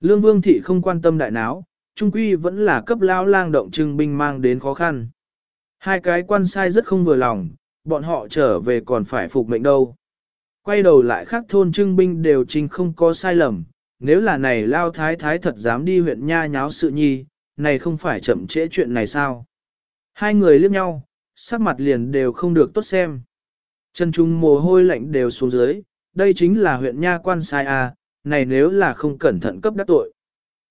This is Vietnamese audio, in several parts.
Lương Vương Thị không quan tâm đại náo, trung quy vẫn là cấp lao lang động trưng binh mang đến khó khăn. Hai cái quan sai rất không vừa lòng, bọn họ trở về còn phải phục mệnh đâu. Quay đầu lại khác thôn trưng binh đều trình không có sai lầm, nếu là này lao thái thái thật dám đi huyện nha nháo sự nhi, này không phải chậm trễ chuyện này sao. Hai người liếc nhau, sắc mặt liền đều không được tốt xem. Chân trung mồ hôi lạnh đều xuống dưới, đây chính là huyện nha quan sai à, này nếu là không cẩn thận cấp đắc tội.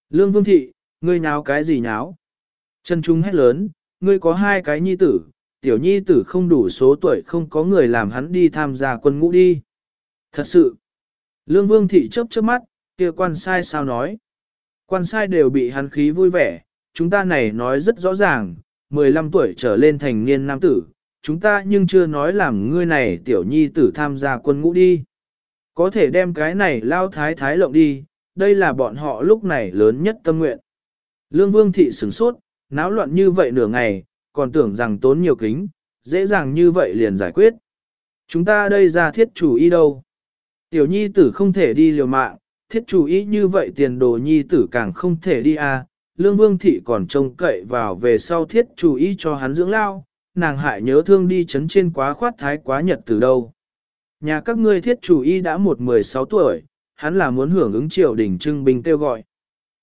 Lương Vương Thị, ngươi nháo cái gì nháo? Trần trung hét lớn, ngươi có hai cái nhi tử, tiểu nhi tử không đủ số tuổi không có người làm hắn đi tham gia quân ngũ đi. Thật sự, Lương Vương Thị chớp chớp mắt, kia quan sai sao nói. Quan sai đều bị hắn khí vui vẻ, chúng ta này nói rất rõ ràng, 15 tuổi trở lên thành niên nam tử, chúng ta nhưng chưa nói làm ngươi này tiểu nhi tử tham gia quân ngũ đi. Có thể đem cái này lao thái thái lộng đi, đây là bọn họ lúc này lớn nhất tâm nguyện. Lương Vương Thị sửng sốt, náo loạn như vậy nửa ngày, còn tưởng rằng tốn nhiều kính, dễ dàng như vậy liền giải quyết. Chúng ta đây ra thiết chủ ý đâu. Tiểu nhi tử không thể đi liều mạng, thiết chủ ý như vậy tiền đồ nhi tử càng không thể đi à. Lương Vương Thị còn trông cậy vào về sau thiết chủ ý cho hắn dưỡng lao, nàng hại nhớ thương đi chấn trên quá khoát thái quá nhật từ đâu. Nhà các ngươi thiết chủ y đã một mười sáu tuổi, hắn là muốn hưởng ứng triều đình trưng binh kêu gọi.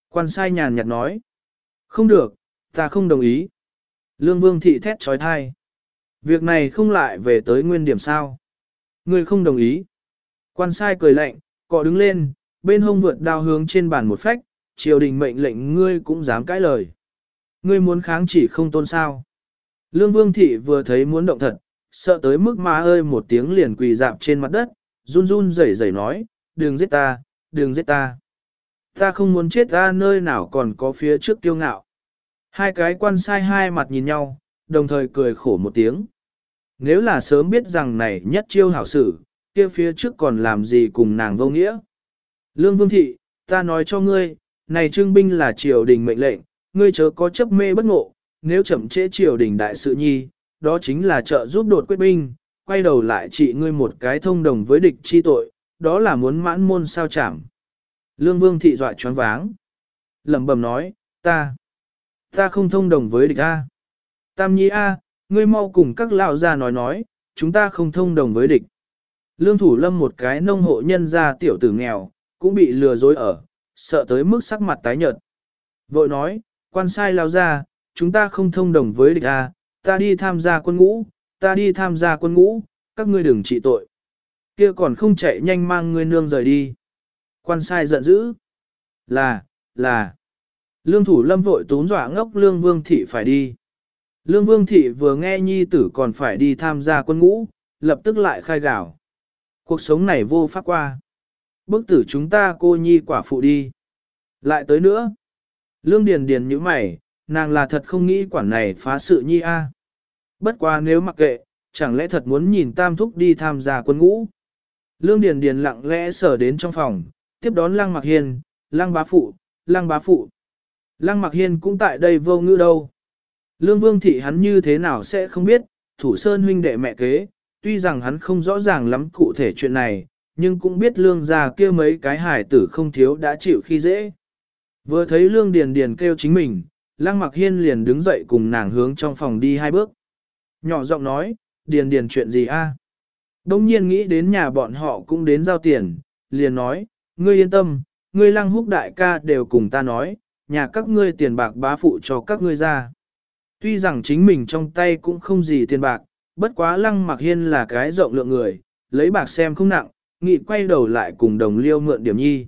Quan sai nhàn nhạt nói. Không được, ta không đồng ý. Lương vương thị thét trói thai. Việc này không lại về tới nguyên điểm sao. Ngươi không đồng ý. Quan sai cười lạnh, cọ đứng lên, bên hông vượt đao hướng trên bàn một phách, triều đình mệnh lệnh ngươi cũng dám cãi lời. Ngươi muốn kháng chỉ không tôn sao. Lương vương thị vừa thấy muốn động thật, sợ tới mức má ơi một tiếng liền quỳ dạp trên mặt đất, run run rẩy rẩy nói, đừng giết ta, đừng giết ta. Ta không muốn chết ra nơi nào còn có phía trước tiêu ngạo. Hai cái quan sai hai mặt nhìn nhau, đồng thời cười khổ một tiếng. Nếu là sớm biết rằng này nhất chiêu hảo sử, kia phía trước còn làm gì cùng nàng vô nghĩa. Lương Vương Thị, ta nói cho ngươi, này trương binh là triều đình mệnh lệnh, ngươi chớ có chấp mê bất ngộ, nếu chậm trễ triều đình đại sự nhi, đó chính là trợ giúp đột quyết binh, quay đầu lại trị ngươi một cái thông đồng với địch chi tội, đó là muốn mãn môn sao chảm. Lương Vương thị dọa choáng váng. lẩm bẩm nói, ta, ta không thông đồng với địch A. Tam nhi A, ngươi mau cùng các lão gia nói nói, chúng ta không thông đồng với địch. Lương Thủ Lâm một cái nông hộ nhân gia tiểu tử nghèo, cũng bị lừa dối ở, sợ tới mức sắc mặt tái nhợt. Vội nói, quan sai lao ra, chúng ta không thông đồng với địch A, ta đi tham gia quân ngũ, ta đi tham gia quân ngũ, các ngươi đừng trị tội. Kia còn không chạy nhanh mang ngươi nương rời đi. Quan sai giận dữ. Là, là. Lương thủ lâm vội tốn dọa ngốc lương vương thị phải đi. Lương vương thị vừa nghe nhi tử còn phải đi tham gia quân ngũ, lập tức lại khai gạo. Cuộc sống này vô pháp qua. Bức tử chúng ta cô nhi quả phụ đi. Lại tới nữa. Lương điền điền như mày, nàng là thật không nghĩ quản này phá sự nhi a. Bất quá nếu mặc kệ, chẳng lẽ thật muốn nhìn tam thúc đi tham gia quân ngũ. Lương Điền Điền lặng lẽ sở đến trong phòng, tiếp đón Lăng Mặc Hiên, Lăng Bá Phụ, Lăng Bá Phụ. Lăng Mặc Hiên cũng tại đây vô ngữ đâu. Lương Vương Thị hắn như thế nào sẽ không biết, Thủ Sơn huynh đệ mẹ kế, tuy rằng hắn không rõ ràng lắm cụ thể chuyện này, nhưng cũng biết lương gia kia mấy cái hải tử không thiếu đã chịu khi dễ. Vừa thấy lương điền điền kêu chính mình, lăng mặc hiên liền đứng dậy cùng nàng hướng trong phòng đi hai bước. Nhỏ giọng nói, điền điền chuyện gì a? Đông nhiên nghĩ đến nhà bọn họ cũng đến giao tiền, liền nói, ngươi yên tâm, ngươi lăng húc đại ca đều cùng ta nói, nhà các ngươi tiền bạc bá phụ cho các ngươi ra. Tuy rằng chính mình trong tay cũng không gì tiền bạc, bất quá lăng mặc hiên là cái rộng lượng người, lấy bạc xem không nặng, nghị quay đầu lại cùng đồng liêu mượn điểm nhi.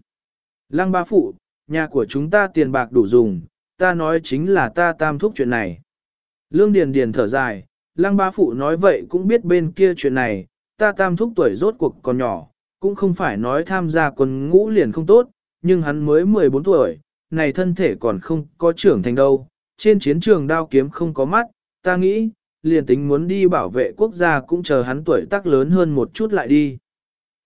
Lăng bá phụ, nhà của chúng ta tiền bạc đủ dùng, ta nói chính là ta tam thúc chuyện này. Lương Điền Điền thở dài, lăng bá phụ nói vậy cũng biết bên kia chuyện này, ta tam thúc tuổi rốt cuộc còn nhỏ, cũng không phải nói tham gia quân ngũ liền không tốt, nhưng hắn mới 14 tuổi, này thân thể còn không có trưởng thành đâu, trên chiến trường đao kiếm không có mắt, ta nghĩ, liền tính muốn đi bảo vệ quốc gia cũng chờ hắn tuổi tác lớn hơn một chút lại đi.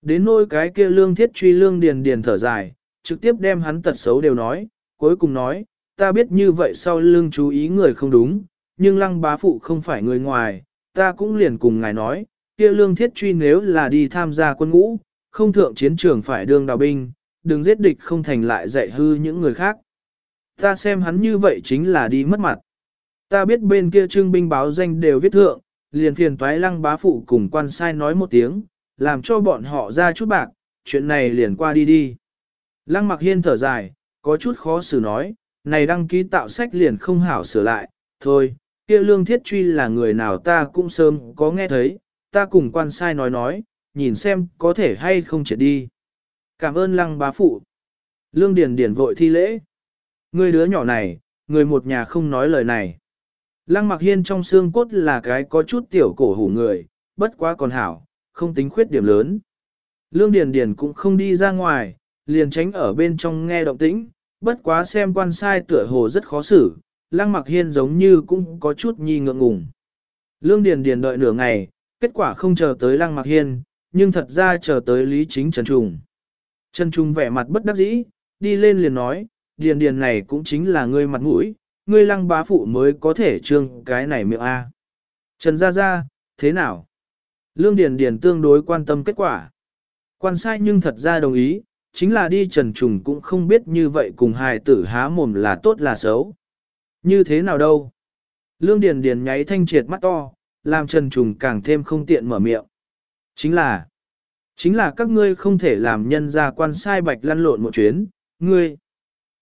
Đến nôi cái kia lương thiết truy lương điền điền thở dài, trực tiếp đem hắn tật xấu đều nói, cuối cùng nói, ta biết như vậy sau lưng chú ý người không đúng, nhưng lăng bá phụ không phải người ngoài, ta cũng liền cùng ngài nói, kia lương thiết truy nếu là đi tham gia quân ngũ, không thượng chiến trường phải đương đào binh, đừng giết địch không thành lại dạy hư những người khác. Ta xem hắn như vậy chính là đi mất mặt. Ta biết bên kia trương binh báo danh đều viết thượng, liền phiền toái lăng bá phụ cùng quan sai nói một tiếng, làm cho bọn họ ra chút bạc, chuyện này liền qua đi đi. Lăng mặc hiên thở dài, có chút khó xử nói, này đăng ký tạo sách liền không hảo sửa lại, thôi, kia lương thiết truy là người nào ta cũng sớm có nghe thấy, ta cùng quan sai nói nói, nhìn xem có thể hay không triệt đi. Cảm ơn lăng bá phụ. Lương Điền Điền vội thi lễ. Người đứa nhỏ này, người một nhà không nói lời này. Lăng mặc hiên trong xương cốt là cái có chút tiểu cổ hủ người, bất quá còn hảo, không tính khuyết điểm lớn. Lương Điền Điền cũng không đi ra ngoài, liền tránh ở bên trong nghe động tĩnh, bất quá xem quan sai tựa hồ rất khó xử, lăng mặc hiên giống như cũng có chút nhi ngượng ngùng. Lương Điền Điền đợi nửa ngày, kết quả không chờ tới lăng mặc hiên, nhưng thật ra chờ tới Lý Chính Trần Trung. Trần Trung vẻ mặt bất đắc dĩ, đi lên liền nói, Điền Điền này cũng chính là ngươi mặt mũi, ngươi lăng bá phụ mới có thể trương cái này miệng A. Trần Gia Gia, thế nào? Lương Điền Điền tương đối quan tâm kết quả. Quan sai nhưng thật ra đồng ý, chính là đi Trần Trùng cũng không biết như vậy cùng hài tử há mồm là tốt là xấu. Như thế nào đâu? Lương Điền Điền nháy thanh triệt mắt to, làm Trần Trùng càng thêm không tiện mở miệng. Chính là, chính là các ngươi không thể làm nhân gia quan sai bạch lăn lộn một chuyến, ngươi.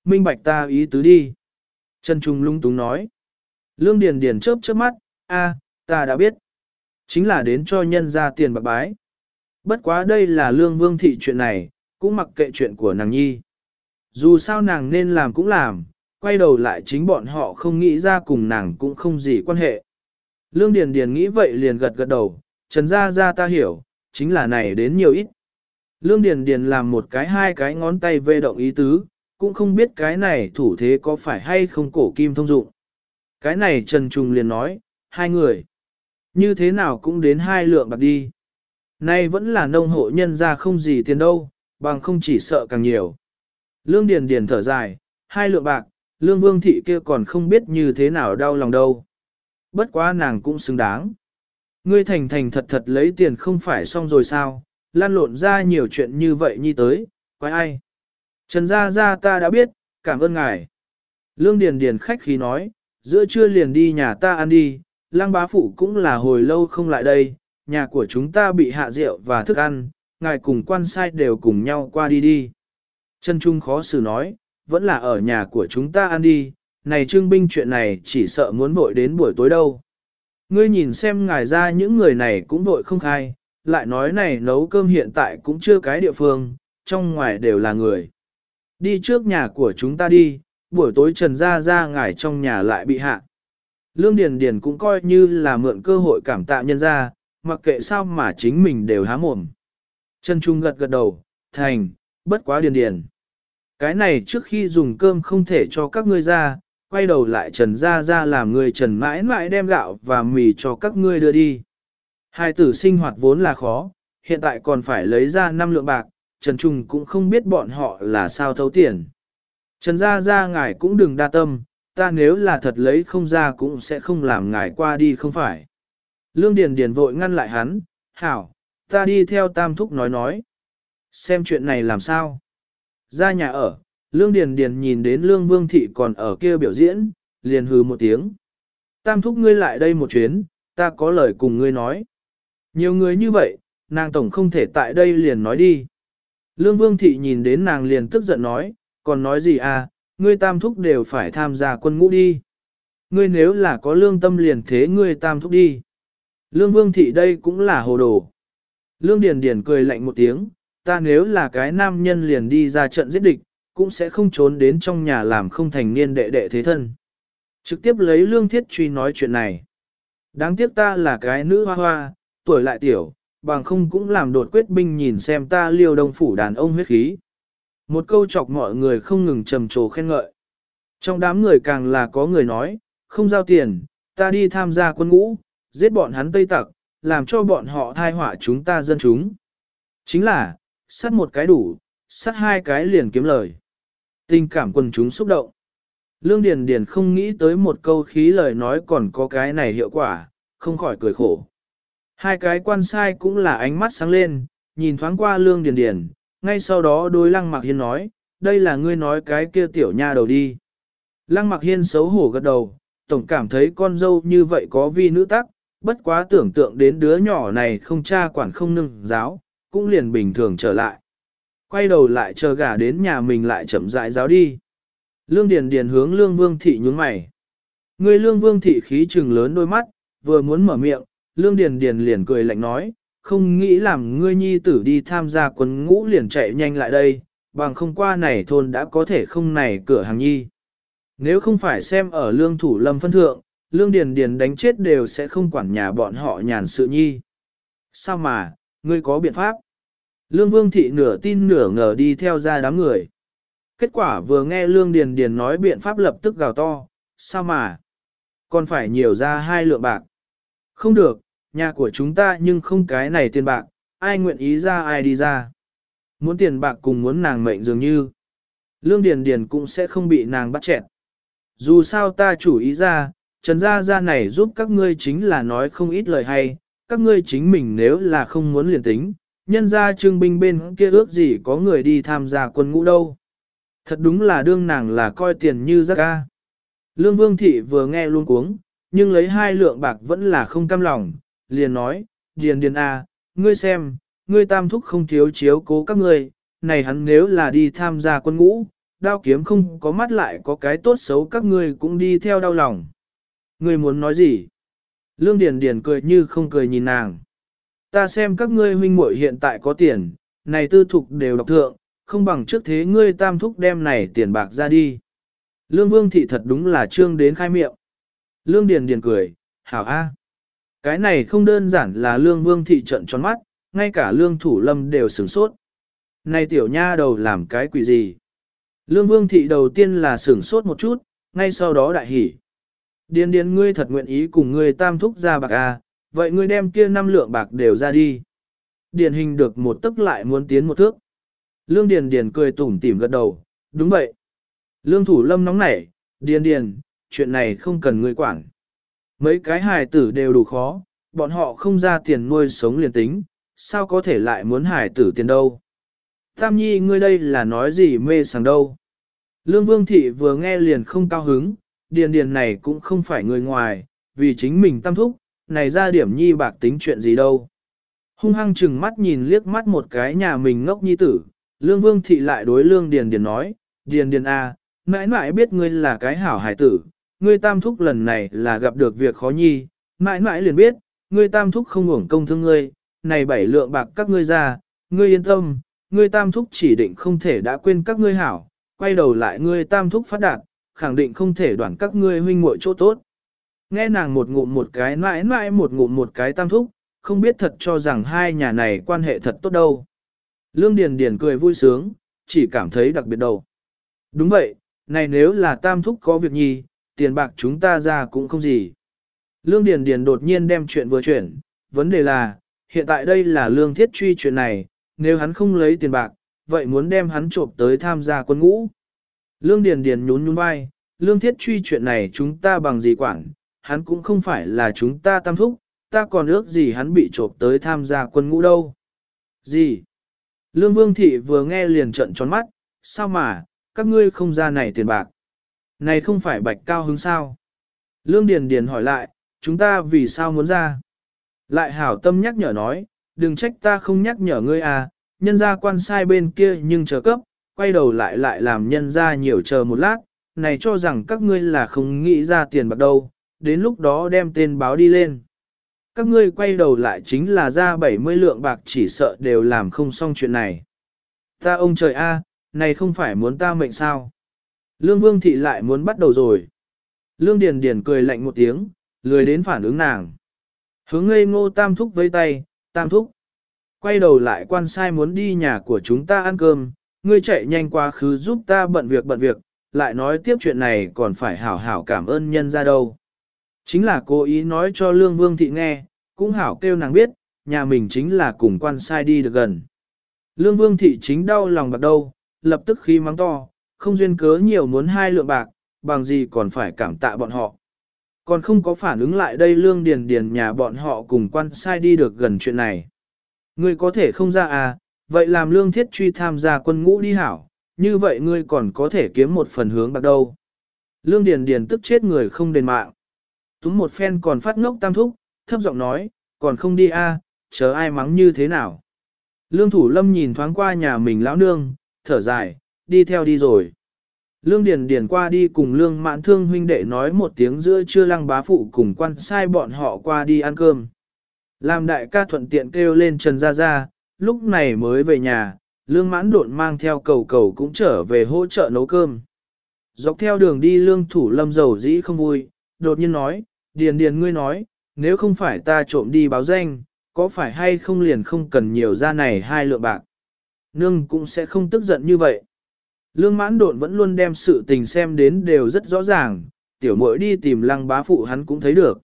Minh bạch ta ý tứ đi. Trần Trùng lung túng nói. Lương Điền Điền chớp chớp mắt, a, ta đã biết. Chính là đến cho nhân gia tiền bạc bái. Bất quá đây là lương vương thị chuyện này, cũng mặc kệ chuyện của nàng nhi. Dù sao nàng nên làm cũng làm, quay đầu lại chính bọn họ không nghĩ ra cùng nàng cũng không gì quan hệ. Lương Điền Điền nghĩ vậy liền gật gật đầu, Trần Gia Gia ta hiểu, chính là này đến nhiều ít. Lương Điền Điền làm một cái hai cái ngón tay vê động ý tứ, cũng không biết cái này thủ thế có phải hay không cổ kim thông dụng. Cái này Trần Trung liền nói, hai người, như thế nào cũng đến hai lượng bạc đi. Nay vẫn là nông hộ nhân gia không gì tiền đâu, bằng không chỉ sợ càng nhiều. Lương Điền Điền thở dài, hai lượng bạc, Lương Vương Thị kia còn không biết như thế nào đau lòng đâu. Bất quá nàng cũng xứng đáng. Ngươi thành thành thật thật lấy tiền không phải xong rồi sao, lan lộn ra nhiều chuyện như vậy nhi tới, quái ai. Trần Gia Gia ta đã biết, cảm ơn ngài. Lương Điền Điền khách khí nói, giữa trưa liền đi nhà ta ăn đi, lang bá phụ cũng là hồi lâu không lại đây, nhà của chúng ta bị hạ rượu và thức ăn, ngài cùng quan sai đều cùng nhau qua đi đi. Trần Trung khó xử nói, vẫn là ở nhà của chúng ta ăn đi, này trương binh chuyện này chỉ sợ muốn vội đến buổi tối đâu. Ngươi nhìn xem ngài ra những người này cũng vội không khai, lại nói này nấu cơm hiện tại cũng chưa cái địa phương, trong ngoài đều là người. Đi trước nhà của chúng ta đi, buổi tối trần ra ra ngài trong nhà lại bị hạ. Lương Điền Điền cũng coi như là mượn cơ hội cảm tạ nhân ra, mặc kệ sao mà chính mình đều há mồm. Trần Trung gật gật đầu, thành, bất quá Điền Điền. Cái này trước khi dùng cơm không thể cho các ngươi ra, quay đầu lại Trần ra ra làm người Trần mãi mãi đem gạo và mì cho các ngươi đưa đi. Hai tử sinh hoạt vốn là khó, hiện tại còn phải lấy ra 5 lượng bạc, Trần Trung cũng không biết bọn họ là sao thấu tiền. Trần Gia Gia ngài cũng đừng đa tâm, ta nếu là thật lấy không ra cũng sẽ không làm ngài qua đi không phải. Lương Điền Điền vội ngăn lại hắn, hảo, ta đi theo tam thúc nói nói. Xem chuyện này làm sao. Ra nhà ở, Lương Điền Điền nhìn đến Lương Vương Thị còn ở kia biểu diễn, liền hừ một tiếng. Tam thúc ngươi lại đây một chuyến, ta có lời cùng ngươi nói. Nhiều người như vậy, nàng tổng không thể tại đây liền nói đi. Lương Vương Thị nhìn đến nàng liền tức giận nói, còn nói gì à, ngươi tam thúc đều phải tham gia quân ngũ đi. Ngươi nếu là có lương tâm liền thế ngươi tam thúc đi. Lương Vương Thị đây cũng là hồ đồ. Lương Điền Điền cười lạnh một tiếng, ta nếu là cái nam nhân liền đi ra trận giết địch, cũng sẽ không trốn đến trong nhà làm không thành niên đệ đệ thế thân. Trực tiếp lấy Lương Thiết truy nói chuyện này. Đáng tiếc ta là cái nữ hoa hoa, tuổi lại tiểu, bằng không cũng làm đột quyết binh nhìn xem ta liêu đông phủ đàn ông huyết khí. Một câu chọc mọi người không ngừng trầm trồ khen ngợi. Trong đám người càng là có người nói, không giao tiền, ta đi tham gia quân ngũ, giết bọn hắn Tây Tặc, làm cho bọn họ thai họa chúng ta dân chúng. Chính là, sát một cái đủ, sát hai cái liền kiếm lời. Tình cảm quần chúng xúc động. Lương Điền Điền không nghĩ tới một câu khí lời nói còn có cái này hiệu quả, không khỏi cười khổ. Hai cái quan sai cũng là ánh mắt sáng lên, nhìn thoáng qua Lương Điền Điền, ngay sau đó đôi lăng mặc hiên nói, đây là ngươi nói cái kia tiểu nha đầu đi. Lăng mặc hiên xấu hổ gật đầu, tổng cảm thấy con dâu như vậy có vi nữ tắc, bất quá tưởng tượng đến đứa nhỏ này không cha quản không nương giáo, cũng liền bình thường trở lại. Quay đầu lại chờ gà đến nhà mình lại chậm rãi giáo đi. Lương Điền Điền hướng Lương Vương Thị nhướng mày. Người Lương Vương Thị khí trừng lớn đôi mắt, vừa muốn mở miệng, Lương Điền Điền liền cười lạnh nói, không nghĩ làm ngươi nhi tử đi tham gia quân ngũ liền chạy nhanh lại đây, bằng không qua này thôn đã có thể không này cửa hàng nhi. Nếu không phải xem ở lương thủ lâm phân thượng, lương điền điền đánh chết đều sẽ không quản nhà bọn họ nhàn sự nhi. Sao mà, ngươi có biện pháp? Lương vương thị nửa tin nửa ngờ đi theo ra đám người. Kết quả vừa nghe lương điền điền nói biện pháp lập tức gào to, sao mà? Còn phải nhiều ra hai lượng bạc. Không được, nhà của chúng ta nhưng không cái này tiền bạc, ai nguyện ý ra ai đi ra. Muốn tiền bạc cùng muốn nàng mệnh dường như. Lương Điền Điền cũng sẽ không bị nàng bắt chẹt. Dù sao ta chủ ý ra, Trần Gia Gia này giúp các ngươi chính là nói không ít lời hay, các ngươi chính mình nếu là không muốn liền tính, nhân ra trương binh bên kia ước gì có người đi tham gia quân ngũ đâu. Thật đúng là đương nàng là coi tiền như rác ca. Lương Vương Thị vừa nghe luôn cuống, nhưng lấy hai lượng bạc vẫn là không cam lòng, liền nói, Điền Điền à, ngươi xem, ngươi tam thúc không thiếu chiếu cố các ngươi, này hắn nếu là đi tham gia quân ngũ, đao kiếm không có mắt lại có cái tốt xấu các ngươi cũng đi theo đau lòng. Ngươi muốn nói gì? Lương Điền Điền cười như không cười nhìn nàng. Ta xem các ngươi huynh muội hiện tại có tiền, này tư thục đều độc thượng, không bằng trước thế ngươi tam thúc đem này tiền bạc ra đi. Lương Vương Thị thật đúng là trương đến khai miệng. Lương Điền Điền cười, hảo a. Cái này không đơn giản là Lương Vương Thị trận tròn mắt, ngay cả Lương Thủ Lâm đều sửng sốt. Này tiểu nha đầu làm cái quỷ gì? Lương Vương Thị đầu tiên là sửng sốt một chút, ngay sau đó đại hỉ. Điền điền ngươi thật nguyện ý cùng ngươi tam thúc ra bạc à, vậy ngươi đem kia năm lượng bạc đều ra đi. Điền hình được một tức lại muốn tiến một thước. Lương Điền Điền cười tủm tỉm gật đầu, đúng vậy. Lương Thủ Lâm nóng nảy, Điền Điền, chuyện này không cần ngươi quản. Mấy cái hài tử đều đủ khó, bọn họ không ra tiền nuôi sống liền tính, sao có thể lại muốn hài tử tiền đâu. Tam Nhi ngươi đây là nói gì mê sảng đâu. Lương Vương Thị vừa nghe liền không cao hứng, điền điền này cũng không phải người ngoài, vì chính mình tam thúc, này ra điểm nhi bạc tính chuyện gì đâu. Hung hăng chừng mắt nhìn liếc mắt một cái nhà mình ngốc nhi tử, Lương Vương Thị lại đối Lương Điền Điền nói, Điền Điền A, mãi mãi biết ngươi là cái hảo hải tử, ngươi tam thúc lần này là gặp được việc khó nhi, mãi mãi liền biết, ngươi tam thúc không uổng công thương ngươi, này bảy lượng bạc các ngươi ra, ngươi yên tâm, ngươi tam thúc chỉ định không thể đã quên các ngươi hảo, quay đầu lại ngươi tam thúc phát đạt, khẳng định không thể đoản các ngươi huynh muội chỗ tốt. Nghe nàng một ngụm một cái mãi mãi một ngụm một cái tam thúc, không biết thật cho rằng hai nhà này quan hệ thật tốt đâu. Lương Điền Điền cười vui sướng, chỉ cảm thấy đặc biệt đầu. Đúng vậy, này nếu là tam thúc có việc nhi, tiền bạc chúng ta ra cũng không gì. Lương Điền Điền đột nhiên đem chuyện vừa chuyển, vấn đề là, hiện tại đây là lương thiết truy chuyện này, nếu hắn không lấy tiền bạc, vậy muốn đem hắn trộm tới tham gia quân ngũ. Lương Điền Điền nhún nhún vai, lương thiết truy chuyện này chúng ta bằng gì quản, hắn cũng không phải là chúng ta tam thúc, ta còn ước gì hắn bị trộm tới tham gia quân ngũ đâu. Gì? Lương Vương Thị vừa nghe liền trợn tròn mắt, sao mà, các ngươi không ra này tiền bạc. Này không phải bạch cao hứng sao? Lương Điền Điền hỏi lại, chúng ta vì sao muốn ra? Lại hảo tâm nhắc nhở nói, đừng trách ta không nhắc nhở ngươi à, nhân gia quan sai bên kia nhưng chờ cấp, quay đầu lại lại làm nhân ra nhiều chờ một lát, này cho rằng các ngươi là không nghĩ ra tiền bạc đâu, đến lúc đó đem tên báo đi lên. Các ngươi quay đầu lại chính là ra 70 lượng bạc chỉ sợ đều làm không xong chuyện này. Ta ông trời a, này không phải muốn ta mệnh sao? Lương Vương Thị lại muốn bắt đầu rồi. Lương Điền Điền cười lạnh một tiếng, lười đến phản ứng nàng. Hướng ngây ngô tam thúc với tay, tam thúc. Quay đầu lại quan sai muốn đi nhà của chúng ta ăn cơm, ngươi chạy nhanh quá khứ giúp ta bận việc bận việc, lại nói tiếp chuyện này còn phải hảo hảo cảm ơn nhân ra đâu. Chính là cố ý nói cho Lương Vương Thị nghe, cũng hảo kêu nàng biết, nhà mình chính là cùng quan sai đi được gần. Lương Vương Thị chính đau lòng bạc đâu, lập tức khi mắng to, không duyên cớ nhiều muốn hai lượng bạc, bằng gì còn phải cảm tạ bọn họ. Còn không có phản ứng lại đây Lương Điền Điền nhà bọn họ cùng quan sai đi được gần chuyện này. Ngươi có thể không ra à, vậy làm lương thiết truy tham gia quân ngũ đi hảo, như vậy ngươi còn có thể kiếm một phần hướng bạc đâu. Lương Điền Điền tức chết người không đền mạng. Túng một phen còn phát ngốc tam thúc, thấp giọng nói, còn không đi a, chờ ai mắng như thế nào. Lương Thủ Lâm nhìn thoáng qua nhà mình lão nương, thở dài, đi theo đi rồi. Lương Điền Điền qua đi cùng Lương Mạn Thương huynh đệ nói một tiếng giữa trưa lăng bá phụ cùng quan sai bọn họ qua đi ăn cơm. Làm đại ca thuận tiện kêu lên Trần Gia Gia, lúc này mới về nhà, Lương Mãn Độn mang theo cầu cầu cũng trở về hỗ trợ nấu cơm. Dọc theo đường đi Lương Thủ Lâm dầu dĩ không vui, đột nhiên nói, Điền Điền ngươi nói, nếu không phải ta trộm đi báo danh, có phải hay không liền không cần nhiều ra này hai lượng bạc. Nương cũng sẽ không tức giận như vậy. Lương mãn độn vẫn luôn đem sự tình xem đến đều rất rõ ràng, tiểu muội đi tìm lăng bá phụ hắn cũng thấy được.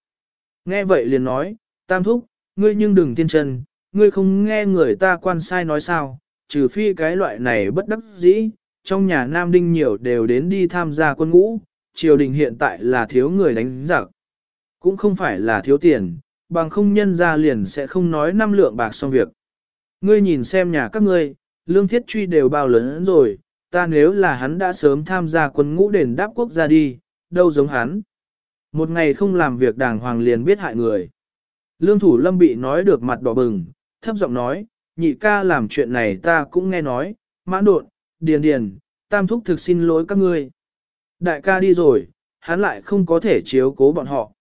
Nghe vậy liền nói, tam thúc, ngươi nhưng đừng tiên chân, ngươi không nghe người ta quan sai nói sao, trừ phi cái loại này bất đắc dĩ, trong nhà Nam Đinh nhiều đều đến đi tham gia quân ngũ, triều đình hiện tại là thiếu người đánh giặc. Cũng không phải là thiếu tiền, bằng không nhân ra liền sẽ không nói năm lượng bạc xong việc. Ngươi nhìn xem nhà các ngươi, lương thiết truy đều bao lớn rồi, ta nếu là hắn đã sớm tham gia quân ngũ đền đáp quốc gia đi, đâu giống hắn. Một ngày không làm việc đàng hoàng liền biết hại người. Lương thủ lâm bị nói được mặt đỏ bừng, thấp giọng nói, nhị ca làm chuyện này ta cũng nghe nói, mãn đột, điền điền, tam thúc thực xin lỗi các ngươi. Đại ca đi rồi, hắn lại không có thể chiếu cố bọn họ.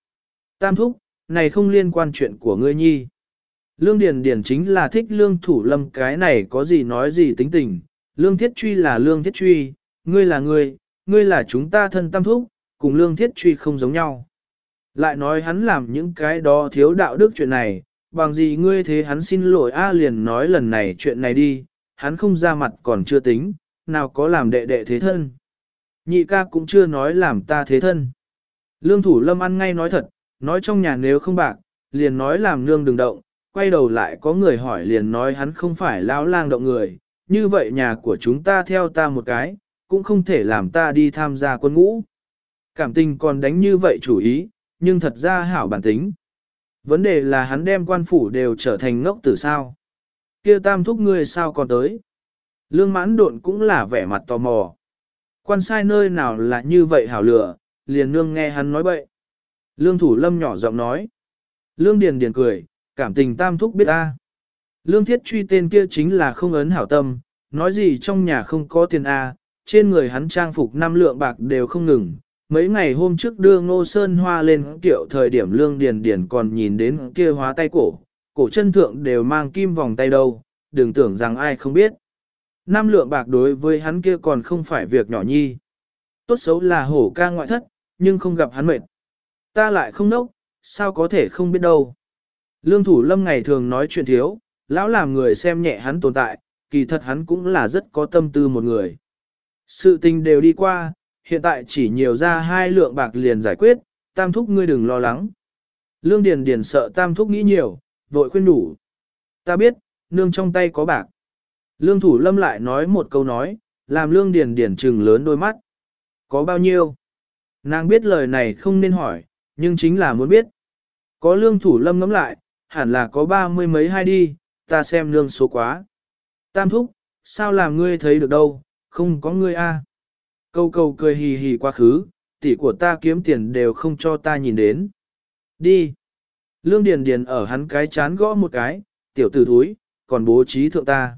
Tam thúc, này không liên quan chuyện của ngươi nhi. Lương Điền Điền chính là thích lương thủ lâm cái này có gì nói gì tính tình, lương thiết truy là lương thiết truy, ngươi là ngươi, ngươi là chúng ta thân tam thúc, cùng lương thiết truy không giống nhau. Lại nói hắn làm những cái đó thiếu đạo đức chuyện này, bằng gì ngươi thế hắn xin lỗi A liền nói lần này chuyện này đi, hắn không ra mặt còn chưa tính, nào có làm đệ đệ thế thân. Nhị ca cũng chưa nói làm ta thế thân. Lương thủ lâm ăn ngay nói thật, nói trong nhà nếu không bạc, liền nói làm nương đừng động, quay đầu lại có người hỏi liền nói hắn không phải lão lang động người, như vậy nhà của chúng ta theo ta một cái, cũng không thể làm ta đi tham gia quân ngũ. Cảm tình còn đánh như vậy chủ ý, nhưng thật ra hảo bản tính. Vấn đề là hắn đem quan phủ đều trở thành ngốc tử sao. kia tam thúc ngươi sao còn tới. Lương mãn độn cũng là vẻ mặt tò mò. Quan sai nơi nào là như vậy hảo lửa, liền nương nghe hắn nói bậy. Lương thủ lâm nhỏ giọng nói. Lương điền điền cười, cảm tình tam thúc biết ta. Lương thiết truy tên kia chính là không ấn hảo tâm, nói gì trong nhà không có tiền A, trên người hắn trang phục năm lượng bạc đều không ngừng. Mấy ngày hôm trước đưa ngô sơn hoa lên kiệu thời điểm lương điền điền còn nhìn đến kia hóa tay cổ, cổ chân thượng đều mang kim vòng tay đâu, đừng tưởng rằng ai không biết. Năm lượng bạc đối với hắn kia còn không phải việc nhỏ nhi. Tốt xấu là hổ ca ngoại thất, nhưng không gặp hắn mệt. Ta lại không nốc, sao có thể không biết đâu. Lương thủ lâm ngày thường nói chuyện thiếu, lão làm người xem nhẹ hắn tồn tại, kỳ thật hắn cũng là rất có tâm tư một người. Sự tình đều đi qua, hiện tại chỉ nhiều ra hai lượng bạc liền giải quyết, tam thúc ngươi đừng lo lắng. Lương Điền Điền sợ tam thúc nghĩ nhiều, vội khuyên đủ. Ta biết, nương trong tay có bạc. Lương Thủ Lâm lại nói một câu nói, làm Lương Điền Điền trừng lớn đôi mắt. Có bao nhiêu? Nàng biết lời này không nên hỏi, nhưng chính là muốn biết. Có Lương Thủ Lâm ngắm lại, hẳn là có ba mươi mấy hai đi, ta xem lương số quá. Tam thúc, sao làm ngươi thấy được đâu, không có ngươi a. Câu câu cười hì hì quá khứ, tỷ của ta kiếm tiền đều không cho ta nhìn đến. Đi. Lương Điền Điền ở hắn cái chán gõ một cái, tiểu tử thúi, còn bố trí thượng ta.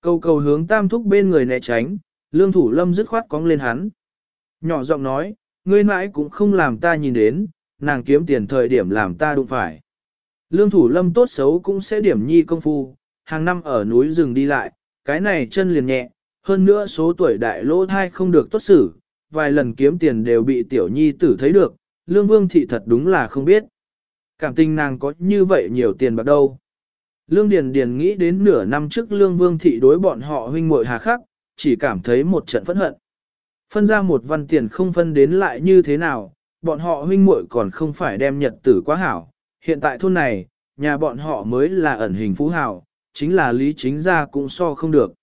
Câu câu hướng tam thúc bên người né tránh, lương thủ lâm dứt khoát cong lên hắn. Nhỏ giọng nói, ngươi mãi cũng không làm ta nhìn đến, nàng kiếm tiền thời điểm làm ta đụng phải. Lương thủ lâm tốt xấu cũng sẽ điểm nhi công phu, hàng năm ở núi rừng đi lại, cái này chân liền nhẹ, hơn nữa số tuổi đại lỗ thai không được tốt xử, vài lần kiếm tiền đều bị tiểu nhi tử thấy được, lương vương thị thật đúng là không biết. Cảm tình nàng có như vậy nhiều tiền bạc đâu. Lương Điền Điền nghĩ đến nửa năm trước Lương Vương Thị đối bọn họ huynh muội hà khắc, chỉ cảm thấy một trận phẫn hận. Phân ra một văn tiền không phân đến lại như thế nào, bọn họ huynh muội còn không phải đem nhật tử quá hảo, hiện tại thôn này, nhà bọn họ mới là ẩn hình phú hảo, chính là lý chính gia cũng so không được.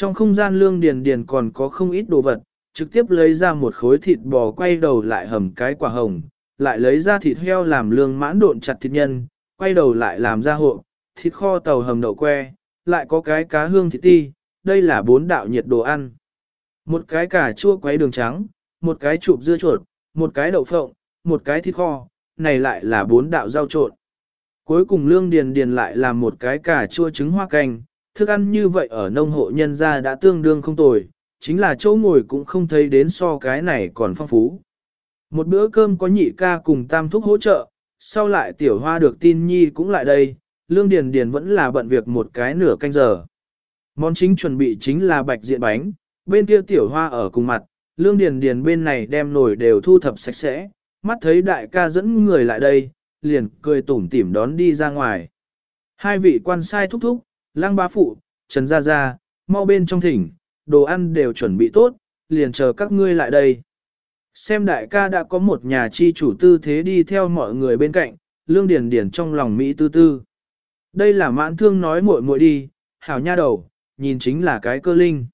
Trong không gian lương điền điền còn có không ít đồ vật, trực tiếp lấy ra một khối thịt bò quay đầu lại hầm cái quả hồng, lại lấy ra thịt heo làm lương mãn độn chặt thịt nhân, quay đầu lại làm ra hộ, thịt kho tàu hầm đậu que, lại có cái cá hương thịt ti, đây là bốn đạo nhiệt đồ ăn. Một cái cà chua quấy đường trắng, một cái chụp dưa chuột, một cái đậu phộng, một cái thịt kho, này lại là bốn đạo rau trộn. Cuối cùng lương điền điền lại làm một cái cà chua trứng hoa canh, thức ăn như vậy ở nông hộ nhân gia đã tương đương không tồi, chính là chỗ ngồi cũng không thấy đến so cái này còn phong phú. Một bữa cơm có nhị ca cùng tam thúc hỗ trợ, sau lại tiểu hoa được tin nhi cũng lại đây, lương điền điền vẫn là bận việc một cái nửa canh giờ. Món chính chuẩn bị chính là bạch diện bánh, bên kia tiểu hoa ở cùng mặt, lương điền điền bên này đem nồi đều thu thập sạch sẽ, mắt thấy đại ca dẫn người lại đây, liền cười tủm tỉm đón đi ra ngoài. Hai vị quan sai thúc thúc, lang bá phụ, trần gia gia, mau bên trong thỉnh, đồ ăn đều chuẩn bị tốt, liền chờ các ngươi lại đây. Xem đại ca đã có một nhà chi chủ tư thế đi theo mọi người bên cạnh, lương điền điền trong lòng Mỹ tư tư. Đây là mãn thương nói muội muội đi, hảo nha đầu, nhìn chính là cái cơ linh.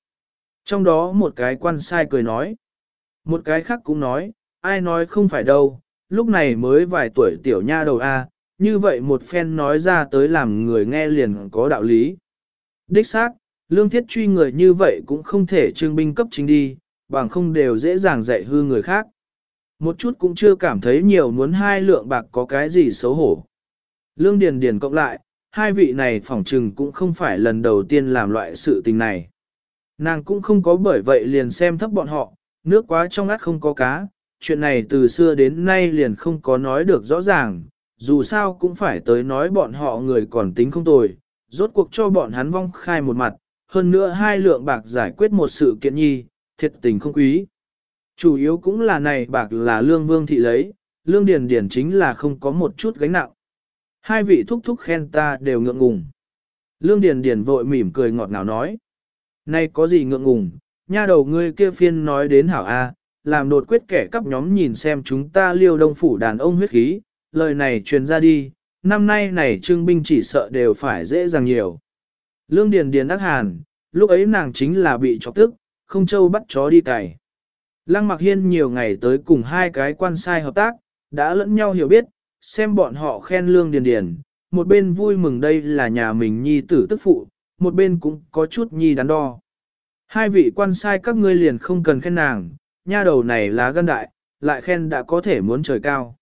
Trong đó một cái quan sai cười nói. Một cái khác cũng nói, ai nói không phải đâu, lúc này mới vài tuổi tiểu nha đầu A, như vậy một phen nói ra tới làm người nghe liền có đạo lý. Đích xác, lương thiết truy người như vậy cũng không thể trương binh cấp chính đi, bằng không đều dễ dàng dạy hư người khác. Một chút cũng chưa cảm thấy nhiều muốn hai lượng bạc có cái gì xấu hổ. Lương Điền Điền cộng lại, hai vị này phỏng trừng cũng không phải lần đầu tiên làm loại sự tình này. Nàng cũng không có bởi vậy liền xem thấp bọn họ, nước quá trong át không có cá, chuyện này từ xưa đến nay liền không có nói được rõ ràng, dù sao cũng phải tới nói bọn họ người còn tính không tồi, rốt cuộc cho bọn hắn vong khai một mặt, hơn nữa hai lượng bạc giải quyết một sự kiện nhi, thiệt tình không quý. Chủ yếu cũng là này bạc là lương vương thị lấy, lương điền điền chính là không có một chút gánh nặng. Hai vị thúc thúc khen ta đều ngượng ngùng. Lương điền điền vội mỉm cười ngọt ngào nói. Này có gì ngượng ngùng, nha đầu ngươi kia phiên nói đến hảo A, làm đột quyết kẻ cắp nhóm nhìn xem chúng ta liêu đông phủ đàn ông huyết khí, lời này truyền ra đi, năm nay này trương binh chỉ sợ đều phải dễ dàng nhiều. Lương Điền Điền đắc hàn, lúc ấy nàng chính là bị chọc tức, không châu bắt chó đi cày. Lăng Mặc Hiên nhiều ngày tới cùng hai cái quan sai hợp tác, đã lẫn nhau hiểu biết, xem bọn họ khen Lương Điền Điền, một bên vui mừng đây là nhà mình nhi tử tức phụ, một bên cũng có chút nhi đắn đo. Hai vị quan sai các ngươi liền không cần khen nàng, nha đầu này là gân đại, lại khen đã có thể muốn trời cao.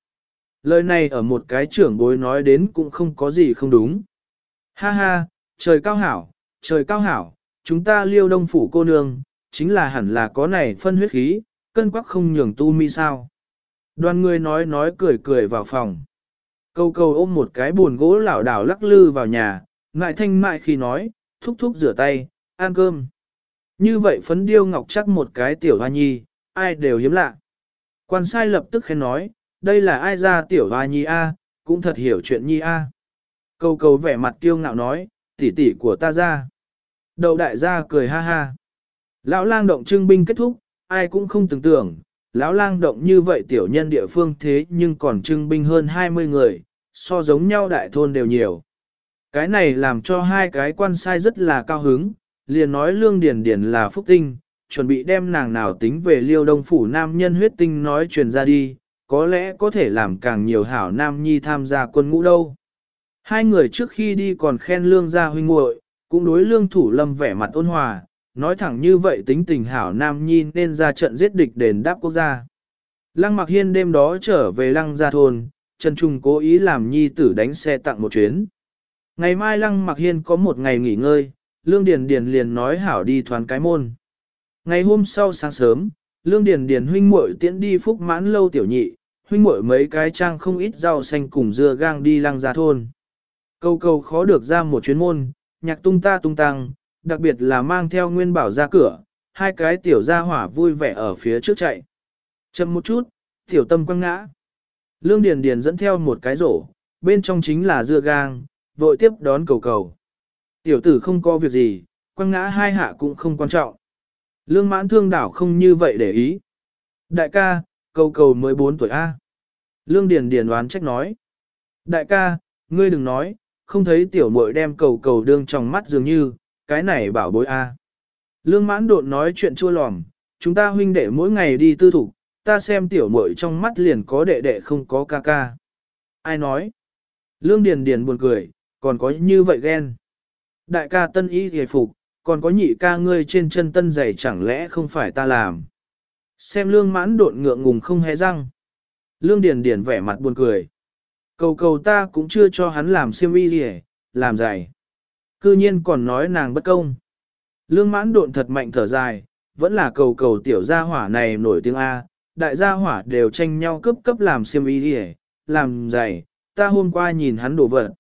Lời này ở một cái trưởng bối nói đến cũng không có gì không đúng. Ha ha, trời cao hảo, trời cao hảo, chúng ta liêu đông phủ cô nương, chính là hẳn là có này phân huyết khí, cân quắc không nhường tu mi sao. Đoàn người nói nói cười cười vào phòng. Câu câu ôm một cái buồn gỗ lảo đảo lắc lư vào nhà, ngại thanh mại khi nói, thúc thúc rửa tay, ăn cơm. Như vậy phấn điêu ngọc chắc một cái tiểu hoa nhi, ai đều hiếm lạ. Quan sai lập tức khen nói, đây là ai ra tiểu hoa nhi a, cũng thật hiểu chuyện nhi a. Câu cầu vẻ mặt kiêu ngạo nói, tỷ tỷ của ta ra. Đầu đại gia cười ha ha. Lão lang động trưng binh kết thúc, ai cũng không tưởng tưởng, lão lang động như vậy tiểu nhân địa phương thế nhưng còn trưng binh hơn 20 người, so giống nhau đại thôn đều nhiều. Cái này làm cho hai cái quan sai rất là cao hứng, liền nói lương điền điền là phúc tinh, chuẩn bị đem nàng nào tính về liêu đông phủ nam nhân huyết tinh nói truyền ra đi, có lẽ có thể làm càng nhiều hảo nam nhi tham gia quân ngũ đâu. Hai người trước khi đi còn khen lương gia huynh muội, cũng đối lương thủ lâm vẻ mặt ôn hòa, nói thẳng như vậy tính tình hảo nam nhi nên ra trận giết địch đền đáp quốc gia. Lăng mặc hiên đêm đó trở về lăng gia thôn, Trần Trung cố ý làm nhi tử đánh xe tặng một chuyến. Ngày mai lăng mặc hiên có một ngày nghỉ ngơi, lương điền điền liền nói hảo đi thoán cái môn. Ngày hôm sau sáng sớm, Lương Điền Điền huynh muội tiễn đi phúc mãn lâu tiểu nhị, huynh muội mấy cái trang không ít rau xanh cùng dưa gang đi lang gia thôn. Câu câu khó được ra một chuyến môn, nhạc tung ta tung tăng, đặc biệt là mang theo nguyên bảo ra cửa, hai cái tiểu gia hỏa vui vẻ ở phía trước chạy. Chậm một chút, tiểu tâm quăng ngã. Lương Điền Điền dẫn theo một cái rổ, bên trong chính là dưa gang, vội tiếp đón cầu cầu. Tiểu tử không có việc gì, quăng ngã hai hạ cũng không quan trọng. Lương mãn thương đảo không như vậy để ý. Đại ca, cầu cầu 14 tuổi A. Lương Điền Điền đoán trách nói. Đại ca, ngươi đừng nói, không thấy tiểu muội đem cầu cầu đương trong mắt dường như, cái này bảo bối A. Lương mãn đột nói chuyện chua lòm, chúng ta huynh đệ mỗi ngày đi tư thủ, ta xem tiểu muội trong mắt liền có đệ đệ không có ca ca. Ai nói? Lương Điền Điền buồn cười, còn có như vậy ghen. Đại ca tân y hề phục, còn có nhị ca ngươi trên chân tân giày chẳng lẽ không phải ta làm. Xem lương mãn độn ngượng ngùng không hé răng. Lương điền điền vẻ mặt buồn cười. Cầu cầu ta cũng chưa cho hắn làm xiêm y gì làm giày. Cư nhiên còn nói nàng bất công. Lương mãn độn thật mạnh thở dài, vẫn là cầu cầu tiểu gia hỏa này nổi tiếng A, đại gia hỏa đều tranh nhau cấp cấp làm xiêm y gì làm giày, ta hôm qua nhìn hắn đổ vật.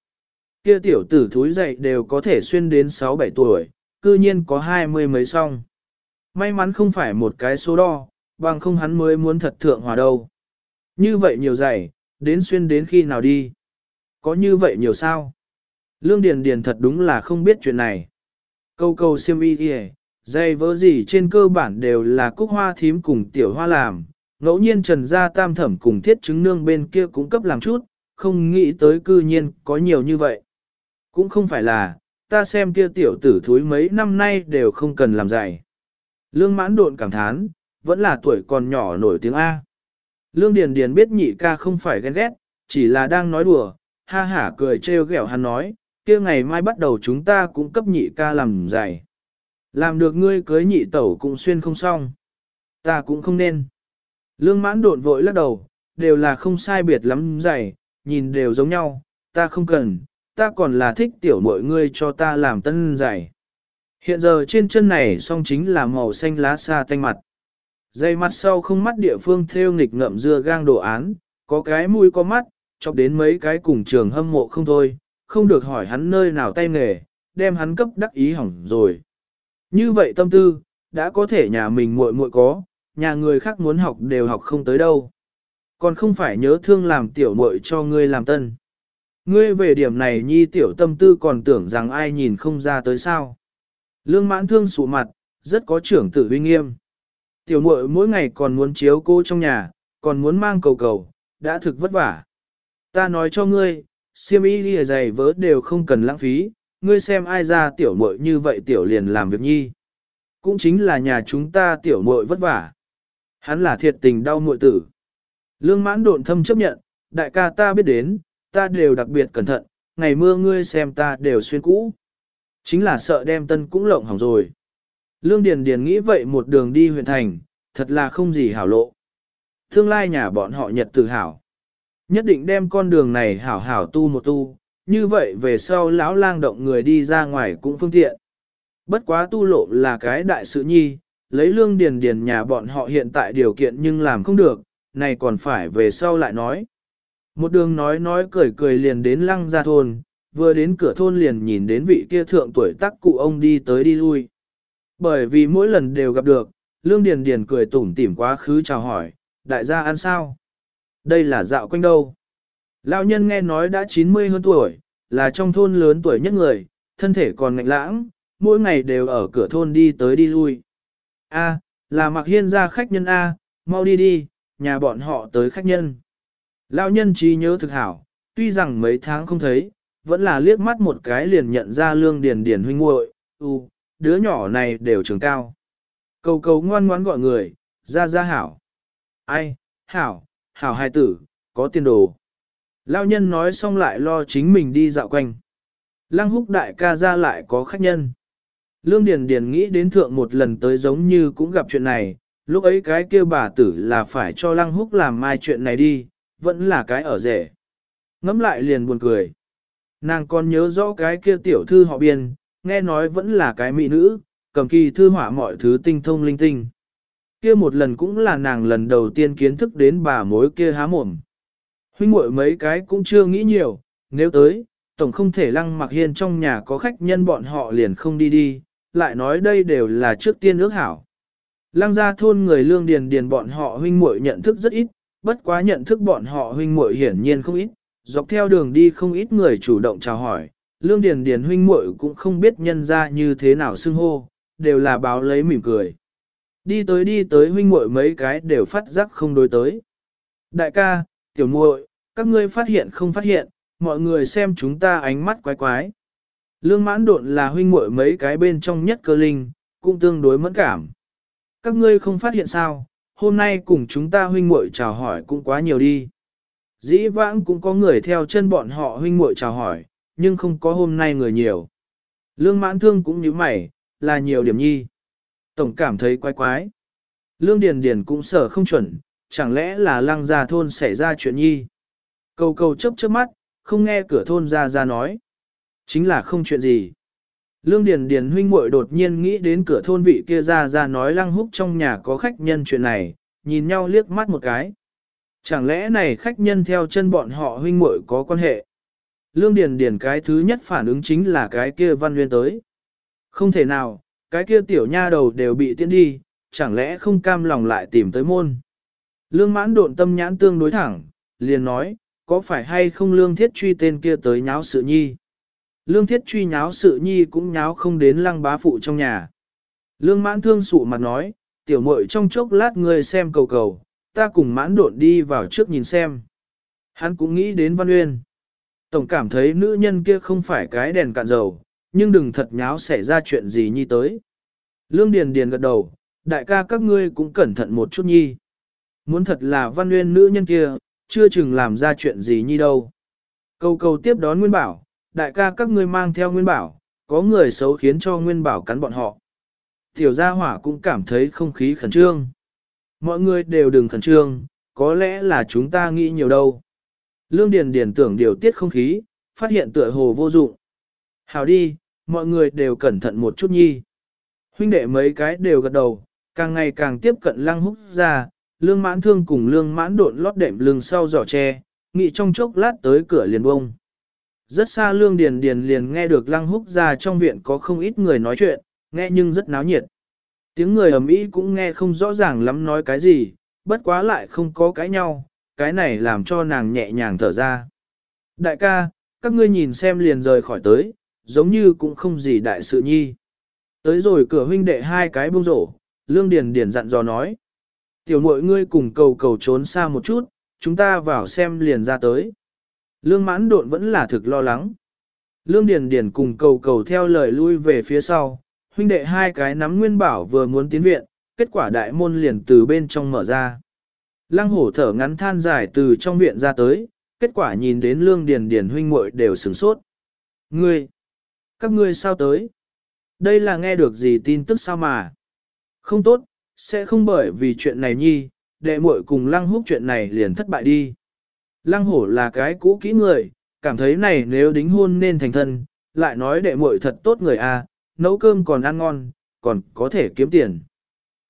Kia tiểu tử thúi dậy đều có thể xuyên đến 6-7 tuổi, cư nhiên có hai mươi mấy song. May mắn không phải một cái số đo, bằng không hắn mới muốn thật thượng hòa đâu. Như vậy nhiều giày, đến xuyên đến khi nào đi? Có như vậy nhiều sao? Lương Điền Điền thật đúng là không biết chuyện này. Câu câu siêm y kìa, dây vỡ gì trên cơ bản đều là cúc hoa thím cùng tiểu hoa làm, ngẫu nhiên trần gia tam thẩm cùng thiết chứng nương bên kia cũng cấp làm chút, không nghĩ tới cư nhiên có nhiều như vậy. Cũng không phải là, ta xem kia tiểu tử thúi mấy năm nay đều không cần làm giày. Lương mãn độn cảm thán, vẫn là tuổi còn nhỏ nổi tiếng A. Lương Điền Điền biết nhị ca không phải ghen ghét, chỉ là đang nói đùa, ha hả cười trêu ghẹo hắn nói, kia ngày mai bắt đầu chúng ta cũng cấp nhị ca làm giày. Làm được ngươi cưới nhị tẩu cũng xuyên không xong. Ta cũng không nên. Lương mãn độn vội lắc đầu, đều là không sai biệt lắm giày, nhìn đều giống nhau, ta không cần, ta còn là thích tiểu mội ngươi cho ta làm tân giày. Hiện giờ trên chân này song chính là màu xanh lá xa tanh mặt. Dây mặt sau không mắt địa phương theo nghịch ngậm dưa gang đồ án, có cái mũi có mắt, chọc đến mấy cái cùng trường hâm mộ không thôi, không được hỏi hắn nơi nào tay nghề, đem hắn cấp đắc ý hỏng rồi. Như vậy tâm tư, đã có thể nhà mình muội muội có, nhà người khác muốn học đều học không tới đâu. Còn không phải nhớ thương làm tiểu muội cho ngươi làm tân. Ngươi về điểm này nhi tiểu tâm tư còn tưởng rằng ai nhìn không ra tới sao. Lương mãn thương sụ mặt, rất có trưởng tử uy nghiêm. Tiểu muội mỗi ngày còn muốn chiếu cô trong nhà, còn muốn mang cầu cầu, đã thực vất vả. Ta nói cho ngươi, siêm y lìa giày vớ đều không cần lãng phí, ngươi xem ai ra tiểu muội như vậy tiểu liền làm việc nhi. Cũng chính là nhà chúng ta tiểu muội vất vả. Hắn là thiệt tình đau muội tử. Lương mãn độn thâm chấp nhận, đại ca ta biết đến, ta đều đặc biệt cẩn thận, ngày mưa ngươi xem ta đều xuyên cũ. Chính là sợ đem tân cũng lộng hỏng rồi. Lương Điền Điền nghĩ vậy một đường đi huyện thành, thật là không gì hảo lộ. Tương lai nhà bọn họ nhật tự hảo. Nhất định đem con đường này hảo hảo tu một tu, như vậy về sau lão lang động người đi ra ngoài cũng phương tiện. Bất quá tu lộ là cái đại sự nhi, lấy lương điền điền nhà bọn họ hiện tại điều kiện nhưng làm không được, này còn phải về sau lại nói. Một đường nói nói cười cười liền đến lăng gia thôn, vừa đến cửa thôn liền nhìn đến vị kia thượng tuổi tác cụ ông đi tới đi lui. Bởi vì mỗi lần đều gặp được, Lương Điền Điền cười tủm tỉm quá khứ chào hỏi, đại gia ăn sao? Đây là dạo quanh đâu? Lão nhân nghe nói đã 90 hơn tuổi, là trong thôn lớn tuổi nhất người, thân thể còn ngạnh lãng, mỗi ngày đều ở cửa thôn đi tới đi lui. A, là mặc hiên gia khách nhân A, mau đi đi, nhà bọn họ tới khách nhân. Lão nhân trí nhớ thực hảo, tuy rằng mấy tháng không thấy, vẫn là liếc mắt một cái liền nhận ra lương điền điền huynh muội, u, đứa nhỏ này đều trường cao. Cầu cầu ngoan ngoãn gọi người, ra ra hảo. Ai, hảo, hảo hai tử, có tiền đồ. Lão nhân nói xong lại lo chính mình đi dạo quanh. Lăng húc đại ca ra lại có khách nhân. Lương Điền Điền nghĩ đến thượng một lần tới giống như cũng gặp chuyện này, lúc ấy cái kia bà tử là phải cho Lăng Húc làm mai chuyện này đi, vẫn là cái ở rể. Ngắm lại liền buồn cười. Nàng còn nhớ rõ cái kia tiểu thư họ biên, nghe nói vẫn là cái mỹ nữ, cầm kỳ thư họa mọi thứ tinh thông linh tinh. Kia một lần cũng là nàng lần đầu tiên kiến thức đến bà mối kia há mồm. Huynh muội mấy cái cũng chưa nghĩ nhiều, nếu tới, tổng không thể lăng mặc hiên trong nhà có khách nhân bọn họ liền không đi đi, lại nói đây đều là trước tiên ước hảo. Lăng gia thôn người lương điền điền bọn họ huynh muội nhận thức rất ít, bất quá nhận thức bọn họ huynh muội hiển nhiên không ít, dọc theo đường đi không ít người chủ động chào hỏi, lương điền điền huynh muội cũng không biết nhân ra như thế nào xưng hô, đều là báo lấy mỉm cười. Đi tới đi tới huynh muội mấy cái đều phát giác không đối tới. Đại ca, tiểu muội, các ngươi phát hiện không phát hiện, mọi người xem chúng ta ánh mắt quái quái. Lương mãn độn là huynh muội mấy cái bên trong nhất cơ linh, cũng tương đối mẫn cảm. Các ngươi không phát hiện sao, hôm nay cùng chúng ta huynh muội chào hỏi cũng quá nhiều đi. Dĩ vãng cũng có người theo chân bọn họ huynh muội chào hỏi, nhưng không có hôm nay người nhiều. Lương mãn thương cũng như mày, là nhiều điểm nhi. Tổng cảm thấy quái quái. Lương Điền Điền cũng sợ không chuẩn, chẳng lẽ là lăng gia thôn xảy ra chuyện nhi. Cầu cầu chớp chớp mắt, không nghe cửa thôn ra ra nói. Chính là không chuyện gì. Lương Điền Điền huynh muội đột nhiên nghĩ đến cửa thôn vị kia ra ra nói lăng húc trong nhà có khách nhân chuyện này, nhìn nhau liếc mắt một cái. Chẳng lẽ này khách nhân theo chân bọn họ huynh muội có quan hệ? Lương Điền Điền cái thứ nhất phản ứng chính là cái kia văn nguyên tới. Không thể nào, cái kia tiểu nha đầu đều bị tiễn đi, chẳng lẽ không cam lòng lại tìm tới môn. Lương mãn độn tâm nhãn tương đối thẳng, liền nói, có phải hay không lương thiết truy tên kia tới nháo sự nhi. Lương thiết truy nháo sự nhi cũng nháo không đến lăng bá phụ trong nhà. Lương mãn thương sụ mặt nói, tiểu muội trong chốc lát ngươi xem cầu cầu, ta cùng mãn độn đi vào trước nhìn xem. Hắn cũng nghĩ đến Văn Uyên. Tổng cảm thấy nữ nhân kia không phải cái đèn cạn dầu, nhưng đừng thật nháo xảy ra chuyện gì nhi tới. Lương Điền Điền gật đầu, đại ca các ngươi cũng cẩn thận một chút nhi. Muốn thật là Văn Uyên nữ nhân kia, chưa chừng làm ra chuyện gì nhi đâu. Cầu cầu tiếp đón Nguyên Bảo, đại ca các ngươi mang theo Nguyên Bảo, có người xấu khiến cho Nguyên Bảo cắn bọn họ. Tiểu gia hỏa cũng cảm thấy không khí khẩn trương. Mọi người đều đừng khẩn trương, có lẽ là chúng ta nghĩ nhiều đâu. Lương Điền Điền tưởng điều tiết không khí, phát hiện tựa hồ vô dụng. Hào đi, mọi người đều cẩn thận một chút nhi. Huynh đệ mấy cái đều gật đầu, càng ngày càng tiếp cận lăng húc ra, lương mãn thương cùng lương mãn độn lót đệm lưng sau giỏ tre, nghị trong chốc lát tới cửa liền bông. Rất xa lương điền điền liền nghe được lăng húc ra trong viện có không ít người nói chuyện, nghe nhưng rất náo nhiệt. Tiếng người ầm ĩ cũng nghe không rõ ràng lắm nói cái gì, bất quá lại không có cãi nhau, cái này làm cho nàng nhẹ nhàng thở ra. Đại ca, các ngươi nhìn xem liền rời khỏi tới, giống như cũng không gì đại sự nhi. Tới rồi cửa huynh đệ hai cái bông rổ, lương điền điền dặn dò nói. Tiểu muội ngươi cùng cầu cầu trốn xa một chút, chúng ta vào xem liền ra tới. Lương mãn độn vẫn là thực lo lắng. Lương điền điền cùng cầu cầu theo lời lui về phía sau, huynh đệ hai cái nắm nguyên bảo vừa muốn tiến viện, kết quả đại môn liền từ bên trong mở ra. Lăng hổ thở ngắn than dài từ trong viện ra tới, kết quả nhìn đến lương điền điền huynh muội đều sửng sốt. Ngươi! Các ngươi sao tới? Đây là nghe được gì tin tức sao mà? Không tốt, sẽ không bởi vì chuyện này nhi, đệ muội cùng lăng húc chuyện này liền thất bại đi. Lăng hổ là cái cũ kỹ người, cảm thấy này nếu đính hôn nên thành thân, lại nói đệ muội thật tốt người a, à, nấu cơm còn ăn ngon, còn có thể kiếm tiền.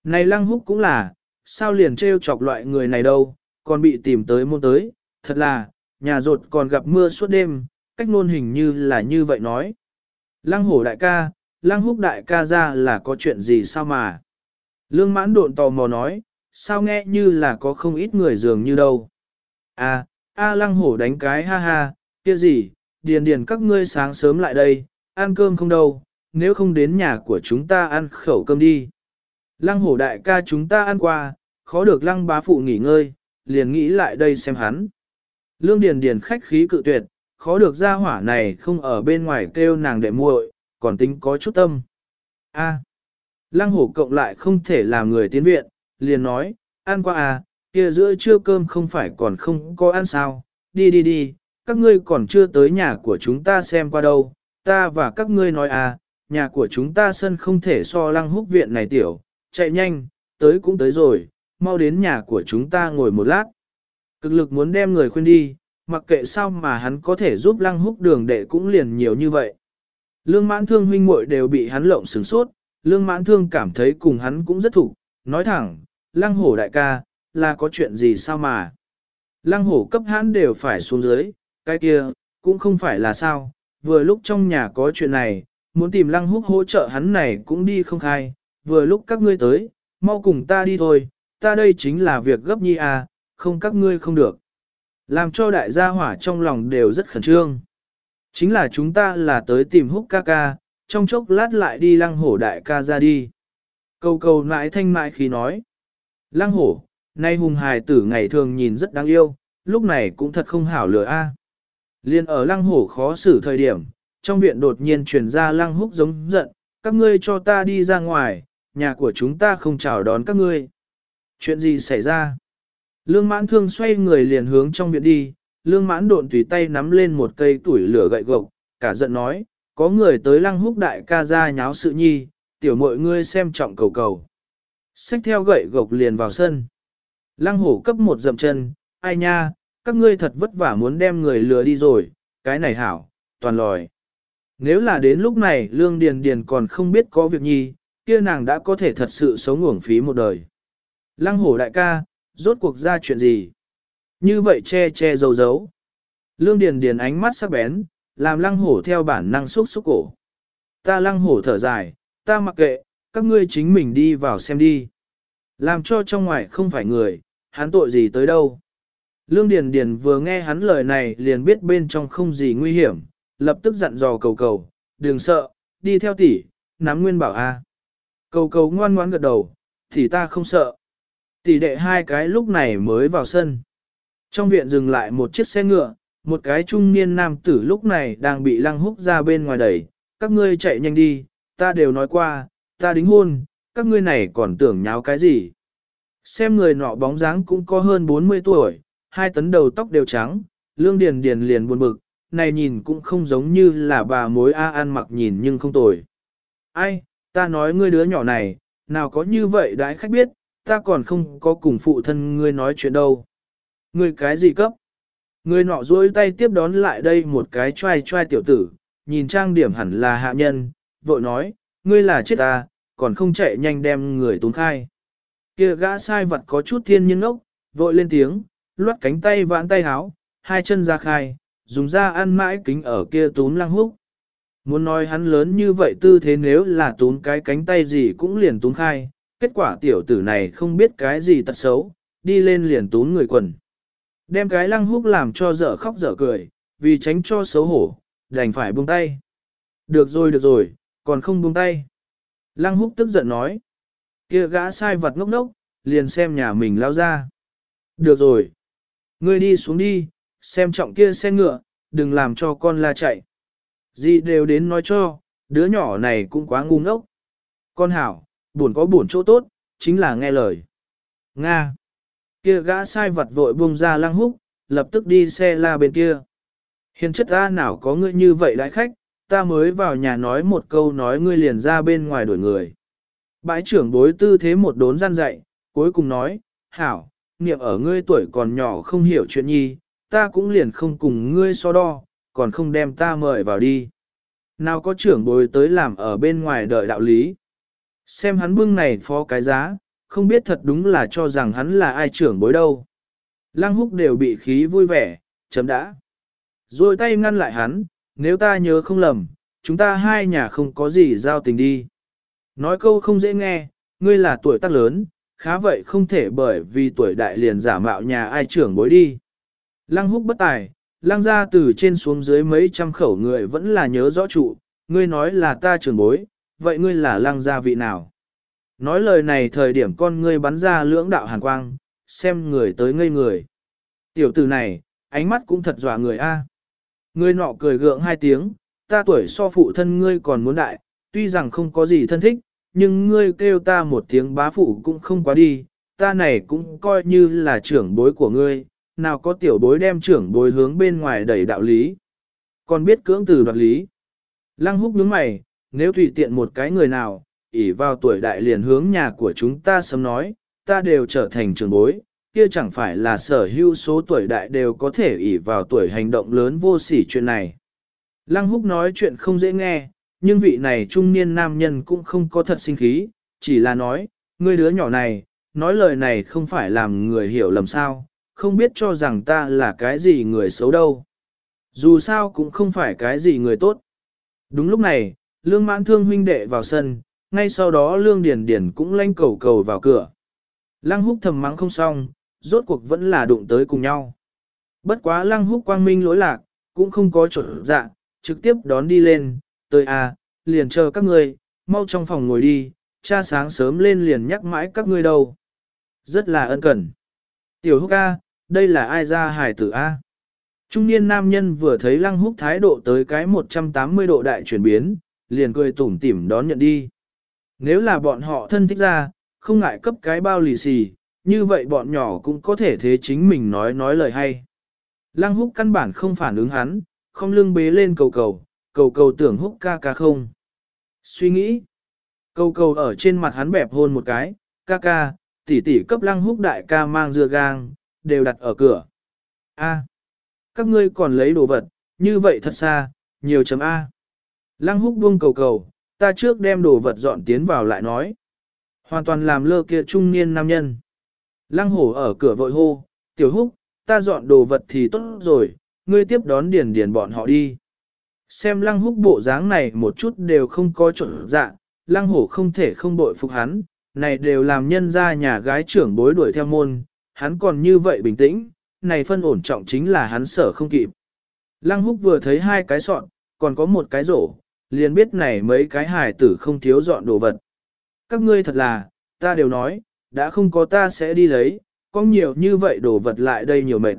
Này lăng húc cũng là, sao liền trêu chọc loại người này đâu, còn bị tìm tới môn tới, thật là, nhà rột còn gặp mưa suốt đêm, cách nôn hình như là như vậy nói. Lăng hổ đại ca, lăng húc đại ca ra là có chuyện gì sao mà. Lương mãn độn tò mò nói, sao nghe như là có không ít người dường như đâu. À, a lăng hổ đánh cái ha ha, kia gì, điền điền các ngươi sáng sớm lại đây, ăn cơm không đâu, nếu không đến nhà của chúng ta ăn khẩu cơm đi. Lăng hổ đại ca chúng ta ăn qua, khó được lăng bá phụ nghỉ ngơi, liền nghĩ lại đây xem hắn. Lương Điền Điền khách khí cự tuyệt, khó được gia hỏa này không ở bên ngoài kêu nàng đệ muội, còn tính có chút tâm. A, lăng hổ cộng lại không thể làm người tiến viện, liền nói, ăn qua à, kia giữa trưa cơm không phải còn không có ăn sao, đi đi đi, các ngươi còn chưa tới nhà của chúng ta xem qua đâu, ta và các ngươi nói à, nhà của chúng ta sân không thể so lăng húc viện này tiểu, chạy nhanh, tới cũng tới rồi, mau đến nhà của chúng ta ngồi một lát. Cực lực muốn đem người khuyên đi, mặc kệ sao mà hắn có thể giúp lăng húc đường đệ cũng liền nhiều như vậy. Lương mãn thương huynh muội đều bị hắn lộng sừng sốt, lương mãn thương cảm thấy cùng hắn cũng rất thủ, nói thẳng, lăng hổ đại ca, là có chuyện gì sao mà. Lăng hổ cấp hãn đều phải xuống dưới, cái kia, cũng không phải là sao, vừa lúc trong nhà có chuyện này, muốn tìm lăng húc hỗ trợ hắn này cũng đi không khai, vừa lúc các ngươi tới, mau cùng ta đi thôi, ta đây chính là việc gấp nhi à, không các ngươi không được. Làm cho đại gia hỏa trong lòng đều rất khẩn trương. Chính là chúng ta là tới tìm húc ca ca, trong chốc lát lại đi lăng hổ đại ca ra đi. câu câu nãi thanh mại khi nói. Lăng hổ, nay hùng hài tử ngày thường nhìn rất đáng yêu, lúc này cũng thật không hảo lừa a. Liên ở lăng hổ khó xử thời điểm, trong viện đột nhiên truyền ra lăng húc giống giận, các ngươi cho ta đi ra ngoài, nhà của chúng ta không chào đón các ngươi. Chuyện gì xảy ra? Lương mãn thương xoay người liền hướng trong viện đi, lương mãn độn tùy tay nắm lên một cây tuổi lửa gậy gộc, cả giận nói, có người tới lăng húc đại ca ra nháo sự nhi, tiểu mội ngươi xem trọng cầu cầu. Xách theo gậy gộc liền vào sân. Lăng hổ cấp một dậm chân, ai nha, các ngươi thật vất vả muốn đem người lừa đi rồi, cái này hảo, toàn lòi. Nếu là đến lúc này Lương Điền Điền còn không biết có việc nhi, kia nàng đã có thể thật sự sống uổng phí một đời. Lăng hổ đại ca, rốt cuộc ra chuyện gì? Như vậy che che giấu giấu. Lương Điền Điền ánh mắt sắc bén, làm lăng hổ theo bản năng xúc xúc cổ. Ta lăng hổ thở dài, ta mặc kệ, các ngươi chính mình đi vào xem đi. Làm cho trong ngoài không phải người, hắn tội gì tới đâu. Lương Điền Điền vừa nghe hắn lời này liền biết bên trong không gì nguy hiểm, lập tức dặn dò cầu cầu, đừng sợ, đi theo tỷ, nắm nguyên bảo a. Cầu cầu ngoan ngoãn gật đầu, tỷ ta không sợ. Tỷ đệ hai cái lúc này mới vào sân. Trong viện dừng lại một chiếc xe ngựa, một cái trung niên nam tử lúc này đang bị lăng húc ra bên ngoài đẩy, các ngươi chạy nhanh đi, ta đều nói qua, ta đính hôn, các ngươi này còn tưởng nháo cái gì. Xem người nọ bóng dáng cũng có hơn 40 tuổi, hai tấn đầu tóc đều trắng, lương điền điền liền buồn bực, này nhìn cũng không giống như là bà mối A An mặc nhìn nhưng không tồi. Ai, ta nói ngươi đứa nhỏ này, nào có như vậy đãi khách biết, ta còn không có cùng phụ thân ngươi nói chuyện đâu. Ngươi cái gì cấp? Người nọ duỗi tay tiếp đón lại đây một cái trai trai tiểu tử, nhìn trang điểm hẳn là hạ nhân, vội nói, ngươi là chết ta, còn không chạy nhanh đem người tốn khai. Kia gã sai vật có chút thiên nhiên ốc, vội lên tiếng, loát cánh tay vãn tay háo, hai chân ra khai, dùng ra ăn mãi kính ở kia tún lăng húc. Muốn nói hắn lớn như vậy tư thế nếu là tún cái cánh tay gì cũng liền tún khai, kết quả tiểu tử này không biết cái gì tật xấu, đi lên liền tún người quần. Đem cái lăng húc làm cho dở khóc dở cười, vì tránh cho xấu hổ, đành phải buông tay. Được rồi được rồi, còn không buông tay. Lăng húc tức giận nói kia gã sai vật ngốc ngốc, liền xem nhà mình lao ra. Được rồi. Ngươi đi xuống đi, xem trọng kia xe ngựa, đừng làm cho con la chạy. Gì đều đến nói cho, đứa nhỏ này cũng quá ngu ngốc. Con hảo, buồn có buồn chỗ tốt, chính là nghe lời. Nga. Kia gã sai vật vội buông ra lăng húc, lập tức đi xe la bên kia. Hiền chất ta nào có ngươi như vậy đại khách, ta mới vào nhà nói một câu nói ngươi liền ra bên ngoài đuổi người. Bãi trưởng bối tư thế một đốn gian dạy, cuối cùng nói, hảo, niệm ở ngươi tuổi còn nhỏ không hiểu chuyện nhi, ta cũng liền không cùng ngươi so đo, còn không đem ta mời vào đi. Nào có trưởng bối tới làm ở bên ngoài đợi đạo lý. Xem hắn bưng này phó cái giá, không biết thật đúng là cho rằng hắn là ai trưởng bối đâu. Lăng húc đều bị khí vui vẻ, chấm đã. Rồi tay ngăn lại hắn, nếu ta nhớ không lầm, chúng ta hai nhà không có gì giao tình đi. Nói câu không dễ nghe, ngươi là tuổi tác lớn, khá vậy không thể bởi vì tuổi đại liền giả mạo nhà ai trưởng bối đi. Lăng húc bất tài, lăng ra từ trên xuống dưới mấy trăm khẩu người vẫn là nhớ rõ trụ, ngươi nói là ta trưởng bối, vậy ngươi là lăng gia vị nào? Nói lời này thời điểm con ngươi bắn ra lưỡng đạo hàn quang, xem người tới ngây người. Tiểu tử này, ánh mắt cũng thật dọa người a. Ngươi nọ cười gượng hai tiếng, ta tuổi so phụ thân ngươi còn muốn đại, tuy rằng không có gì thân thích, nhưng ngươi kêu ta một tiếng bá phụ cũng không quá đi, ta này cũng coi như là trưởng bối của ngươi, nào có tiểu bối đem trưởng bối hướng bên ngoài đẩy đạo lý. Còn biết cưỡng từ đoạt lý. Lăng húc nhướng mày, nếu tùy tiện một cái người nào, ỷ vào tuổi đại liền hướng nhà của chúng ta sớm nói, ta đều trở thành trưởng bối, kia chẳng phải là sở hữu số tuổi đại đều có thể ỷ vào tuổi hành động lớn vô sỉ chuyện này. Lăng húc nói chuyện không dễ nghe, nhưng vị này trung niên nam nhân cũng không có thật sinh khí, chỉ là nói, ngươi đứa nhỏ này, nói lời này không phải làm người hiểu lầm sao, không biết cho rằng ta là cái gì người xấu đâu. Dù sao cũng không phải cái gì người tốt. Đúng lúc này, lương mãn thương huynh đệ vào sân, ngay sau đó lương điền điền cũng lanh cầu cầu vào cửa. Lăng húc thầm mắng không xong, rốt cuộc vẫn là đụng tới cùng nhau. Bất quá lăng húc quang minh lỗi lạc, cũng không có chỗ dạ, trực tiếp đón đi lên, tới à, liền chờ các ngươi, mau trong phòng ngồi đi, cha sáng sớm lên liền nhắc mãi các ngươi đâu. Rất là ân cần. Tiểu húc a, đây là ai ra hải tử a? Trung niên nam nhân vừa thấy lăng húc thái độ tới cái 180 độ đại chuyển biến, liền cười tủm tỉm đón nhận đi. Nếu là bọn họ thân thích ra, không ngại cấp cái bao lì xì, như vậy bọn nhỏ cũng có thể thế chính mình nói nói lời hay. Lăng húc căn bản không phản ứng hắn, không lưng bế lên cầu cầu, cầu cầu tưởng húc ca ca không. Suy nghĩ, cầu cầu ở trên mặt hắn bẹp hôn một cái, ca ca, tỷ tỷ cấp lăng húc đại ca mang dưa gang, đều đặt ở cửa. A, các ngươi còn lấy đồ vật, như vậy thật xa, nhiều chấm A. Lăng húc buông cầu cầu, ta trước đem đồ vật dọn tiến vào lại nói. Hoàn toàn làm lơ kia trung niên nam nhân. Lăng hổ ở cửa vội hô, tiểu húc, ta dọn đồ vật thì tốt rồi, ngươi tiếp đón điền điền bọn họ đi. Xem lăng húc bộ dáng này một chút đều không có trộn dạ, lăng hổ không thể không bội phục hắn, này đều làm nhân ra nhà gái trưởng bối đuổi theo môn, hắn còn như vậy bình tĩnh, này phân ổn trọng chính là hắn sở không kịp. Lăng húc vừa thấy hai cái sọn, còn có một cái rổ, liền biết này mấy cái hài tử không thiếu dọn đồ vật. Các ngươi thật là, ta đều nói, đã không có ta sẽ đi lấy, có nhiều như vậy đồ vật lại đây nhiều mệt.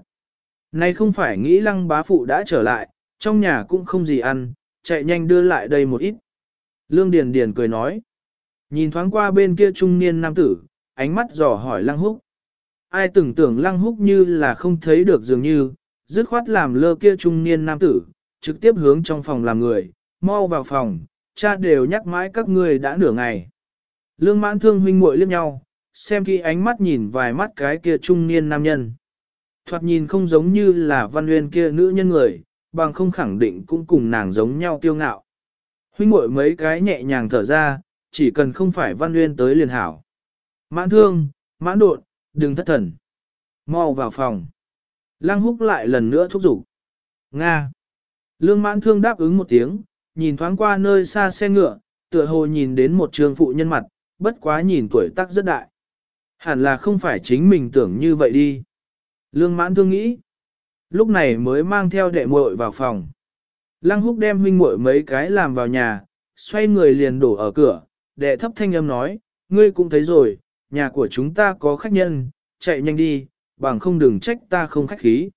Này không phải nghĩ lăng bá phụ đã trở lại, trong nhà cũng không gì ăn, chạy nhanh đưa lại đây một ít. Lương Điền Điền cười nói. Nhìn thoáng qua bên kia trung niên nam tử, ánh mắt dò hỏi lăng húc. Ai tưởng tưởng lăng húc như là không thấy được dường như, dứt khoát làm lơ kia trung niên nam tử, trực tiếp hướng trong phòng làm người, mau vào phòng, cha đều nhắc mãi các ngươi đã nửa ngày. Lương mãn thương huynh muội liếc nhau, xem kỹ ánh mắt nhìn vài mắt cái kia trung niên nam nhân. Thoạt nhìn không giống như là văn nguyên kia nữ nhân người, bằng không khẳng định cũng cùng nàng giống nhau tiêu ngạo. Huynh muội mấy cái nhẹ nhàng thở ra, chỉ cần không phải văn nguyên tới liền hảo. Mãn thương, mãn đột, đừng thất thần. Mau vào phòng. Lăng húc lại lần nữa thúc giục. Nga. Lương mãn thương đáp ứng một tiếng, nhìn thoáng qua nơi xa xe ngựa, tựa hồ nhìn đến một trường phụ nhân mặt, bất quá nhìn tuổi tác rất đại. Hẳn là không phải chính mình tưởng như vậy đi. Lương mãn thương nghĩ. Lúc này mới mang theo đệ muội vào phòng. Lăng húc đem huynh muội mấy cái làm vào nhà, xoay người liền đổ ở cửa, đệ thấp thanh âm nói, ngươi cũng thấy rồi, nhà của chúng ta có khách nhân, chạy nhanh đi, bằng không đừng trách ta không khách khí.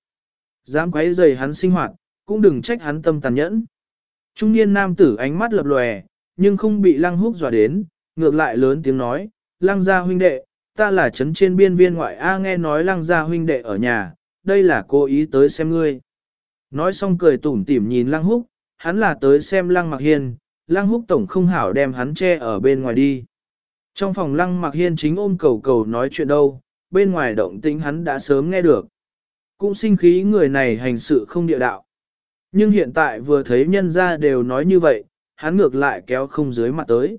Dám quấy rầy hắn sinh hoạt, cũng đừng trách hắn tâm tàn nhẫn. Trung niên nam tử ánh mắt lập lòe, nhưng không bị lăng húc dọa đến, ngược lại lớn tiếng nói, lăng gia huynh đệ, ta là trấn trên biên viên ngoại A nghe nói lăng gia huynh đệ ở nhà, đây là cố ý tới xem ngươi. Nói xong cười tủm tỉm nhìn lăng húc, hắn là tới xem lăng mặc hiên, lăng húc tổng không hảo đem hắn che ở bên ngoài đi. Trong phòng lăng mặc hiên chính ôm cầu cầu nói chuyện đâu, bên ngoài động tĩnh hắn đã sớm nghe được. Cũng sinh khí người này hành sự không địa đạo. Nhưng hiện tại vừa thấy nhân gia đều nói như vậy, hắn ngược lại kéo không dưới mặt tới.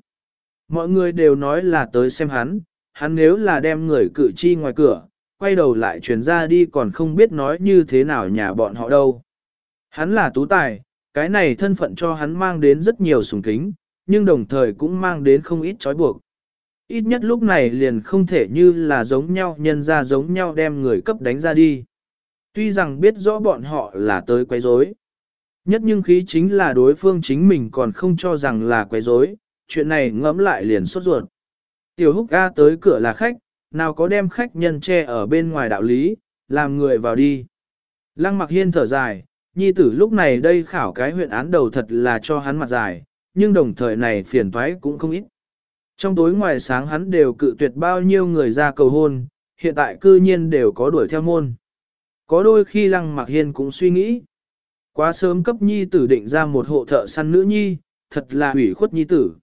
Mọi người đều nói là tới xem hắn, hắn nếu là đem người cử chi ngoài cửa, quay đầu lại chuyển ra đi còn không biết nói như thế nào nhà bọn họ đâu. Hắn là tú tài, cái này thân phận cho hắn mang đến rất nhiều sùng kính, nhưng đồng thời cũng mang đến không ít trói buộc. Ít nhất lúc này liền không thể như là giống nhau nhân ra giống nhau đem người cấp đánh ra đi. Tuy rằng biết rõ bọn họ là tới quấy rối, nhất nhưng khí chính là đối phương chính mình còn không cho rằng là quấy rối, chuyện này ngẫm lại liền sốt ruột. Tiểu húc ga tới cửa là khách, nào có đem khách nhân che ở bên ngoài đạo lý, làm người vào đi. Lăng mặc hiên thở dài, nhi tử lúc này đây khảo cái huyện án đầu thật là cho hắn mặt dài, nhưng đồng thời này phiền toái cũng không ít. Trong tối ngoài sáng hắn đều cự tuyệt bao nhiêu người ra cầu hôn, hiện tại cư nhiên đều có đuổi theo môn. Có đôi khi lăng mặc hiên cũng suy nghĩ. Quá sớm cấp nhi tử định ra một hộ thợ săn nữ nhi, thật là hủy khuất nhi tử.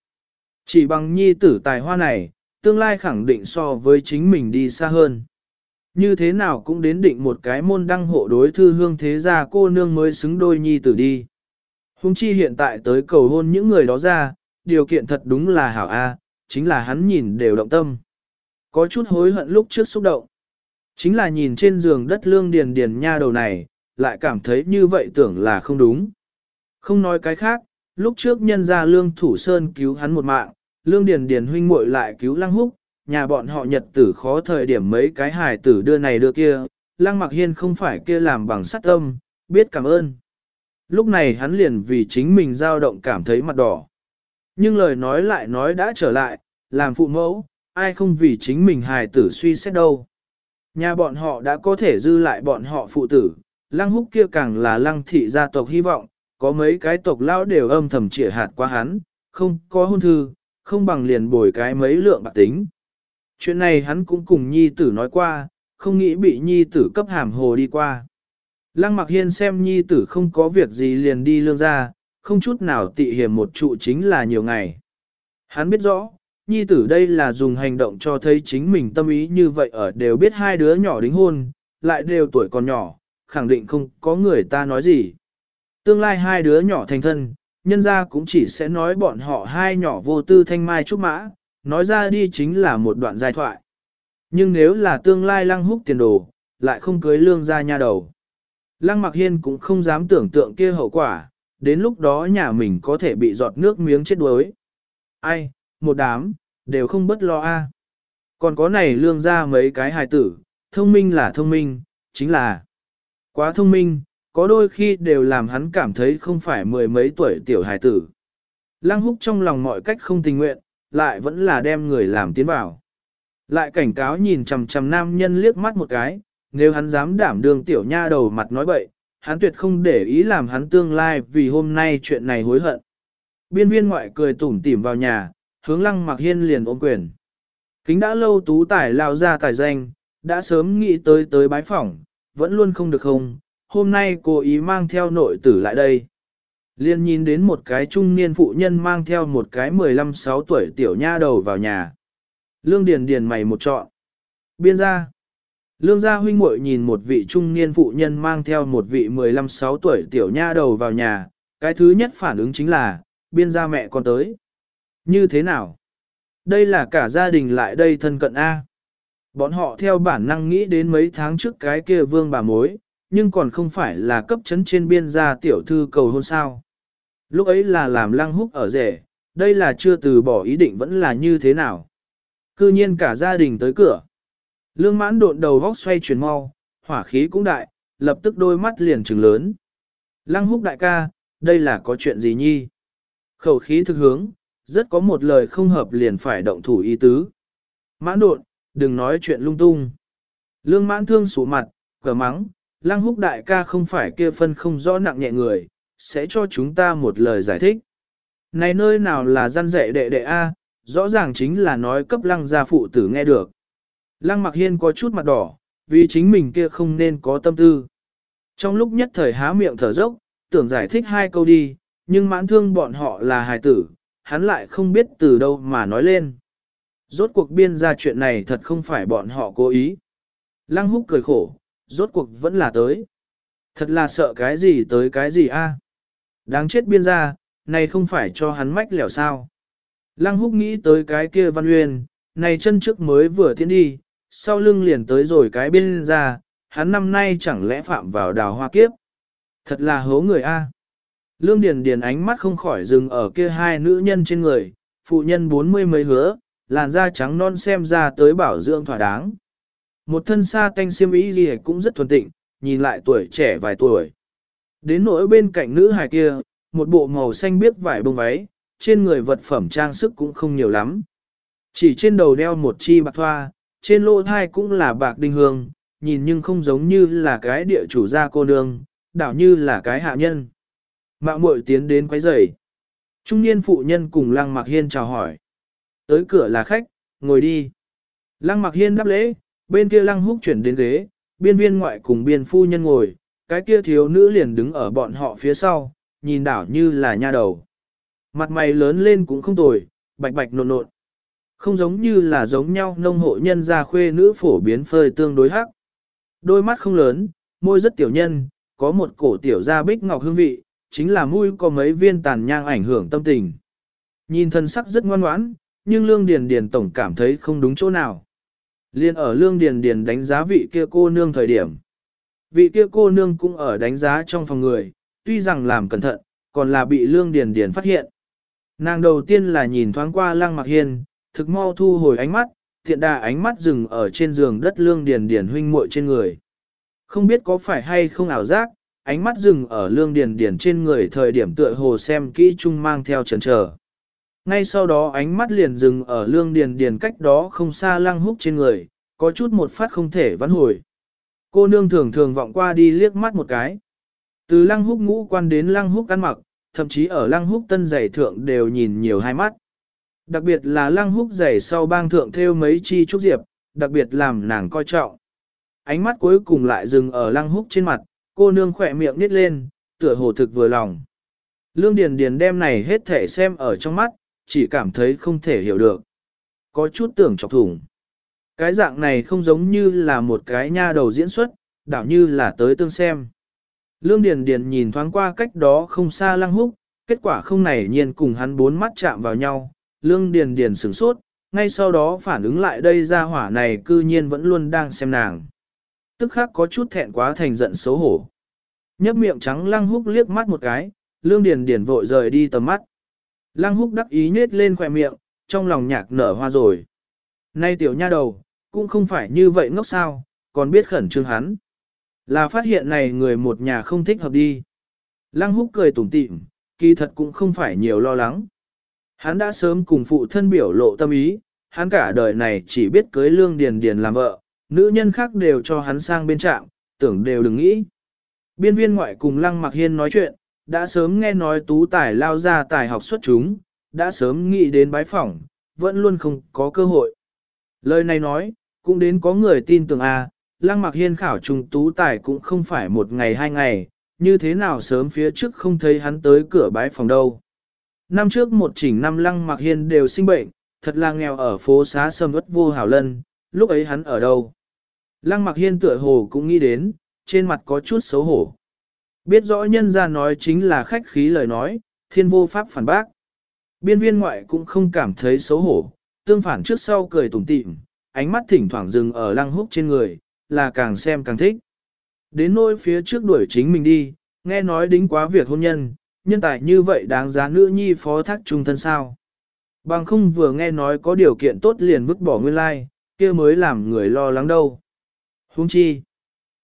Chỉ bằng nhi tử tài hoa này, tương lai khẳng định so với chính mình đi xa hơn. Như thế nào cũng đến định một cái môn đăng hộ đối thư hương thế gia cô nương mới xứng đôi nhi tử đi. Hùng chi hiện tại tới cầu hôn những người đó ra, điều kiện thật đúng là hảo A, chính là hắn nhìn đều động tâm. Có chút hối hận lúc trước xúc động. Chính là nhìn trên giường đất lương điền điền nha đầu này, lại cảm thấy như vậy tưởng là không đúng. Không nói cái khác, lúc trước nhân ra lương thủ sơn cứu hắn một mạng, lương điền điền huynh muội lại cứu lăng húc, nhà bọn họ nhật tử khó thời điểm mấy cái hài tử đưa này đưa kia, lăng mặc hiên không phải kia làm bằng sắt tâm, biết cảm ơn. Lúc này hắn liền vì chính mình dao động cảm thấy mặt đỏ. Nhưng lời nói lại nói đã trở lại, làm phụ mẫu, ai không vì chính mình hài tử suy xét đâu. Nhà bọn họ đã có thể dư lại bọn họ phụ tử, lăng húc kia càng là lăng thị gia tộc hy vọng, có mấy cái tộc lão đều âm thầm trịa hạt qua hắn, không có hôn thư, không bằng liền bồi cái mấy lượng bạc tính. Chuyện này hắn cũng cùng nhi tử nói qua, không nghĩ bị nhi tử cấp hàm hồ đi qua. Lăng mặc hiên xem nhi tử không có việc gì liền đi lương ra, không chút nào tị hiểm một trụ chính là nhiều ngày. Hắn biết rõ, nhi tử đây là dùng hành động cho thấy chính mình tâm ý như vậy ở đều biết hai đứa nhỏ đính hôn, lại đều tuổi còn nhỏ, khẳng định không có người ta nói gì. Tương lai hai đứa nhỏ thành thân, nhân ra cũng chỉ sẽ nói bọn họ hai nhỏ vô tư thanh mai trúc mã, nói ra đi chính là một đoạn giai thoại. Nhưng nếu là tương lai lăng húc tiền đồ, lại không cưới lương ra nha đầu. Lăng mặc hiên cũng không dám tưởng tượng kia hậu quả, đến lúc đó nhà mình có thể bị giọt nước miếng chết đuối. Ai, một đám, đều không bất lo a. Còn có này lương ra mấy cái hài tử, thông minh là thông minh, chính là quá thông minh, có đôi khi đều làm hắn cảm thấy không phải mười mấy tuổi tiểu hài tử. Lăng húc trong lòng mọi cách không tình nguyện, lại vẫn là đem người làm tiến vào. Lại cảnh cáo nhìn chằm chằm nam nhân liếc mắt một cái, nếu hắn dám đảm đương tiểu nha đầu mặt nói bậy, hắn tuyệt không để ý làm hắn tương lai vì hôm nay chuyện này hối hận. Biên viên ngoại cười tủm tỉm vào nhà, hướng lăng mặc hiên liền ôm quyền. Kính đã lâu tú tài lao ra tài danh, đã sớm nghĩ tới tới bái phỏng, vẫn luôn không được không, hôm nay cô ý mang theo nội tử lại đây. Liên nhìn đến một cái trung niên phụ nhân mang theo một cái 15-6 tuổi tiểu nha đầu vào nhà. Lương Điền Điền mày một trọn. Biên gia. Lương gia huynh muội nhìn một vị trung niên phụ nhân mang theo một vị 15-6 tuổi tiểu nha đầu vào nhà, cái thứ nhất phản ứng chính là, biên gia mẹ con tới. Như thế nào? Đây là cả gia đình lại đây thân cận A. Bọn họ theo bản năng nghĩ đến mấy tháng trước cái kia vương bà mối, nhưng còn không phải là cấp chấn trên biên gia tiểu thư cầu hôn sao. Lúc ấy là làm lăng húc ở rể, đây là chưa từ bỏ ý định vẫn là như thế nào. Cư nhiên cả gia đình tới cửa. Lương mãn độn đầu vóc xoay chuyển mau, hỏa khí cũng đại, lập tức đôi mắt liền trừng lớn. Lăng húc đại ca, đây là có chuyện gì nhi? Khẩu khí thực hướng, rất có một lời không hợp liền phải động thủ ý tứ. Mãn độn, đừng nói chuyện lung tung. Lương mãn thương sủ mặt, cờ mắng, lăng húc đại ca không phải kia phân không rõ nặng nhẹ người, sẽ cho chúng ta một lời giải thích. Này nơi nào là gian dạy đệ đệ A, rõ ràng chính là nói cấp lăng gia phụ tử nghe được. Lăng mặc hiên có chút mặt đỏ, vì chính mình kia không nên có tâm tư. Trong lúc nhất thời há miệng thở dốc, tưởng giải thích hai câu đi, nhưng mãn thương bọn họ là hài tử, hắn lại không biết từ đâu mà nói lên. Rốt cuộc biên ra chuyện này thật không phải bọn họ cố ý. Lăng húc cười khổ, rốt cuộc vẫn là tới. Thật là sợ cái gì tới cái gì a? Đáng chết biên ra, này không phải cho hắn mách lẻo sao. Lăng húc nghĩ tới cái kia văn uyên, này chân trước mới vừa tiến đi, sau lưng liền tới rồi cái biên ra, hắn năm nay chẳng lẽ phạm vào đào hoa kiếp. Thật là hố người a. Lương Điền Điền ánh mắt không khỏi dừng ở kia hai nữ nhân trên người, phụ nhân bốn mươi mấy hứa, làn da trắng non xem ra tới bảo dưỡng thỏa đáng. Một thân sa tanh siêm ý gì cũng rất thuần tịnh, nhìn lại tuổi trẻ vài tuổi. Đến nỗi bên cạnh nữ hài kia, một bộ màu xanh biếc vải bông váy, trên người vật phẩm trang sức cũng không nhiều lắm. Chỉ trên đầu đeo một chi bạc thoa, trên lỗ thai cũng là bạc đinh hương, nhìn nhưng không giống như là cái địa chủ gia cô nương, đảo như là cái hạ nhân. Mạo muội tiến đến quấy rầy. Trung niên phụ nhân cùng Lăng Mạc Hiên chào hỏi. Tới cửa là khách, ngồi đi. Lăng Mạc Hiên đáp lễ, bên kia Lăng Húc chuyển đến ghế, biên viên ngoại cùng biên phu nhân ngồi, cái kia thiếu nữ liền đứng ở bọn họ phía sau, nhìn đảo như là nha đầu. Mặt mày lớn lên cũng không tồi, bạch bạch nộn nộn. Không giống như là giống nhau nông hộ nhân gia khuê nữ phổ biến phơi tương đối hắc. Đôi mắt không lớn, môi rất tiểu nhân, có một cổ tiểu da bích ngọc hương vị, chính là mũi có mấy viên tàn nhang ảnh hưởng tâm tình. Nhìn thân sắc rất ngoan ngoãn, nhưng Lương Điền Điền tổng cảm thấy không đúng chỗ nào. Liên ở Lương Điền Điền đánh giá vị kia cô nương thời điểm. Vị kia cô nương cũng ở đánh giá trong phòng người, tuy rằng làm cẩn thận, còn là bị Lương Điền Điền phát hiện. Nàng đầu tiên là nhìn thoáng qua Lăng Mặc Hiên, thực mau thu hồi ánh mắt, thiện đà ánh mắt dừng ở trên giường đất Lương Điền Điền huynh muội trên người. Không biết có phải hay không ảo giác, ánh mắt dừng ở Lương Điền Điền trên người thời điểm tựa hồ xem kỹ chung mang theo chần chờ. Ngay sau đó ánh mắt liền dừng ở Lương Điền Điền cách đó không xa Lăng Húc trên người, có chút một phát không thể vãn hồi. Cô nương thường thường vọng qua đi liếc mắt một cái. Từ Lăng Húc ngũ quan đến Lăng Húc ăn mặc, thậm chí ở lăng húc tân giày thượng đều nhìn nhiều hai mắt. Đặc biệt là lăng húc giày sau bang thượng theo mấy chi trúc diệp, đặc biệt làm nàng coi trọng. Ánh mắt cuối cùng lại dừng ở lăng húc trên mặt, cô nương khỏe miệng nít lên, tựa hồ thực vừa lòng. Lương Điền Điền đem này hết thể xem ở trong mắt, chỉ cảm thấy không thể hiểu được. Có chút tưởng chọc thủng. Cái dạng này không giống như là một cái nha đầu diễn xuất, đảo như là tới tương xem. Lương Điền Điền nhìn thoáng qua cách đó không xa lăng húc, kết quả không này nhiên cùng hắn bốn mắt chạm vào nhau. Lương Điền Điền sửng sốt, ngay sau đó phản ứng lại đây ra hỏa này cư nhiên vẫn luôn đang xem nàng. Tức khắc có chút thẹn quá thành giận xấu hổ. Nhấp miệng trắng lăng húc liếc mắt một cái, lương điền điền vội rời đi tầm mắt. Lăng húc đắc ý nết lên khỏe miệng, trong lòng nhạc nở hoa rồi. Nay tiểu nha đầu, cũng không phải như vậy ngốc sao, còn biết khẩn trương hắn. Là phát hiện này người một nhà không thích hợp đi. Lăng húc cười tủm tỉm, kỳ thật cũng không phải nhiều lo lắng. Hắn đã sớm cùng phụ thân biểu lộ tâm ý, hắn cả đời này chỉ biết cưới lương điền điền làm vợ, nữ nhân khác đều cho hắn sang bên trạm, tưởng đều đừng nghĩ. Biên viên ngoại cùng Lăng Mặc Hiên nói chuyện, đã sớm nghe nói tú tài lao ra tài học xuất chúng, đã sớm nghĩ đến bái phỏng, vẫn luôn không có cơ hội. Lời này nói, cũng đến có người tin tưởng à, Lăng Mặc Hiên khảo trùng tú tài cũng không phải một ngày hai ngày, như thế nào sớm phía trước không thấy hắn tới cửa bái phòng đâu. Năm trước một chỉnh năm Lăng Mặc Hiên đều sinh bệnh, thật là nghèo ở phố xá sầm ất vô hảo lân, lúc ấy hắn ở đâu. Lăng Mặc Hiên tựa hồ cũng nghĩ đến, trên mặt có chút xấu hổ. Biết rõ nhân ra nói chính là khách khí lời nói, thiên vô pháp phản bác. Biên viên ngoại cũng không cảm thấy xấu hổ, tương phản trước sau cười tủm tỉm, ánh mắt thỉnh thoảng dừng ở lăng húc trên người, là càng xem càng thích. Đến nỗi phía trước đuổi chính mình đi, nghe nói đính quá việc hôn nhân, nhân tài như vậy đáng giá nữ nhi phó thác trung thân sao. Bằng không vừa nghe nói có điều kiện tốt liền vứt bỏ nguyên lai, kia mới làm người lo lắng đâu. Huống chi,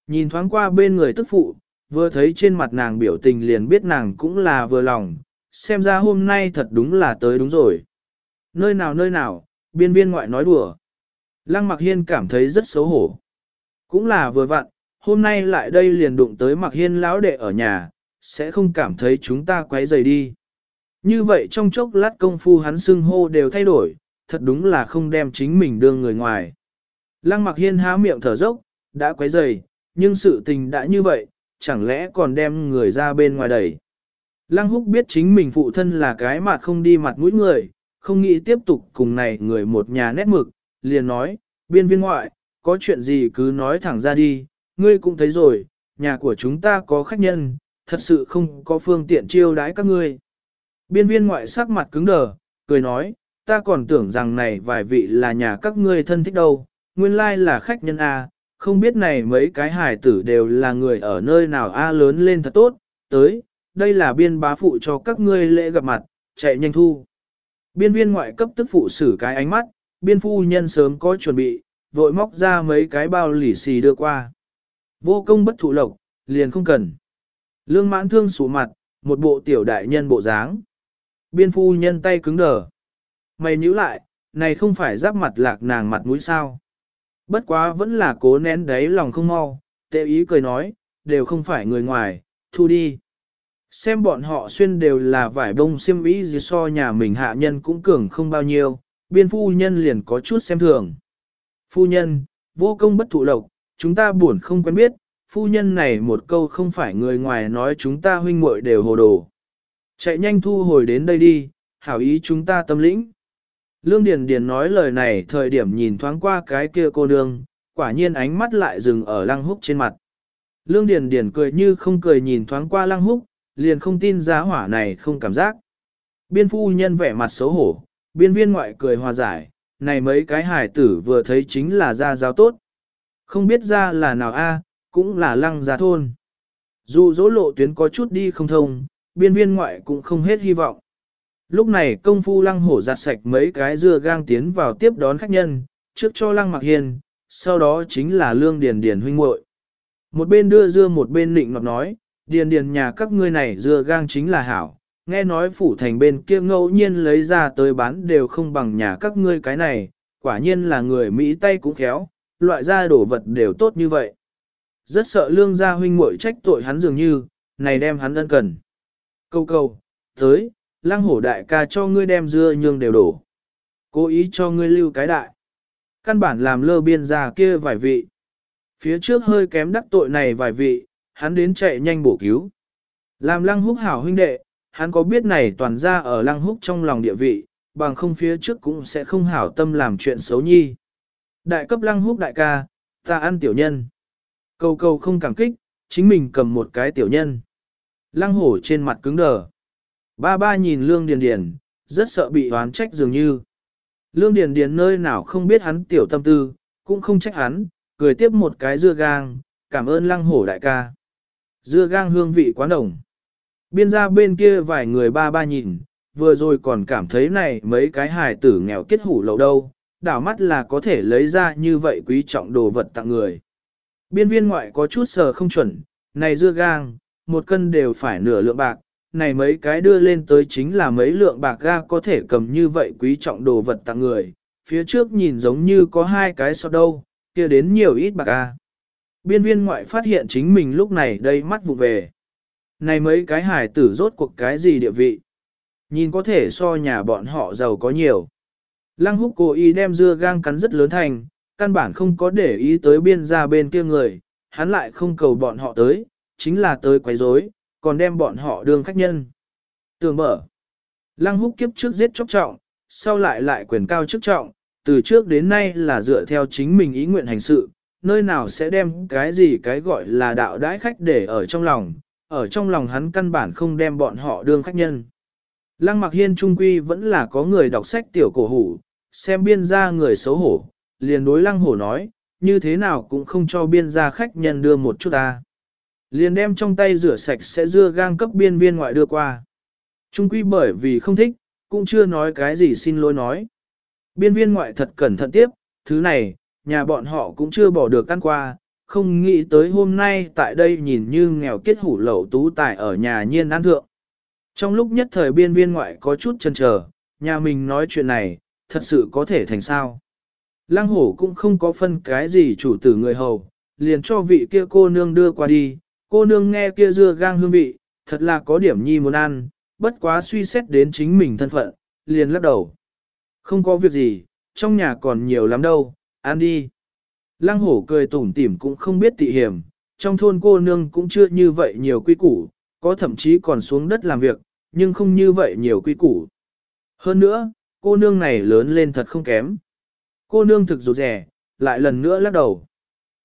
nhìn thoáng qua bên người tức phụ, vừa thấy trên mặt nàng biểu tình liền biết nàng cũng là vừa lòng, xem ra hôm nay thật đúng là tới đúng rồi. Nơi nào nơi nào, biên viên ngoại nói đùa. Lăng Mặc Hiên cảm thấy rất xấu hổ. Cũng là vừa vặn, hôm nay lại đây liền đụng tới Mặc Hiên lão đệ ở nhà, sẽ không cảm thấy chúng ta quấy rầy đi. Như vậy trong chốc lát công phu hắn xưng hô đều thay đổi, thật đúng là không đem chính mình đưa người ngoài. Lăng Mặc Hiên há miệng thở dốc, đã quấy rầy, nhưng sự tình đã như vậy, chẳng lẽ còn đem người ra bên ngoài đẩy. Lăng húc biết chính mình phụ thân là cái mặt không đi mặt mũi người, không nghĩ tiếp tục cùng này người một nhà nét mực, liền nói, biên viên ngoại, có chuyện gì cứ nói thẳng ra đi, ngươi cũng thấy rồi, nhà của chúng ta có khách nhân, thật sự không có phương tiện chiêu đãi các ngươi. Biên viên ngoại sắc mặt cứng đờ, cười nói, ta còn tưởng rằng này vài vị là nhà các ngươi thân thích đâu, nguyên lai là khách nhân à không biết này mấy cái hài tử đều là người ở nơi nào A lớn lên thật tốt, tới, đây là biên bá phụ cho các ngươi lễ gặp mặt, chạy nhanh thu. Biên viên ngoại cấp tức phụ xử cái ánh mắt, biên phu nhân sớm có chuẩn bị, vội móc ra mấy cái bao lì xì đưa qua. Vô công bất thụ lộc, liền không cần. Lương mãn thương sủ mặt, một bộ tiểu đại nhân bộ dáng. Biên phu nhân tay cứng đờ. Mày nhíu lại, này không phải giáp mặt lạc nàng mặt mũi sao. Bất quá vẫn là cố nén đáy lòng không mau, tệ ý cười nói, đều không phải người ngoài, thu đi. Xem bọn họ xuyên đều là vải bông xiêm ý gì so nhà mình hạ nhân cũng cường không bao nhiêu, biên phu nhân liền có chút xem thường. Phu nhân, vô công bất thụ lộc, chúng ta buồn không quen biết, phu nhân này một câu không phải người ngoài nói chúng ta huynh muội đều hồ đồ. Chạy nhanh thu hồi đến đây đi, hảo ý chúng ta tâm lĩnh. Lương Điền Điền nói lời này thời điểm nhìn thoáng qua cái kia cô nương, quả nhiên ánh mắt lại dừng ở lăng húc trên mặt. Lương Điền Điền cười như không cười nhìn thoáng qua lăng húc, liền không tin giá hỏa này không cảm giác. Biên phu nhân vẻ mặt xấu hổ, biên viên ngoại cười hòa giải, này mấy cái hải tử vừa thấy chính là gia giáo tốt. Không biết ra là nào a, cũng là lăng gia thôn. Dù dỗ lộ tuyến có chút đi không thông, biên viên ngoại cũng không hết hy vọng. Lúc này công phu lăng hổ giặt sạch mấy cái dưa gang tiến vào tiếp đón khách nhân, trước cho lăng mặc hiền, sau đó chính là lương điền điền huynh muội. Một bên đưa dưa một bên nịnh ngọt nói, điền điền nhà các ngươi này dưa gang chính là hảo, nghe nói phủ thành bên kia ngẫu nhiên lấy ra tới bán đều không bằng nhà các ngươi cái này, quả nhiên là người Mỹ tay cũng khéo, loại ra đổ vật đều tốt như vậy. Rất sợ lương gia huynh muội trách tội hắn dường như, này đem hắn ân cần. Câu câu, tới, lăng hổ đại ca cho ngươi đem dưa nhương đều đổ. Cố ý cho ngươi lưu cái đại. Căn bản làm lơ biên già kia vài vị. Phía trước hơi kém đắc tội này vài vị, hắn đến chạy nhanh bổ cứu. Làm lăng húc hảo huynh đệ, hắn có biết này toàn ra ở lăng húc trong lòng địa vị, bằng không phía trước cũng sẽ không hảo tâm làm chuyện xấu nhi. Đại cấp lăng húc đại ca, ta ăn tiểu nhân. Cầu cầu không cảm kích, chính mình cầm một cái tiểu nhân. Lăng hổ trên mặt cứng đờ. Ba ba nhìn lương điền điền, rất sợ bị oán trách dường như. Lương điền điền nơi nào không biết hắn tiểu tâm tư, cũng không trách hắn, cười tiếp một cái dưa gang, cảm ơn lăng hổ đại ca. Dưa gang hương vị quá nồng. Biên ra bên kia vài người ba ba nhìn, vừa rồi còn cảm thấy này mấy cái hài tử nghèo kết hủ lậu đâu, đảo mắt là có thể lấy ra như vậy quý trọng đồ vật tặng người. Biên viên ngoại có chút sờ không chuẩn, này dưa gang, một cân đều phải nửa lượng bạc, này mấy cái đưa lên tới chính là mấy lượng bạc ga có thể cầm như vậy quý trọng đồ vật tặng người, phía trước nhìn giống như có hai cái so đâu, kia đến nhiều ít bạc ga. Biên viên ngoại phát hiện chính mình lúc này đây mắt vụ về. Này mấy cái hải tử rốt cuộc cái gì địa vị? Nhìn có thể so nhà bọn họ giàu có nhiều. Lăng húc cố ý đem dưa gang cắn rất lớn thành, căn bản không có để ý tới biên gia bên kia người, hắn lại không cầu bọn họ tới, chính là tới quấy rối, còn đem bọn họ đương khách nhân. Tường mở. Lăng húc kiếp trước giết chóc trọng, sau lại lại quyền cao chức trọng, từ trước đến nay là dựa theo chính mình ý nguyện hành sự, nơi nào sẽ đem cái gì cái gọi là đạo đãi khách để ở trong lòng, ở trong lòng hắn căn bản không đem bọn họ đương khách nhân. Lăng mặc hiên trung quy vẫn là có người đọc sách tiểu cổ hủ, xem biên gia người xấu hổ, liền đối lăng hổ nói, như thế nào cũng không cho biên gia khách nhân đưa một chút ta. Liền đem trong tay rửa sạch sẽ dưa gang cấp biên viên ngoại đưa qua. Trung quy bởi vì không thích, cũng chưa nói cái gì xin lỗi nói. Biên viên ngoại thật cẩn thận tiếp, thứ này, nhà bọn họ cũng chưa bỏ được ăn qua, không nghĩ tới hôm nay tại đây nhìn như nghèo kết hủ lẩu tú tài ở nhà nhiên ăn thượng. Trong lúc nhất thời biên viên ngoại có chút chần chờ, nhà mình nói chuyện này, thật sự có thể thành sao. Lăng hổ cũng không có phân cái gì chủ tử người hầu, liền cho vị kia cô nương đưa qua đi, cô nương nghe kia dưa gang hương vị, thật là có điểm nhi muốn ăn, bất quá suy xét đến chính mình thân phận, liền lắc đầu. Không có việc gì, trong nhà còn nhiều lắm đâu, ăn đi. Lăng hổ cười tủm tỉm cũng không biết tị hiểm, trong thôn cô nương cũng chưa như vậy nhiều quy củ, có thậm chí còn xuống đất làm việc, nhưng không như vậy nhiều quy củ. Hơn nữa, cô nương này lớn lên thật không kém. Cô nương thực rụt rẻ, lại lần nữa lắc đầu.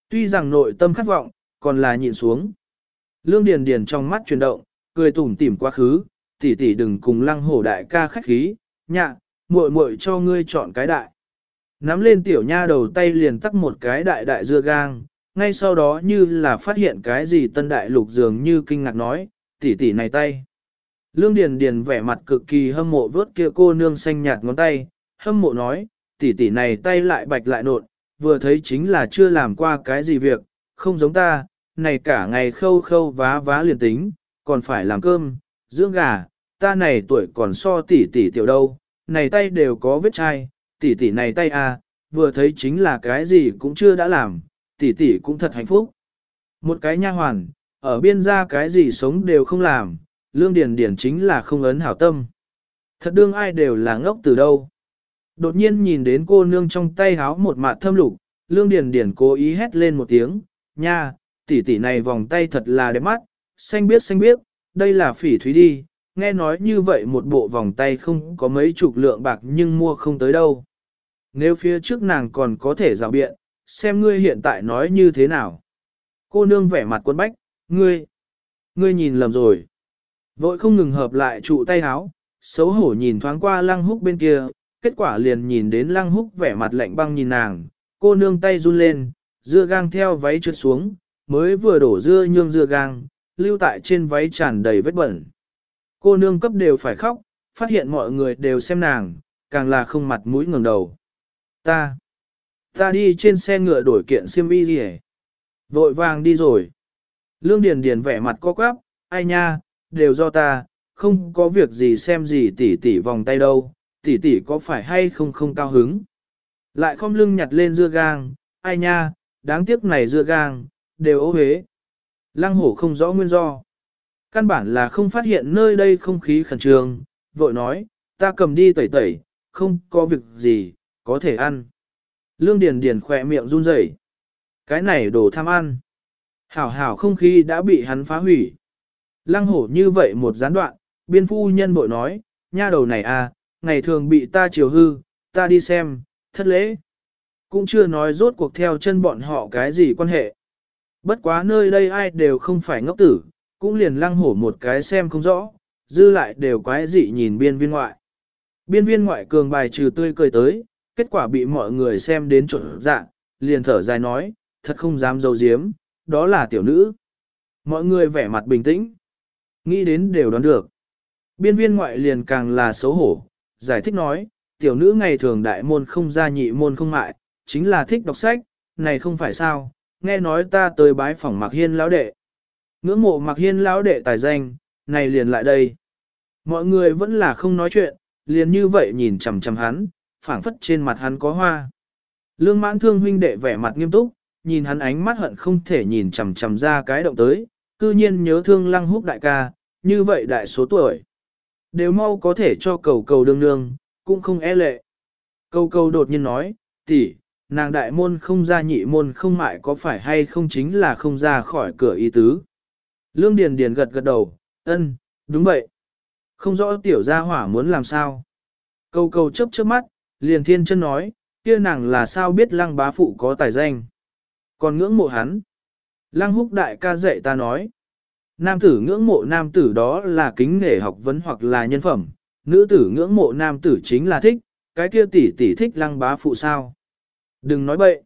Tuy rằng nội tâm khát vọng, còn là nhịn xuống. Lương Điền Điền trong mắt chuyển động, cười tủm tỉm quá khứ, tỷ tỷ đừng cùng lăng hổ đại ca khách khí, nhạ, muội muội cho ngươi chọn cái đại. Nắm lên tiểu nha đầu tay liền tắc một cái đại đại dưa gang, ngay sau đó như là phát hiện cái gì tân đại lục dường như kinh ngạc nói, tỷ tỷ này tay. Lương Điền Điền vẻ mặt cực kỳ hâm mộ vớt kia cô nương xanh nhạt ngón tay, hâm mộ nói, tỷ tỷ này tay lại bạch lại nộn, vừa thấy chính là chưa làm qua cái gì việc, không giống ta, này cả ngày khâu khâu vá vá liền tính, còn phải làm cơm, dưỡng gà, ta này tuổi còn so tỷ tỷ tiểu đâu, này tay đều có vết chai, tỷ tỷ này tay à, vừa thấy chính là cái gì cũng chưa đã làm, tỷ tỷ cũng thật hạnh phúc. Một cái nha hoàn, ở biên gia cái gì sống đều không làm, lương điền điển chính là không ấn hảo tâm. Thật đương ai đều là ngốc từ đâu. Đột nhiên nhìn đến cô nương trong tay háo một mạt thâm lục, lương điền điển cố ý hét lên một tiếng, nha, tỷ tỷ này vòng tay thật là đẹp mắt, xanh biết xanh biết, đây là phỉ thúy đi, nghe nói như vậy một bộ vòng tay không có mấy chục lượng bạc nhưng mua không tới đâu. Nếu phía trước nàng còn có thể rào biện, xem ngươi hiện tại nói như thế nào. Cô nương vẻ mặt quân bách, ngươi, ngươi nhìn lầm rồi. Vội không ngừng hợp lại trụ tay háo, xấu hổ nhìn thoáng qua lăng húc bên kia, kết quả liền nhìn đến lăng húc vẻ mặt lạnh băng nhìn nàng, cô nương tay run lên, dưa gang theo váy trượt xuống, mới vừa đổ dưa nhương dưa gang, lưu tại trên váy tràn đầy vết bẩn. Cô nương cấp đều phải khóc, phát hiện mọi người đều xem nàng, càng là không mặt mũi ngẩng đầu. Ta, ta đi trên xe ngựa đổi kiện xiêm y gì Vội vàng đi rồi. Lương Điền Điền vẻ mặt co quắp, ai nha, đều do ta, không có việc gì xem gì tỉ tỉ vòng tay đâu, tỉ tỉ có phải hay không không cao hứng. Lại không lưng nhặt lên dưa gang, ai nha, đáng tiếc này dưa gang, đều ố hế. Lăng hổ không rõ nguyên do. Căn bản là không phát hiện nơi đây không khí khẩn trương, vội nói, ta cầm đi tẩy tẩy, không có việc gì, có thể ăn. Lương Điền Điền khỏe miệng run rẩy. Cái này đồ tham ăn. Hảo hảo không khí đã bị hắn phá hủy. Lăng hổ như vậy một gián đoạn, biên phu nhân bội nói, nha đầu này à, ngày thường bị ta chiều hư, ta đi xem, thất lễ. Cũng chưa nói rốt cuộc theo chân bọn họ cái gì quan hệ. Bất quá nơi đây ai đều không phải ngốc tử, cũng liền lăng hổ một cái xem không rõ, dư lại đều quái dị nhìn biên viên ngoại. Biên viên ngoại cường bài trừ tươi cười tới, kết quả bị mọi người xem đến trộn dạ, liền thở dài nói, thật không dám dâu diếm, đó là tiểu nữ. Mọi người vẻ mặt bình tĩnh, nghĩ đến đều đoán được. Biên viên ngoại liền càng là xấu hổ, giải thích nói, tiểu nữ ngày thường đại môn không ra nhị môn không mại, chính là thích đọc sách, này không phải sao, nghe nói ta tới bái phỏng Mạc Hiên lão đệ. Ngưỡng mộ Mạc Hiên lão đệ tài danh, này liền lại đây. Mọi người vẫn là không nói chuyện, liền như vậy nhìn chằm chằm hắn, phảng phất trên mặt hắn có hoa. Lương mãn thương huynh đệ vẻ mặt nghiêm túc, nhìn hắn ánh mắt hận không thể nhìn chằm chằm ra cái động tới, cư nhiên nhớ thương lăng húc đại ca, như vậy đại số tuổi. Đều mau có thể cho cầu cầu đương đương, cũng không e lệ. Cầu cầu đột nhiên nói, tỷ, nàng đại môn không ra nhị môn không mại có phải hay không chính là không ra khỏi cửa ý tứ. Lương Điền Điền gật gật đầu, ân, đúng vậy. Không rõ tiểu gia hỏa muốn làm sao. câu câu chớp chớp mắt, liền thiên chân nói, kia nàng là sao biết lăng bá phụ có tài danh. Còn ngưỡng mộ hắn. Lăng húc đại ca dạy ta nói. Nam tử ngưỡng mộ nam tử đó là kính nể học vấn hoặc là nhân phẩm, nữ tử ngưỡng mộ nam tử chính là thích, cái kia tỷ tỷ thích lăng bá phụ sao. Đừng nói bậy.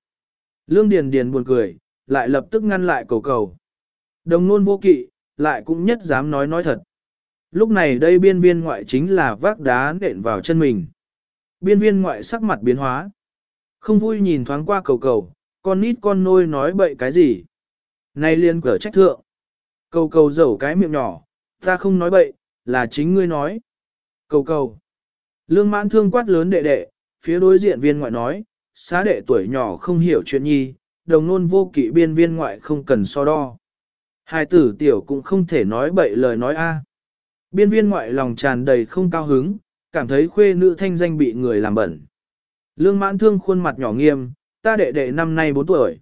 Lương Điền Điền buồn cười, lại lập tức ngăn lại cầu cầu. Đồng nôn vô kỵ, lại cũng nhất dám nói nói thật. Lúc này đây biên viên ngoại chính là vác đá nện vào chân mình. Biên viên ngoại sắc mặt biến hóa. Không vui nhìn thoáng qua cầu cầu, con nít con nôi nói bậy cái gì. Nay liên cở trách thượng. Cầu cầu dẩu cái miệng nhỏ, ta không nói bậy, là chính ngươi nói. Cầu cầu. Lương mãn thương quát lớn đệ đệ, phía đối diện viên ngoại nói, xá đệ tuổi nhỏ không hiểu chuyện nhi, đồng nôn vô kỵ biên viên ngoại không cần so đo. Hai tử tiểu cũng không thể nói bậy lời nói a. Biên viên ngoại lòng tràn đầy không cao hứng, cảm thấy khuê nữ thanh danh bị người làm bẩn. Lương mãn thương khuôn mặt nhỏ nghiêm, ta đệ đệ năm nay 4 tuổi.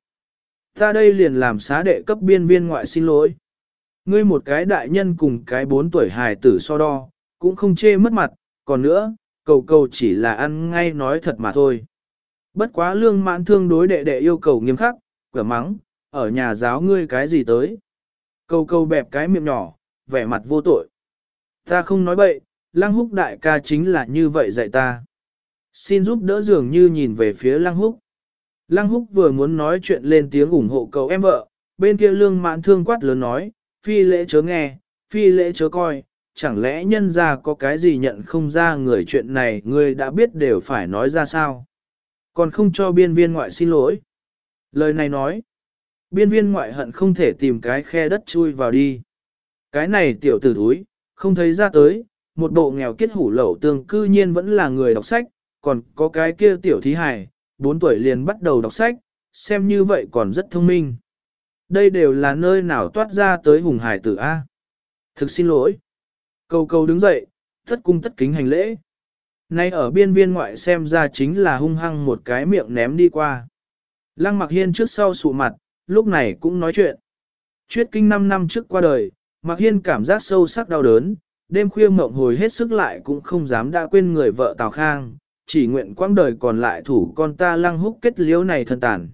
Ta đây liền làm xá đệ cấp biên viên ngoại xin lỗi. Ngươi một cái đại nhân cùng cái 4 tuổi hài tử so đo, cũng không chê mất mặt, còn nữa, cầu cầu chỉ là ăn ngay nói thật mà thôi. Bất quá lương mãn thương đối đệ đệ yêu cầu nghiêm khắc, cửa mắng, ở nhà giáo ngươi cái gì tới. câu câu bẹp cái miệng nhỏ, vẻ mặt vô tội. Ta không nói bậy, lăng húc đại ca chính là như vậy dạy ta. Xin giúp đỡ dường như nhìn về phía lăng húc. Lăng húc vừa muốn nói chuyện lên tiếng ủng hộ cầu em vợ, bên kia lương mãn thương quát lớn nói, phi lễ chớ nghe, phi lễ chớ coi, chẳng lẽ nhân ra có cái gì nhận không ra người chuyện này người đã biết đều phải nói ra sao. Còn không cho biên viên ngoại xin lỗi. Lời này nói, biên viên ngoại hận không thể tìm cái khe đất chui vào đi. Cái này tiểu tử thúi, không thấy ra tới, một bộ nghèo kết hủ lẩu tương cư nhiên vẫn là người đọc sách, còn có cái kia tiểu thí hài, 4 tuổi liền bắt đầu đọc sách, xem như vậy còn rất thông minh. Đây đều là nơi nào toát ra tới hùng hải tử A. Thực xin lỗi. Cầu cầu đứng dậy, thất cung tất kính hành lễ. Nay ở biên viên ngoại xem ra chính là hung hăng một cái miệng ném đi qua. Lăng mặc hiên trước sau sụ mặt, lúc này cũng nói chuyện. Chuyết kinh 5 năm trước qua đời, mặc hiên cảm giác sâu sắc đau đớn, đêm khuya mộng hồi hết sức lại cũng không dám đã quên người vợ Tào Khang, chỉ nguyện quãng đời còn lại thủ con ta lăng húc kết liễu này thân tàn.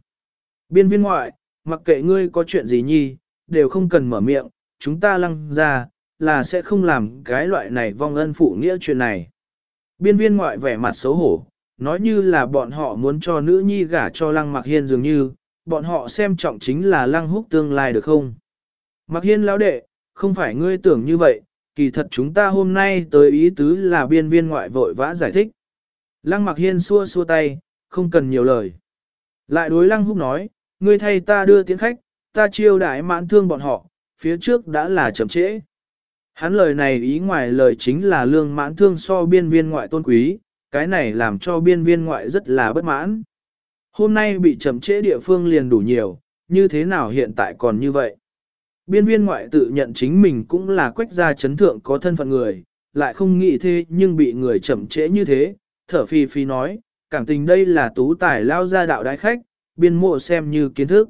Biên viên ngoại, mặc kệ ngươi có chuyện gì nhi, đều không cần mở miệng, chúng ta lăng ra, là sẽ không làm cái loại này vong ân phụ nghĩa chuyện này. Biên viên ngoại vẻ mặt xấu hổ, nói như là bọn họ muốn cho nữ nhi gả cho lăng mặc hiên dường như, bọn họ xem trọng chính là lăng húc tương lai được không. Mặc hiên lão đệ, không phải ngươi tưởng như vậy, kỳ thật chúng ta hôm nay tới ý tứ là biên viên ngoại vội vã giải thích. Lăng mặc hiên xua xua tay, không cần nhiều lời. Lại đối lăng húc nói, ngươi thay ta đưa tiến khách, ta chiêu đãi mãn thương bọn họ, phía trước đã là chậm trễ. Hắn lời này ý ngoài lời chính là lương mãn thương so biên viên ngoại tôn quý, cái này làm cho biên viên ngoại rất là bất mãn. Hôm nay bị chậm trễ địa phương liền đủ nhiều, như thế nào hiện tại còn như vậy? Biên viên ngoại tự nhận chính mình cũng là quách gia chấn thượng có thân phận người, lại không nghĩ thế nhưng bị người chậm trễ như thế, thở phi phi nói, cảm tình đây là tú tài lao ra đạo đại khách, biên mộ xem như kiến thức.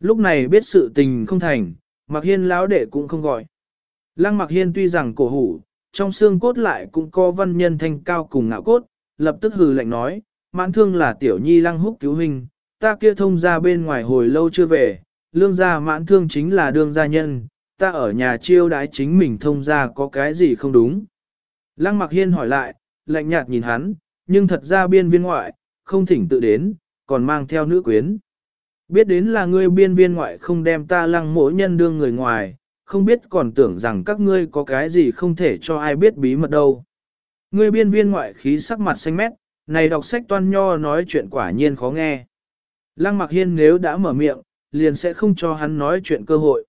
Lúc này biết sự tình không thành, mặc hiên lão đệ cũng không gọi. Lăng mặc hiên tuy rằng cổ hủ, trong xương cốt lại cũng có văn nhân thanh cao cùng ngạo cốt, lập tức hừ lạnh nói, mãn thương là tiểu nhi lăng húc cứu hình, ta kia thông ra bên ngoài hồi lâu chưa về, lương gia mãn thương chính là đương gia nhân, ta ở nhà chiêu đái chính mình thông ra có cái gì không đúng. Lăng mặc hiên hỏi lại, lạnh nhạt nhìn hắn, nhưng thật ra biên viên ngoại, không thỉnh tự đến, còn mang theo nữ quyến. Biết đến là ngươi biên viên ngoại không đem ta lăng mỗi nhân đương người ngoài, không biết còn tưởng rằng các ngươi có cái gì không thể cho ai biết bí mật đâu. Ngươi biên viên ngoại khí sắc mặt xanh mét, này đọc sách toan nho nói chuyện quả nhiên khó nghe. Lăng mặc hiên nếu đã mở miệng, liền sẽ không cho hắn nói chuyện cơ hội.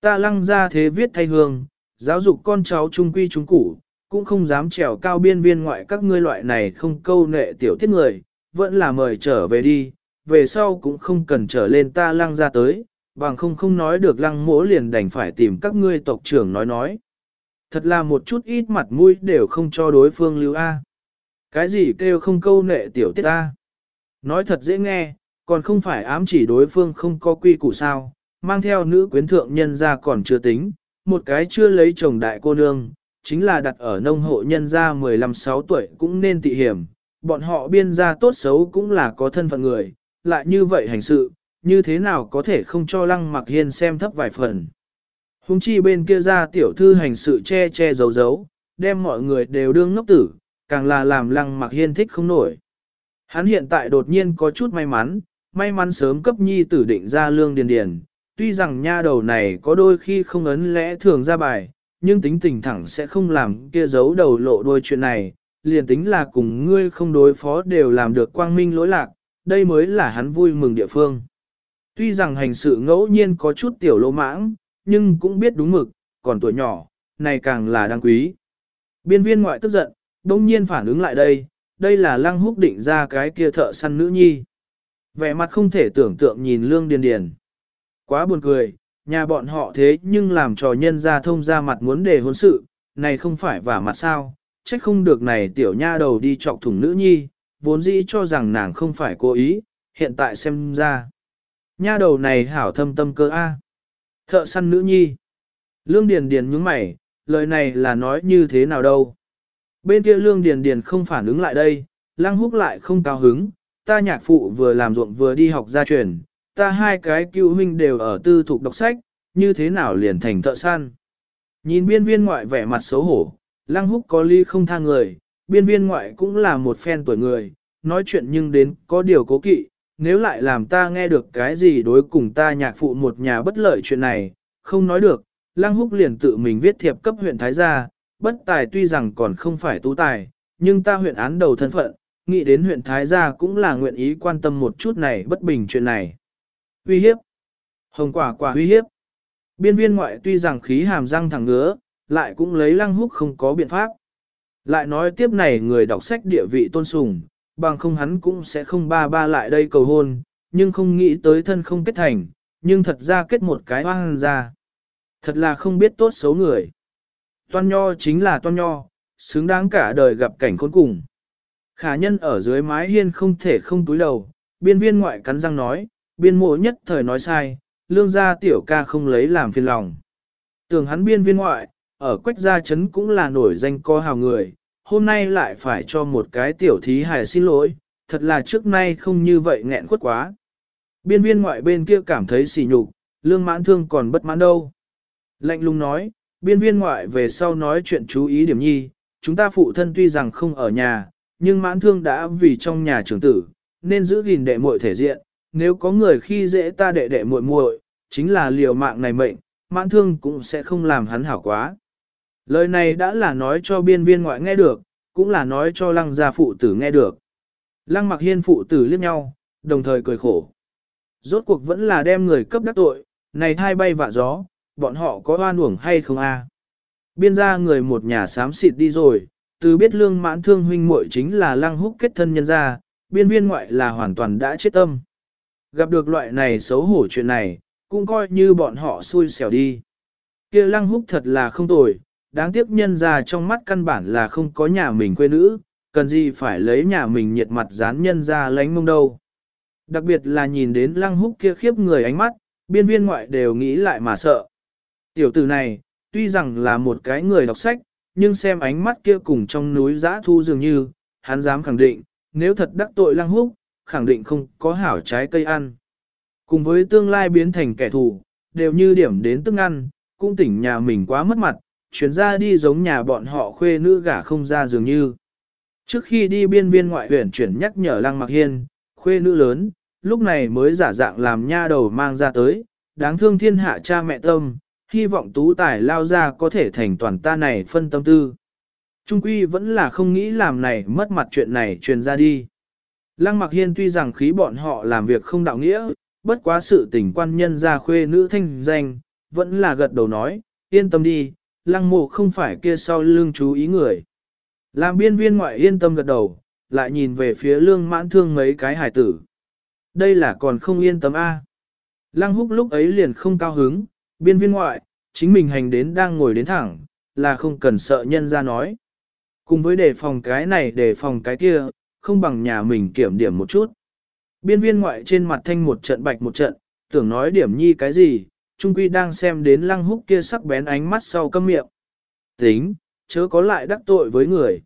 Ta lăng ra thế viết thay hương, giáo dục con cháu trung quy trung củ, cũng không dám trèo cao biên viên ngoại các ngươi loại này không câu nệ tiểu tiết người, vẫn là mời trở về đi, về sau cũng không cần trở lên ta lăng ra tới, bằng không không nói được lăng mỗ liền đành phải tìm các ngươi tộc trưởng nói nói. Thật là một chút ít mặt mũi đều không cho đối phương lưu A. Cái gì kêu không câu nệ tiểu tiết A. Nói thật dễ nghe, còn không phải ám chỉ đối phương không có quy củ sao, mang theo nữ quyến thượng nhân ra còn chưa tính, một cái chưa lấy chồng đại cô nương, chính là đặt ở nông hộ nhân ra 15-6 tuổi cũng nên tị hiểm, bọn họ biên gia tốt xấu cũng là có thân phận người, lại như vậy hành sự, như thế nào có thể không cho lăng mặc hiên xem thấp vài phần. Hùng chi bên kia ra tiểu thư hành sự che che giấu giấu, đem mọi người đều đương ngốc tử, càng là làm lăng mặc hiên thích không nổi. Hắn hiện tại đột nhiên có chút may mắn, may mắn sớm cấp nhi tử định ra lương điền điền, tuy rằng nha đầu này có đôi khi không ấn lẽ thường ra bài, nhưng tính tình thẳng sẽ không làm kia giấu đầu lộ đôi chuyện này, liền tính là cùng ngươi không đối phó đều làm được quang minh lỗi lạc, đây mới là hắn vui mừng địa phương. Tuy rằng hành sự ngẫu nhiên có chút tiểu lỗ mãng, nhưng cũng biết đúng mực, còn tuổi nhỏ, này càng là đáng quý. Biên viên ngoại tức giận, đông nhiên phản ứng lại đây, đây là lăng húc định ra cái kia thợ săn nữ nhi. Vẻ mặt không thể tưởng tượng nhìn lương điền điền. Quá buồn cười, nhà bọn họ thế nhưng làm trò nhân ra thông ra mặt muốn để hôn sự, này không phải vả mặt sao, trách không được này tiểu nha đầu đi chọc thủng nữ nhi, vốn dĩ cho rằng nàng không phải cố ý, hiện tại xem ra. Nha đầu này hảo thâm tâm cơ A. Thợ săn nữ nhi. Lương Điền Điền nhướng mày, lời này là nói như thế nào đâu. Bên kia Lương Điền Điền không phản ứng lại đây, Lăng Húc lại không cao hứng, ta nhạc phụ vừa làm ruộng vừa đi học gia truyền, ta hai cái cựu huynh đều ở tư thục đọc sách, như thế nào liền thành thợ săn. Nhìn biên viên ngoại vẻ mặt xấu hổ, Lăng Húc có ly không tha người, biên viên ngoại cũng là một phen tuổi người, nói chuyện nhưng đến có điều cố kỵ, nếu lại làm ta nghe được cái gì đối cùng ta nhạc phụ một nhà bất lợi chuyện này, không nói được, Lăng Húc liền tự mình viết thiệp cấp huyện Thái gia, bất tài tuy rằng còn không phải tú tài, nhưng ta huyện án đầu thân phận, nghĩ đến huyện Thái gia cũng là nguyện ý quan tâm một chút này bất bình chuyện này. Uy hiếp. Hồng quả quả uy hiếp. Biên viên ngoại tuy rằng khí hàm răng thẳng ngứa, lại cũng lấy Lăng Húc không có biện pháp. Lại nói tiếp này người đọc sách địa vị tôn sùng, bằng không hắn cũng sẽ không ba ba lại đây cầu hôn, nhưng không nghĩ tới thân không kết thành, nhưng thật ra kết một cái hoang ra. Thật là không biết tốt xấu người. Toan nho chính là toan nho, xứng đáng cả đời gặp cảnh khốn cùng. Khả nhân ở dưới mái hiên không thể không túi đầu, biên viên ngoại cắn răng nói, biên mộ nhất thời nói sai, lương gia tiểu ca không lấy làm phiền lòng. Tưởng hắn biên viên ngoại, ở quách gia chấn cũng là nổi danh co hào người, hôm nay lại phải cho một cái tiểu thí hài xin lỗi, thật là trước nay không như vậy nghẹn khuất quá. Biên viên ngoại bên kia cảm thấy sỉ nhục, lương mãn thương còn bất mãn đâu. Lạnh lùng nói, biên viên ngoại về sau nói chuyện chú ý điểm nhi, chúng ta phụ thân tuy rằng không ở nhà, nhưng mãn thương đã vì trong nhà trưởng tử, nên giữ gìn đệ muội thể diện, nếu có người khi dễ ta đệ đệ muội muội, chính là liều mạng này mệnh, mãn thương cũng sẽ không làm hắn hảo quá. Lời này đã là nói cho biên viên ngoại nghe được, cũng là nói cho lăng gia phụ tử nghe được. Lăng mặc hiên phụ tử liếc nhau, đồng thời cười khổ. Rốt cuộc vẫn là đem người cấp đắc tội, này thai bay vạ gió, bọn họ có oan uổng hay không a? Biên gia người một nhà xám xịt đi rồi, từ biết lương mãn thương huynh muội chính là lăng húc kết thân nhân gia, biên viên ngoại là hoàn toàn đã chết tâm. Gặp được loại này xấu hổ chuyện này, cũng coi như bọn họ xui xẻo đi. kia lăng húc thật là không tồi, đáng tiếc nhân ra trong mắt căn bản là không có nhà mình quê nữ, cần gì phải lấy nhà mình nhiệt mặt dán nhân ra lánh mông đâu. Đặc biệt là nhìn đến lăng húc kia khiếp người ánh mắt, biên viên ngoại đều nghĩ lại mà sợ. Tiểu tử này, tuy rằng là một cái người đọc sách, nhưng xem ánh mắt kia cùng trong núi giã thu dường như, hắn dám khẳng định, nếu thật đắc tội lăng húc, khẳng định không có hảo trái cây ăn. Cùng với tương lai biến thành kẻ thù, đều như điểm đến tức ăn, cũng tỉnh nhà mình quá mất mặt, chuyển ra đi giống nhà bọn họ khuê nữ gả không ra dường như. Trước khi đi biên viên ngoại huyện chuyển nhắc nhở Lăng Mặc Hiên, khuê nữ lớn, lúc này mới giả dạng làm nha đầu mang ra tới, đáng thương thiên hạ cha mẹ tâm, hy vọng tú tài lao ra có thể thành toàn ta này phân tâm tư. Trung quy vẫn là không nghĩ làm này mất mặt chuyện này truyền ra đi. Lăng Mặc Hiên tuy rằng khí bọn họ làm việc không đạo nghĩa, bất quá sự tình quan nhân ra khuê nữ thanh danh, vẫn là gật đầu nói, yên tâm đi, lăng mộ không phải kia sau lưng chú ý người. Làm biên viên ngoại yên tâm gật đầu, lại nhìn về phía lương mãn thương mấy cái hải tử. Đây là còn không yên tâm A. Lăng húc lúc ấy liền không cao hứng, biên viên ngoại, chính mình hành đến đang ngồi đến thẳng, là không cần sợ nhân ra nói. Cùng với đề phòng cái này đề phòng cái kia, không bằng nhà mình kiểm điểm một chút. Biên viên ngoại trên mặt thanh một trận bạch một trận, tưởng nói điểm nhi cái gì, trung quy đang xem đến lăng húc kia sắc bén ánh mắt sau câm miệng. Tính, chớ có lại đắc tội với người.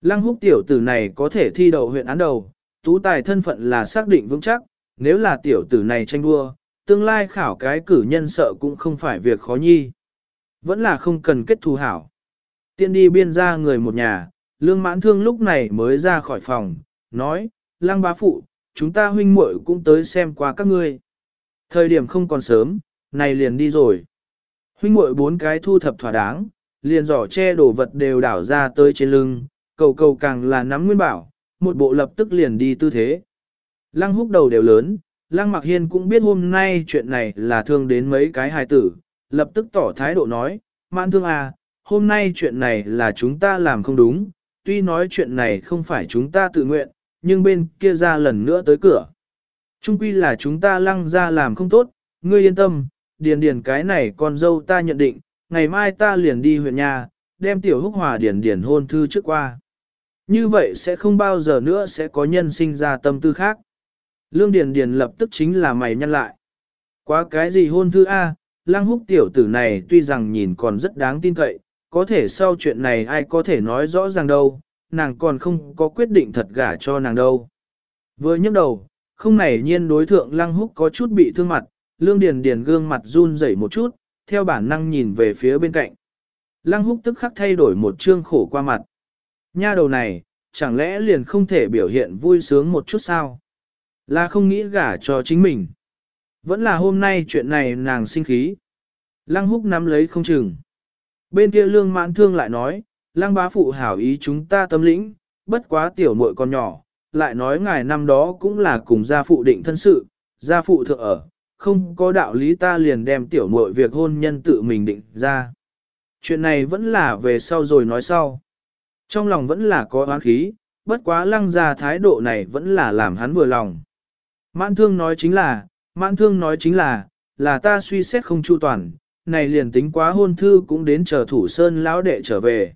Lăng húc tiểu tử này có thể thi đậu huyện án đầu, tú tài thân phận là xác định vững chắc, nếu là tiểu tử này tranh đua, tương lai khảo cái cử nhân sợ cũng không phải việc khó nhi. Vẫn là không cần kết thù hảo. Tiên đi biên ra người một nhà, lương mãn thương lúc này mới ra khỏi phòng, nói, lăng bá phụ, chúng ta huynh muội cũng tới xem qua các ngươi. Thời điểm không còn sớm, này liền đi rồi. Huynh muội bốn cái thu thập thỏa đáng, liền giỏ che đồ vật đều đảo ra tới trên lưng, cầu cầu càng là nắm nguyên bảo, một bộ lập tức liền đi tư thế. Lăng húc đầu đều lớn, Lăng Mặc Hiên cũng biết hôm nay chuyện này là thương đến mấy cái hài tử, lập tức tỏ thái độ nói, mãn thương à, hôm nay chuyện này là chúng ta làm không đúng, tuy nói chuyện này không phải chúng ta tự nguyện, nhưng bên kia ra lần nữa tới cửa. Trung quy là chúng ta lăng ra làm không tốt, ngươi yên tâm, điền điền cái này con dâu ta nhận định, ngày mai ta liền đi huyện nhà, đem tiểu húc hòa điền điền hôn thư trước qua. Như vậy sẽ không bao giờ nữa sẽ có nhân sinh ra tâm tư khác. Lương Điền Điền lập tức chính là mày nhăn lại. Quá cái gì hôn thư A, lang húc tiểu tử này tuy rằng nhìn còn rất đáng tin cậy, có thể sau chuyện này ai có thể nói rõ ràng đâu, nàng còn không có quyết định thật gả cho nàng đâu. Vừa nhấc đầu, không nảy nhiên đối thượng lăng húc có chút bị thương mặt, lương điền điền gương mặt run rẩy một chút, theo bản năng nhìn về phía bên cạnh. Lăng húc tức khắc thay đổi một trương khổ qua mặt. Nha đầu này, chẳng lẽ liền không thể biểu hiện vui sướng một chút sao? Là không nghĩ gả cho chính mình. Vẫn là hôm nay chuyện này nàng sinh khí. Lăng húc nắm lấy không chừng. Bên kia lương mãn thương lại nói, lăng bá phụ hảo ý chúng ta tâm lĩnh, bất quá tiểu muội con nhỏ, lại nói ngài năm đó cũng là cùng gia phụ định thân sự, gia phụ thượng ở, không có đạo lý ta liền đem tiểu muội việc hôn nhân tự mình định ra. Chuyện này vẫn là về sau rồi nói sau. Trong lòng vẫn là có oán khí, bất quá lăng ra thái độ này vẫn là làm hắn vừa lòng. Mãn thương nói chính là, mãn thương nói chính là, là ta suy xét không chu toàn, này liền tính quá hôn thư cũng đến chờ thủ sơn lão đệ trở về.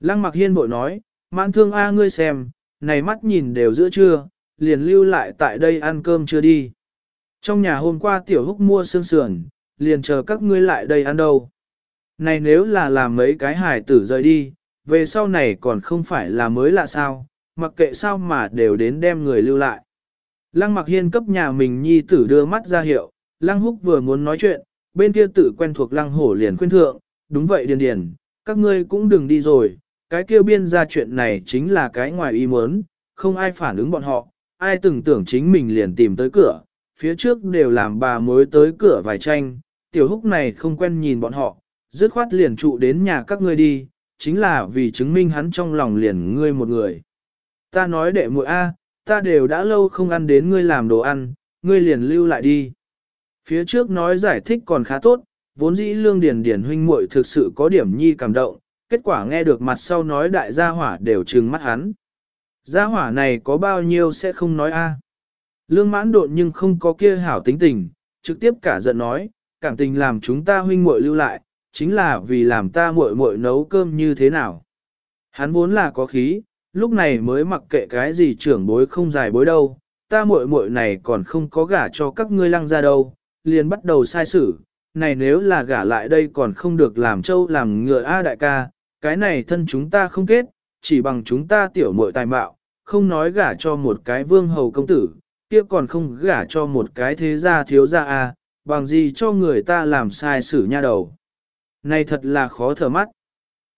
Lăng mặc hiên bội nói, mãn thương a ngươi xem, này mắt nhìn đều giữa trưa, liền lưu lại tại đây ăn cơm chưa đi. Trong nhà hôm qua tiểu húc mua xương sườn, liền chờ các ngươi lại đây ăn đâu. Này nếu là làm mấy cái hải tử rời đi, về sau này còn không phải là mới lạ sao, mặc kệ sao mà đều đến đem người lưu lại. Lăng mặc hiên cấp nhà mình nhi tử đưa mắt ra hiệu, lăng húc vừa muốn nói chuyện, bên kia tử quen thuộc lăng hổ liền khuyên thượng, đúng vậy điền điền, các ngươi cũng đừng đi rồi, cái kia biên ra chuyện này chính là cái ngoài ý muốn, không ai phản ứng bọn họ, ai từng tưởng chính mình liền tìm tới cửa, phía trước đều làm bà mới tới cửa vài tranh, tiểu húc này không quen nhìn bọn họ, dứt khoát liền trụ đến nhà các ngươi đi, chính là vì chứng minh hắn trong lòng liền ngươi một người. Ta nói đệ muội A, ta đều đã lâu không ăn đến ngươi làm đồ ăn, ngươi liền lưu lại đi. Phía trước nói giải thích còn khá tốt, vốn dĩ lương điền điền huynh muội thực sự có điểm nhi cảm động, kết quả nghe được mặt sau nói đại gia hỏa đều trừng mắt hắn. Gia hỏa này có bao nhiêu sẽ không nói a. Lương mãn độn nhưng không có kia hảo tính tình, trực tiếp cả giận nói, cảm tình làm chúng ta huynh muội lưu lại, chính là vì làm ta muội muội nấu cơm như thế nào. Hắn vốn là có khí, lúc này mới mặc kệ cái gì trưởng bối không dài bối đâu, ta muội muội này còn không có gả cho các ngươi lăng ra đâu, liền bắt đầu sai xử, này nếu là gả lại đây còn không được làm trâu làm ngựa A đại ca, cái này thân chúng ta không kết, chỉ bằng chúng ta tiểu muội tài mạo, không nói gả cho một cái vương hầu công tử, kia còn không gả cho một cái thế gia thiếu gia à, bằng gì cho người ta làm sai xử nha đầu. Này thật là khó thở mắt.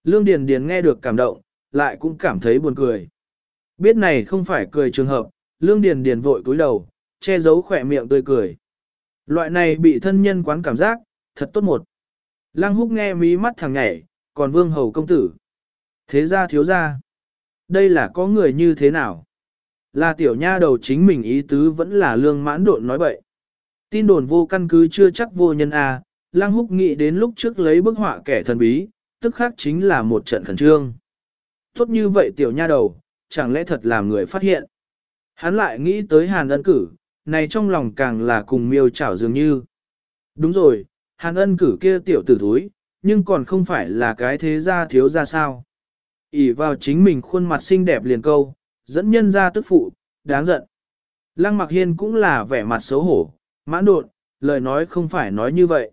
Lương Điền Điền nghe được cảm động, lại cũng cảm thấy buồn cười. Biết này không phải cười trường hợp, Lương Điền Điền vội cúi đầu, che giấu khỏe miệng tươi cười. Loại này bị thân nhân quán cảm giác, thật tốt một. Lăng húc nghe mí mắt thằng nhảy, còn vương hầu công tử. Thế ra thiếu ra. Đây là có người như thế nào? Là tiểu nha đầu chính mình ý tứ vẫn là lương mãn độn nói bậy. Tin đồn vô căn cứ chưa chắc vô nhân a. À, Lăng húc nghĩ đến lúc trước lấy bức họa kẻ thần bí, tức khác chính là một trận khẩn trương. Tốt như vậy tiểu nha đầu, chẳng lẽ thật làm người phát hiện. Hắn lại nghĩ tới hàn ân cử, này trong lòng càng là cùng miêu chảo dường như. Đúng rồi, hàn ân cử kia tiểu tử thúi, nhưng còn không phải là cái thế gia thiếu ra sao. ỉ vào chính mình khuôn mặt xinh đẹp liền câu, dẫn nhân ra tức phụ, đáng giận. Lăng mặc hiên cũng là vẻ mặt xấu hổ, mãn đột, lời nói không phải nói như vậy.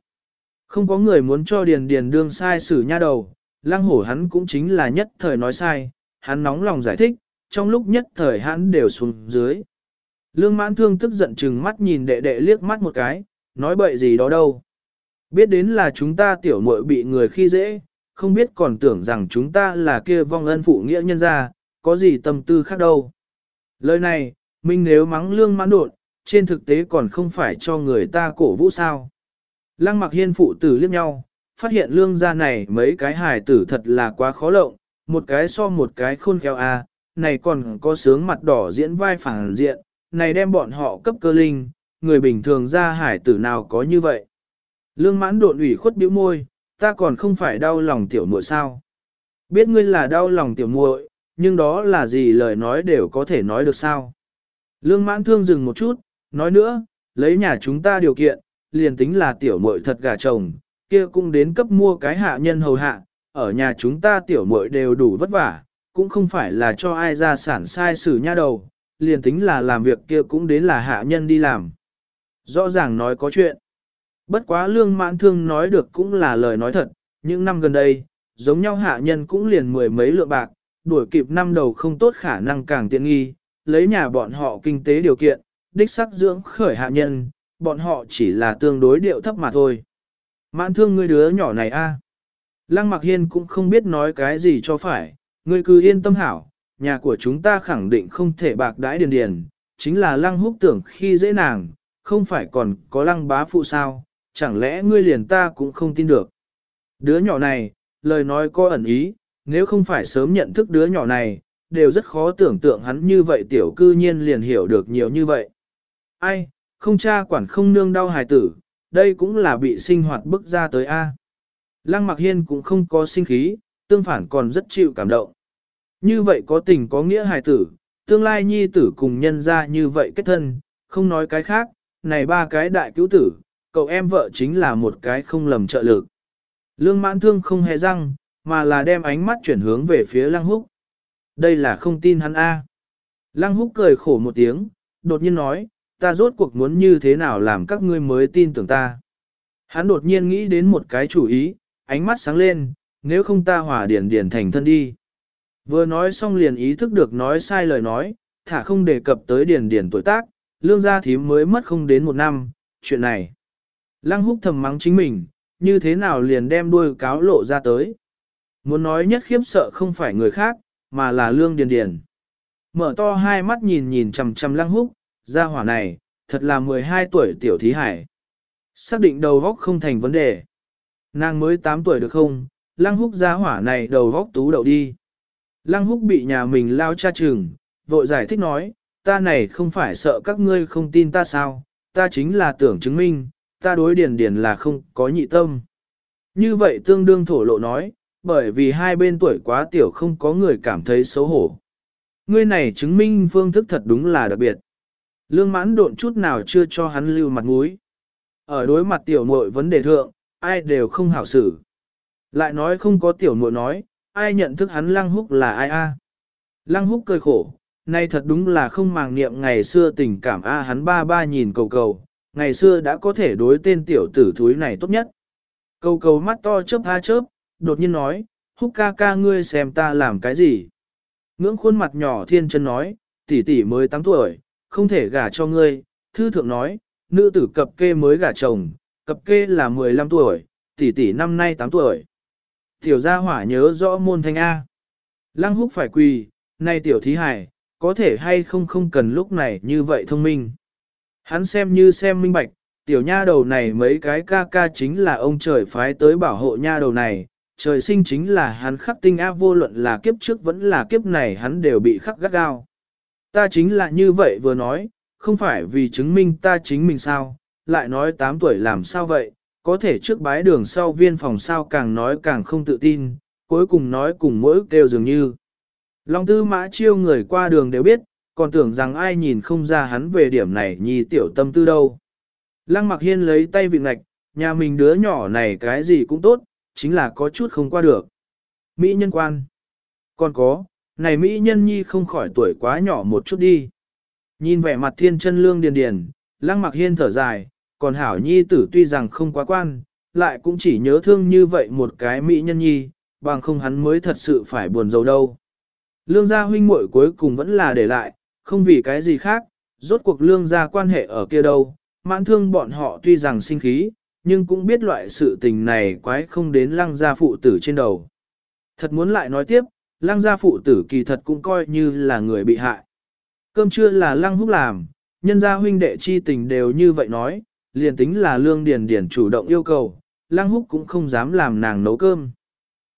Không có người muốn cho điền điền đương sai xử nha đầu, lăng hổ hắn cũng chính là nhất thời nói sai, hắn nóng lòng giải thích, trong lúc nhất thời hắn đều xuống dưới. Lương mãn thương tức giận chừng mắt nhìn đệ đệ liếc mắt một cái, nói bậy gì đó đâu. Biết đến là chúng ta tiểu muội bị người khi dễ, không biết còn tưởng rằng chúng ta là kia vong ân phụ nghĩa nhân ra, có gì tâm tư khác đâu. Lời này, mình nếu mắng lương mãn đột, trên thực tế còn không phải cho người ta cổ vũ sao. Lăng mặc hiên phụ tử liếc nhau, phát hiện lương gia này mấy cái hài tử thật là quá khó lộng, một cái so một cái khôn khéo à, này còn có sướng mặt đỏ diễn vai phản diện, này đem bọn họ cấp cơ linh, người bình thường ra hải tử nào có như vậy. Lương mãn độn ủy khuất bĩu môi, ta còn không phải đau lòng tiểu muội sao. Biết ngươi là đau lòng tiểu muội, nhưng đó là gì lời nói đều có thể nói được sao. Lương mãn thương dừng một chút, nói nữa, lấy nhà chúng ta điều kiện, liền tính là tiểu muội thật gà chồng, kia cũng đến cấp mua cái hạ nhân hầu hạ, ở nhà chúng ta tiểu muội đều đủ vất vả, cũng không phải là cho ai ra sản sai xử nha đầu, liền tính là làm việc kia cũng đến là hạ nhân đi làm. Rõ ràng nói có chuyện. Bất quá lương mãn thương nói được cũng là lời nói thật, những năm gần đây, giống nhau hạ nhân cũng liền mười mấy lượng bạc, đuổi kịp năm đầu không tốt khả năng càng tiện nghi, lấy nhà bọn họ kinh tế điều kiện, đích sắc dưỡng khởi hạ nhân, bọn họ chỉ là tương đối điệu thấp mà thôi. Mãn thương ngươi đứa nhỏ này a Lăng Mặc Hiên cũng không biết nói cái gì cho phải, ngươi cứ yên tâm hảo, nhà của chúng ta khẳng định không thể bạc đãi điền điền, chính là lăng húc tưởng khi dễ nàng, không phải còn có lăng bá phụ sao, chẳng lẽ ngươi liền ta cũng không tin được. Đứa nhỏ này, lời nói có ẩn ý, nếu không phải sớm nhận thức đứa nhỏ này, đều rất khó tưởng tượng hắn như vậy tiểu cư nhiên liền hiểu được nhiều như vậy. Ai, không cha quản không nương đau hài tử, đây cũng là bị sinh hoạt bức ra tới A. Lăng Mặc Hiên cũng không có sinh khí, tương phản còn rất chịu cảm động. Như vậy có tình có nghĩa hài tử, tương lai nhi tử cùng nhân ra như vậy kết thân, không nói cái khác, này ba cái đại cứu tử, cậu em vợ chính là một cái không lầm trợ lực. Lương mãn thương không hề răng, mà là đem ánh mắt chuyển hướng về phía lăng húc. Đây là không tin hắn A. Lăng húc cười khổ một tiếng, đột nhiên nói, ta rốt cuộc muốn như thế nào làm các ngươi mới tin tưởng ta. Hắn đột nhiên nghĩ đến một cái chủ ý, ánh mắt sáng lên, nếu không ta hòa điển điển thành thân đi. Vừa nói xong liền ý thức được nói sai lời nói, thả không đề cập tới điển điển tuổi tác, lương gia thím mới mất không đến một năm, chuyện này. Lăng húc thầm mắng chính mình, như thế nào liền đem đuôi cáo lộ ra tới. Muốn nói nhất khiếp sợ không phải người khác, mà là lương điền điền. Mở to hai mắt nhìn nhìn chằm chằm lăng húc, gia hỏa này, thật là 12 tuổi tiểu thí hải. Xác định đầu góc không thành vấn đề. Nàng mới 8 tuổi được không, lăng húc gia hỏa này đầu góc tú đậu đi. Lăng húc bị nhà mình lao cha trừng, vội giải thích nói, ta này không phải sợ các ngươi không tin ta sao, ta chính là tưởng chứng minh, ta đối điền điền là không có nhị tâm. Như vậy tương đương thổ lộ nói, bởi vì hai bên tuổi quá tiểu không có người cảm thấy xấu hổ. Ngươi này chứng minh phương thức thật đúng là đặc biệt. Lương mãn độn chút nào chưa cho hắn lưu mặt mũi. Ở đối mặt tiểu muội vấn đề thượng, ai đều không hảo xử. Lại nói không có tiểu muội nói, ai nhận thức hắn lăng húc là ai a? Lăng húc cười khổ, nay thật đúng là không màng niệm ngày xưa tình cảm a hắn ba ba nhìn cầu cầu, ngày xưa đã có thể đối tên tiểu tử thúi này tốt nhất. Cầu cầu mắt to chớp tha chớp, đột nhiên nói, húc ca ca ngươi xem ta làm cái gì. Ngưỡng khuôn mặt nhỏ thiên chân nói, tỷ tỷ mới 8 tuổi, không thể gả cho ngươi, thư thượng nói, nữ tử cập kê mới gả chồng, cập kê là 15 tuổi, tỷ tỷ năm nay 8 tuổi. Tiểu gia hỏa nhớ rõ môn thanh A. Lăng húc phải quỳ, nay tiểu thí hải, có thể hay không không cần lúc này như vậy thông minh. Hắn xem như xem minh bạch, tiểu nha đầu này mấy cái ca ca chính là ông trời phái tới bảo hộ nha đầu này, trời sinh chính là hắn khắc tinh á vô luận là kiếp trước vẫn là kiếp này hắn đều bị khắc gắt gao. Ta chính là như vậy vừa nói, không phải vì chứng minh ta chính mình sao, lại nói 8 tuổi làm sao vậy, có thể trước bái đường sau viên phòng sao càng nói càng không tự tin, cuối cùng nói cùng mỗi kêu dường như. Long tư mã chiêu người qua đường đều biết, còn tưởng rằng ai nhìn không ra hắn về điểm này nhi tiểu tâm tư đâu. Lăng mặc hiên lấy tay vịn ngạch, nhà mình đứa nhỏ này cái gì cũng tốt, chính là có chút không qua được. Mỹ nhân quan. Còn có, này Mỹ nhân nhi không khỏi tuổi quá nhỏ một chút đi. Nhìn vẻ mặt thiên chân lương điền điền, lăng mặc hiên thở dài, còn hảo nhi tử tuy rằng không quá quan, lại cũng chỉ nhớ thương như vậy một cái Mỹ nhân nhi, bằng không hắn mới thật sự phải buồn rầu đâu. Lương gia huynh muội cuối cùng vẫn là để lại, không vì cái gì khác, rốt cuộc lương gia quan hệ ở kia đâu, mãn thương bọn họ tuy rằng sinh khí, nhưng cũng biết loại sự tình này quái không đến lăng gia phụ tử trên đầu. Thật muốn lại nói tiếp, lăng gia phụ tử kỳ thật cũng coi như là người bị hại. Cơm trưa là lăng húc làm, nhân gia huynh đệ chi tình đều như vậy nói, liền tính là lương điền điền chủ động yêu cầu, lăng húc cũng không dám làm nàng nấu cơm.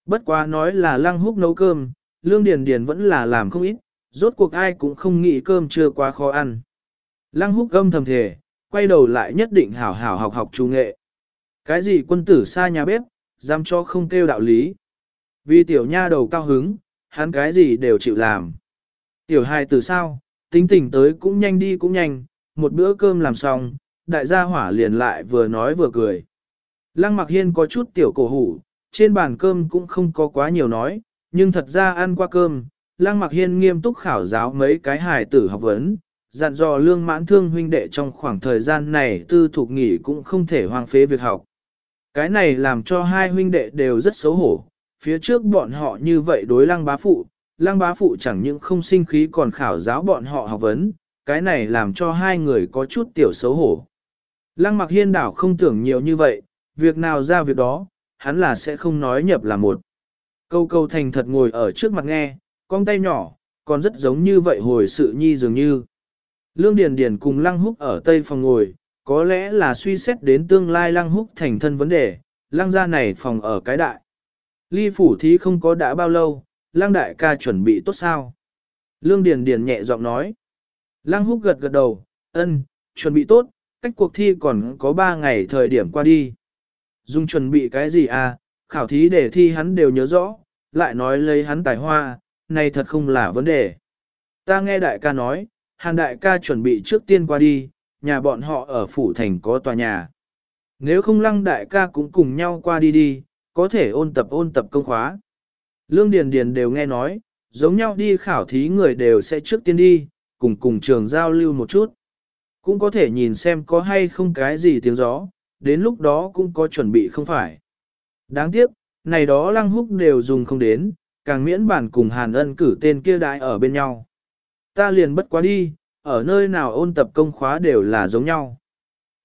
Bất quá nói là lăng húc nấu cơm, lương điền điền vẫn là làm không ít, rốt cuộc ai cũng không nghĩ cơm trưa quá khó ăn. Lăng húc gâm thầm thề, quay đầu lại nhất định hảo hảo học học chú nghệ. Cái gì quân tử xa nhà bếp, dám cho không kêu đạo lý. Vì tiểu nha đầu cao hứng, hắn cái gì đều chịu làm. Tiểu hài từ sao, tính tình tới cũng nhanh đi cũng nhanh, một bữa cơm làm xong, đại gia hỏa liền lại vừa nói vừa cười. Lăng mặc hiên có chút tiểu cổ hủ, trên bàn cơm cũng không có quá nhiều nói, nhưng thật ra ăn qua cơm, Lăng Mặc Hiên nghiêm túc khảo giáo mấy cái hài tử học vấn, dặn dò lương mãn thương huynh đệ trong khoảng thời gian này tư thục nghỉ cũng không thể hoang phế việc học. Cái này làm cho hai huynh đệ đều rất xấu hổ, phía trước bọn họ như vậy đối lăng bá phụ, lăng bá phụ chẳng những không sinh khí còn khảo giáo bọn họ học vấn, cái này làm cho hai người có chút tiểu xấu hổ. Lăng mặc hiên đảo không tưởng nhiều như vậy, việc nào ra việc đó, hắn là sẽ không nói nhập là một. Câu câu thành thật ngồi ở trước mặt nghe, con tay nhỏ, còn rất giống như vậy hồi sự nhi dường như. Lương Điền Điền cùng Lăng Húc ở tây phòng ngồi, có lẽ là suy xét đến tương lai Lăng Húc thành thân vấn đề, Lăng gia này phòng ở cái đại. Ly phủ thí không có đã bao lâu, Lăng đại ca chuẩn bị tốt sao? Lương Điền Điền nhẹ giọng nói. Lăng Húc gật gật đầu, ân, chuẩn bị tốt, cách cuộc thi còn có 3 ngày thời điểm qua đi. Dung chuẩn bị cái gì à, khảo thí để thi hắn đều nhớ rõ, lại nói lấy hắn tài hoa, này thật không là vấn đề. Ta nghe đại ca nói, hàn đại ca chuẩn bị trước tiên qua đi, nhà bọn họ ở phủ thành có tòa nhà. Nếu không lăng đại ca cũng cùng nhau qua đi đi, có thể ôn tập ôn tập công khóa. Lương Điền Điền đều nghe nói, giống nhau đi khảo thí người đều sẽ trước tiên đi, cùng cùng trường giao lưu một chút. Cũng có thể nhìn xem có hay không cái gì tiếng gió, đến lúc đó cũng có chuẩn bị không phải. Đáng tiếc, này đó lăng húc đều dùng không đến, càng miễn bản cùng hàn ân cử tên kia đại ở bên nhau. Ta liền bất quá đi, ở nơi nào ôn tập công khóa đều là giống nhau.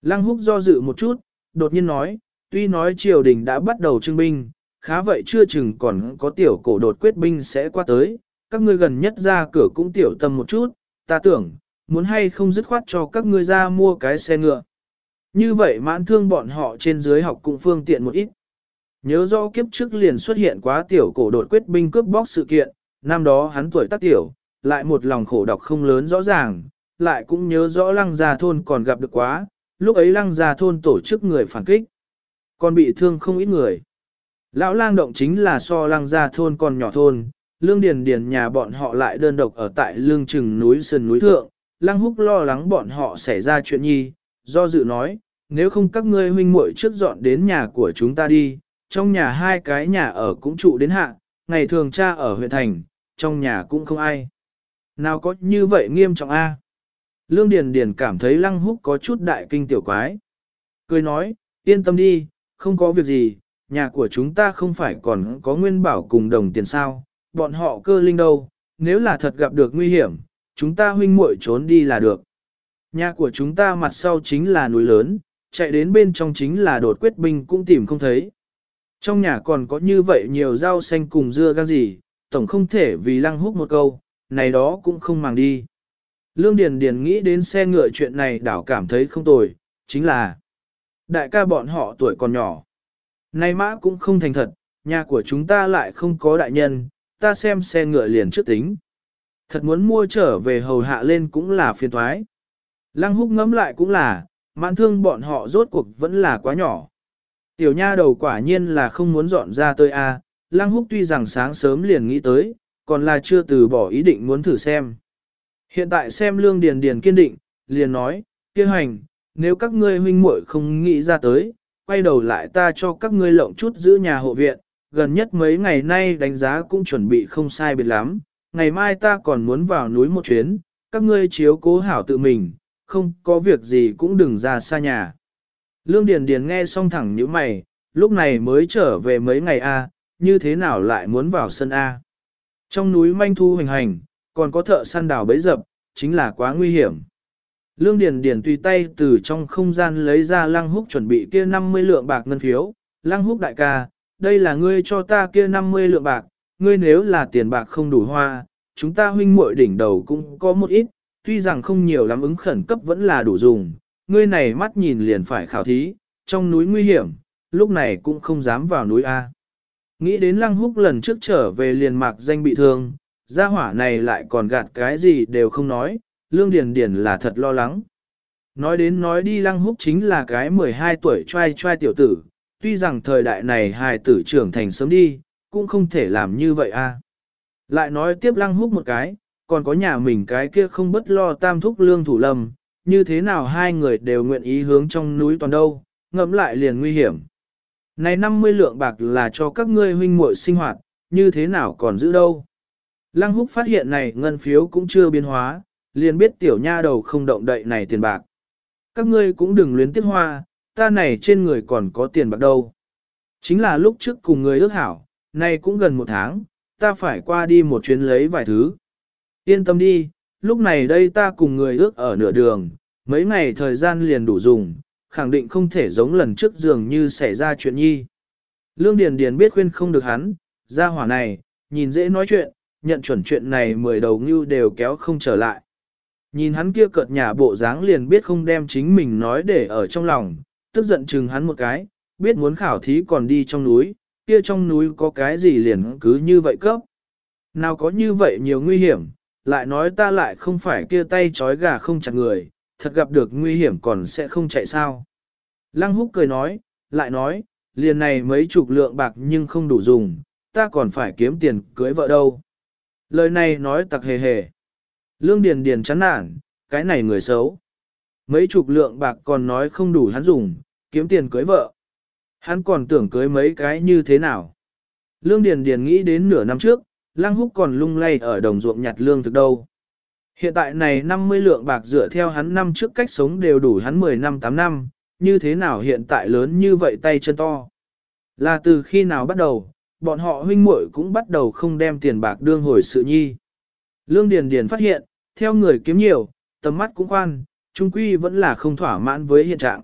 Lăng húc do dự một chút, đột nhiên nói, tuy nói triều đình đã bắt đầu trưng binh, khá vậy chưa chừng còn có tiểu cổ đột quyết binh sẽ qua tới, các ngươi gần nhất ra cửa cũng tiểu tâm một chút, ta tưởng, muốn hay không dứt khoát cho các ngươi ra mua cái xe ngựa. Như vậy mãn thương bọn họ trên dưới học cũng phương tiện một ít. Nhớ do kiếp trước liền xuất hiện quá tiểu cổ đột quyết binh cướp bóc sự kiện, năm đó hắn tuổi tác tiểu, lại một lòng khổ độc không lớn rõ ràng, lại cũng nhớ rõ lăng gia thôn còn gặp được quá, lúc ấy lăng gia thôn tổ chức người phản kích, còn bị thương không ít người. Lão lang động chính là so lăng gia thôn còn nhỏ thôn, lương điền điền nhà bọn họ lại đơn độc ở tại lương trừng núi sơn núi thượng, lăng húc lo lắng bọn họ xảy ra chuyện nhi, do dự nói, nếu không các ngươi huynh muội trước dọn đến nhà của chúng ta đi, trong nhà hai cái nhà ở cũng trụ đến hạ, ngày thường cha ở huyện thành, trong nhà cũng không ai. Nào có như vậy nghiêm trọng a? Lương Điền Điền cảm thấy Lăng Húc có chút đại kinh tiểu quái. Cười nói, yên tâm đi, không có việc gì, nhà của chúng ta không phải còn có nguyên bảo cùng đồng tiền sao, bọn họ cơ linh đâu, nếu là thật gặp được nguy hiểm, chúng ta huynh muội trốn đi là được. Nhà của chúng ta mặt sau chính là núi lớn, chạy đến bên trong chính là đột quyết binh cũng tìm không thấy. Trong nhà còn có như vậy nhiều rau xanh cùng dưa gan gì, tổng không thể vì lăng húc một câu, này đó cũng không màng đi. Lương Điền Điền nghĩ đến xe ngựa chuyện này đảo cảm thấy không tồi, chính là đại ca bọn họ tuổi còn nhỏ. nay mã cũng không thành thật, nhà của chúng ta lại không có đại nhân, ta xem xe ngựa liền trước tính. Thật muốn mua trở về hầu hạ lên cũng là phiền toái. Lăng húc ngẫm lại cũng là, mãn thương bọn họ rốt cuộc vẫn là quá nhỏ. Tiểu nha đầu quả nhiên là không muốn dọn ra tới a. Lăng húc tuy rằng sáng sớm liền nghĩ tới, còn là chưa từ bỏ ý định muốn thử xem. Hiện tại xem lương điền điền kiên định, liền nói, kia hành, nếu các ngươi huynh muội không nghĩ ra tới, quay đầu lại ta cho các ngươi lộng chút giữ nhà hộ viện, gần nhất mấy ngày nay đánh giá cũng chuẩn bị không sai biệt lắm, ngày mai ta còn muốn vào núi một chuyến, các ngươi chiếu cố hảo tự mình, không có việc gì cũng đừng ra xa nhà. Lương Điền Điền nghe xong thẳng nhíu mày, lúc này mới trở về mấy ngày a, như thế nào lại muốn vào sân a? Trong núi manh thu hành hành, còn có thợ săn đào bấy dập, chính là quá nguy hiểm. Lương Điền Điền tùy tay từ trong không gian lấy ra lăng húc chuẩn bị kia 50 lượng bạc ngân phiếu, lăng húc đại ca, đây là ngươi cho ta kia 50 lượng bạc, ngươi nếu là tiền bạc không đủ hoa, chúng ta huynh muội đỉnh đầu cũng có một ít, tuy rằng không nhiều lắm ứng khẩn cấp vẫn là đủ dùng, ngươi này mắt nhìn liền phải khảo thí, trong núi nguy hiểm, lúc này cũng không dám vào núi A. Nghĩ đến lăng húc lần trước trở về liền mạc danh bị thương, gia hỏa này lại còn gạt cái gì đều không nói, lương điền điền là thật lo lắng. Nói đến nói đi lăng húc chính là cái 12 tuổi trai trai tiểu tử, tuy rằng thời đại này hài tử trưởng thành sớm đi, cũng không thể làm như vậy a. Lại nói tiếp lăng húc một cái, còn có nhà mình cái kia không bất lo tam thúc lương thủ lâm, như thế nào hai người đều nguyện ý hướng trong núi toàn đâu, ngẫm lại liền nguy hiểm. Này 50 lượng bạc là cho các ngươi huynh muội sinh hoạt, như thế nào còn giữ đâu. Lăng húc phát hiện này ngân phiếu cũng chưa biến hóa, liền biết tiểu nha đầu không động đậy này tiền bạc. Các ngươi cũng đừng luyến tiếc hoa, ta này trên người còn có tiền bạc đâu. Chính là lúc trước cùng người ước hảo, nay cũng gần một tháng, ta phải qua đi một chuyến lấy vài thứ. Yên tâm đi, lúc này đây ta cùng người ước ở nửa đường, mấy ngày thời gian liền đủ dùng, khẳng định không thể giống lần trước dường như xảy ra chuyện nhi. Lương Điền Điền biết khuyên không được hắn, ra hỏa này, nhìn dễ nói chuyện, nhận chuẩn chuyện này mười đầu ngưu đều kéo không trở lại. Nhìn hắn kia cợt nhà bộ dáng liền biết không đem chính mình nói để ở trong lòng, tức giận chừng hắn một cái, biết muốn khảo thí còn đi trong núi, kia trong núi có cái gì liền cứ như vậy cấp. Nào có như vậy nhiều nguy hiểm, lại nói ta lại không phải kia tay chói gà không chặt người, thật gặp được nguy hiểm còn sẽ không chạy sao. Lăng húc cười nói, lại nói, liền này mấy chục lượng bạc nhưng không đủ dùng, ta còn phải kiếm tiền cưới vợ đâu. Lời này nói tặc hề hề. Lương Điền Điền chán nản, cái này người xấu. Mấy chục lượng bạc còn nói không đủ hắn dùng, kiếm tiền cưới vợ. Hắn còn tưởng cưới mấy cái như thế nào. Lương Điền Điền nghĩ đến nửa năm trước, Lăng Húc còn lung lay ở đồng ruộng nhặt lương thực đâu. Hiện tại này 50 lượng bạc dựa theo hắn năm trước cách sống đều đủ hắn 10 năm 8 năm, như thế nào hiện tại lớn như vậy tay chân to. Là từ khi nào bắt đầu, bọn họ huynh muội cũng bắt đầu không đem tiền bạc đương hồi sự nhi. Lương Điền Điền phát hiện, theo người kiếm nhiều, tầm mắt cũng khoan, trung quy vẫn là không thỏa mãn với hiện trạng.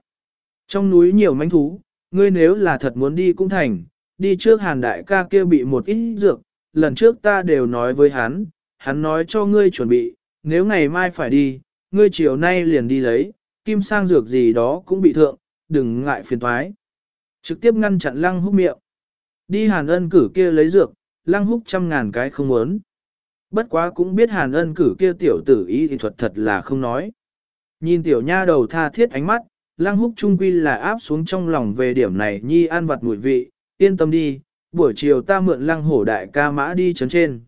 Trong núi nhiều manh thú, ngươi nếu là thật muốn đi cũng thành, đi trước hàn đại ca kia bị một ít dược, lần trước ta đều nói với hắn, hắn nói cho ngươi chuẩn bị, nếu ngày mai phải đi, ngươi chiều nay liền đi lấy, kim sang dược gì đó cũng bị thượng, đừng ngại phiền toái. Trực tiếp ngăn chặn lăng húc miệng. Đi hàn ân cử kia lấy dược, lăng húc trăm ngàn cái không muốn. Bất quá cũng biết hàn ân cử kia tiểu tử ý thì thuật thật là không nói. Nhìn tiểu nha đầu tha thiết ánh mắt, lăng húc trung quy là áp xuống trong lòng về điểm này nhi an vật mùi vị, yên tâm đi, buổi chiều ta mượn lăng hổ đại ca mã đi chấn trên.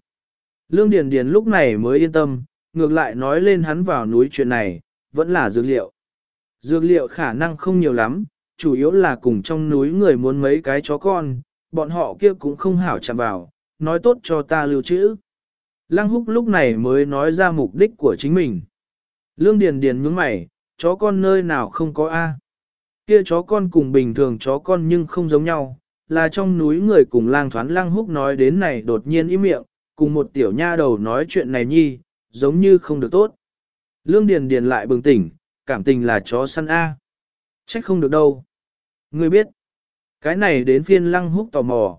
Lương Điền Điền lúc này mới yên tâm, ngược lại nói lên hắn vào núi chuyện này, vẫn là dược liệu. Dược liệu khả năng không nhiều lắm, chủ yếu là cùng trong núi người muốn mấy cái chó con, bọn họ kia cũng không hảo chạm vào, nói tốt cho ta lưu trữ. Lăng húc lúc này mới nói ra mục đích của chính mình. Lương Điền Điền nhướng mày, chó con nơi nào không có A. Kia chó con cùng bình thường chó con nhưng không giống nhau, là trong núi người cùng lang thoán lang húc nói đến này đột nhiên im miệng, cùng một tiểu nha đầu nói chuyện này nhi, giống như không được tốt. Lương Điền Điền lại bừng tỉnh, cảm tình là chó săn A. Trách không được đâu. Ngươi biết, cái này đến phiên lăng húc tò mò.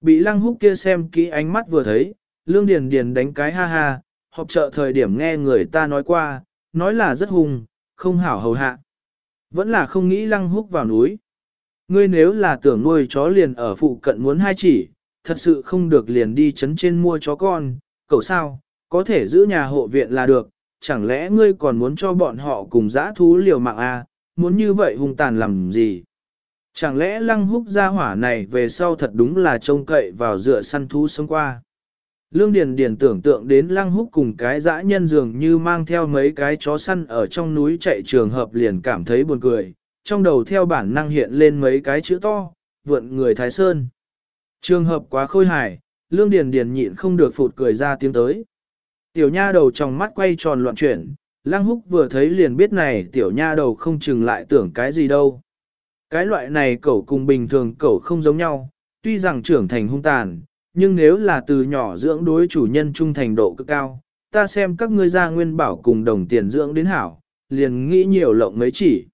Bị lăng húc kia xem kỹ ánh mắt vừa thấy, Lương Điền Điền đánh cái ha ha, họp chợ thời điểm nghe người ta nói qua, nói là rất hùng, không hảo hầu hạ. Vẫn là không nghĩ lăng húc vào núi. Ngươi nếu là tưởng nuôi chó liền ở phụ cận muốn hai chỉ, thật sự không được liền đi chấn trên mua chó con, cậu sao, có thể giữ nhà hộ viện là được, chẳng lẽ ngươi còn muốn cho bọn họ cùng dã thú liều mạng à, muốn như vậy hung tàn làm gì? Chẳng lẽ lăng húc gia hỏa này về sau thật đúng là trông cậy vào dựa săn thú sống qua? Lương Điền Điền tưởng tượng đến lăng húc cùng cái dã nhân dường như mang theo mấy cái chó săn ở trong núi chạy trường hợp liền cảm thấy buồn cười, trong đầu theo bản năng hiện lên mấy cái chữ to, vượn người Thái Sơn. Trường hợp quá khôi hài, Lương Điền Điền nhịn không được phụt cười ra tiếng tới. Tiểu nha đầu trong mắt quay tròn loạn chuyển, lăng húc vừa thấy liền biết này tiểu nha đầu không chừng lại tưởng cái gì đâu. Cái loại này cẩu cùng bình thường cẩu không giống nhau, tuy rằng trưởng thành hung tàn, nhưng nếu là từ nhỏ dưỡng đối chủ nhân trung thành độ cực cao, ta xem các ngươi gia nguyên bảo cùng đồng tiền dưỡng đến hảo, liền nghĩ nhiều lộng mấy chỉ.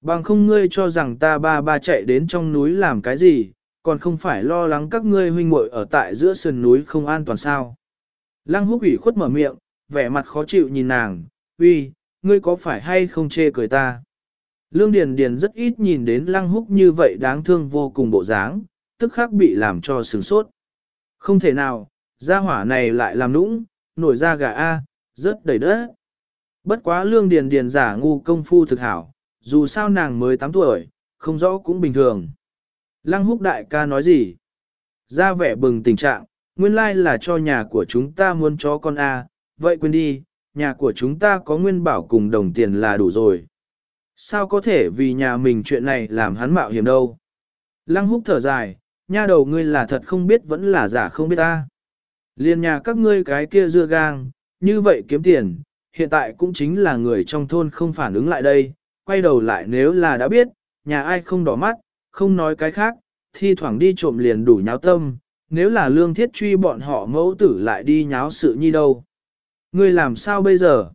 Bằng không ngươi cho rằng ta ba ba chạy đến trong núi làm cái gì, còn không phải lo lắng các ngươi huynh muội ở tại giữa sườn núi không an toàn sao. Lăng húc ủy khuất mở miệng, vẻ mặt khó chịu nhìn nàng, uy, ngươi có phải hay không chê cười ta. Lương Điền Điền rất ít nhìn đến lăng húc như vậy đáng thương vô cùng bộ dáng, tức khắc bị làm cho sừng sốt. Không thể nào, gia hỏa này lại làm nũng, nổi ra gà A, rất đầy đất. Bất quá lương điền điền giả ngu công phu thực hảo, dù sao nàng mới 8 tuổi, không rõ cũng bình thường. Lăng húc đại ca nói gì? Ra vẻ bừng tình trạng, nguyên lai là cho nhà của chúng ta muốn chó con A, vậy quên đi, nhà của chúng ta có nguyên bảo cùng đồng tiền là đủ rồi. Sao có thể vì nhà mình chuyện này làm hắn mạo hiểm đâu? Lăng húc thở dài, nha đầu ngươi là thật không biết vẫn là giả không biết ta. Liên nhà các ngươi cái kia dưa gang, như vậy kiếm tiền, hiện tại cũng chính là người trong thôn không phản ứng lại đây, quay đầu lại nếu là đã biết, nhà ai không đỏ mắt, không nói cái khác, thi thoảng đi trộm liền đủ nháo tâm, nếu là lương thiết truy bọn họ mẫu tử lại đi nháo sự nhi đâu. Ngươi làm sao bây giờ?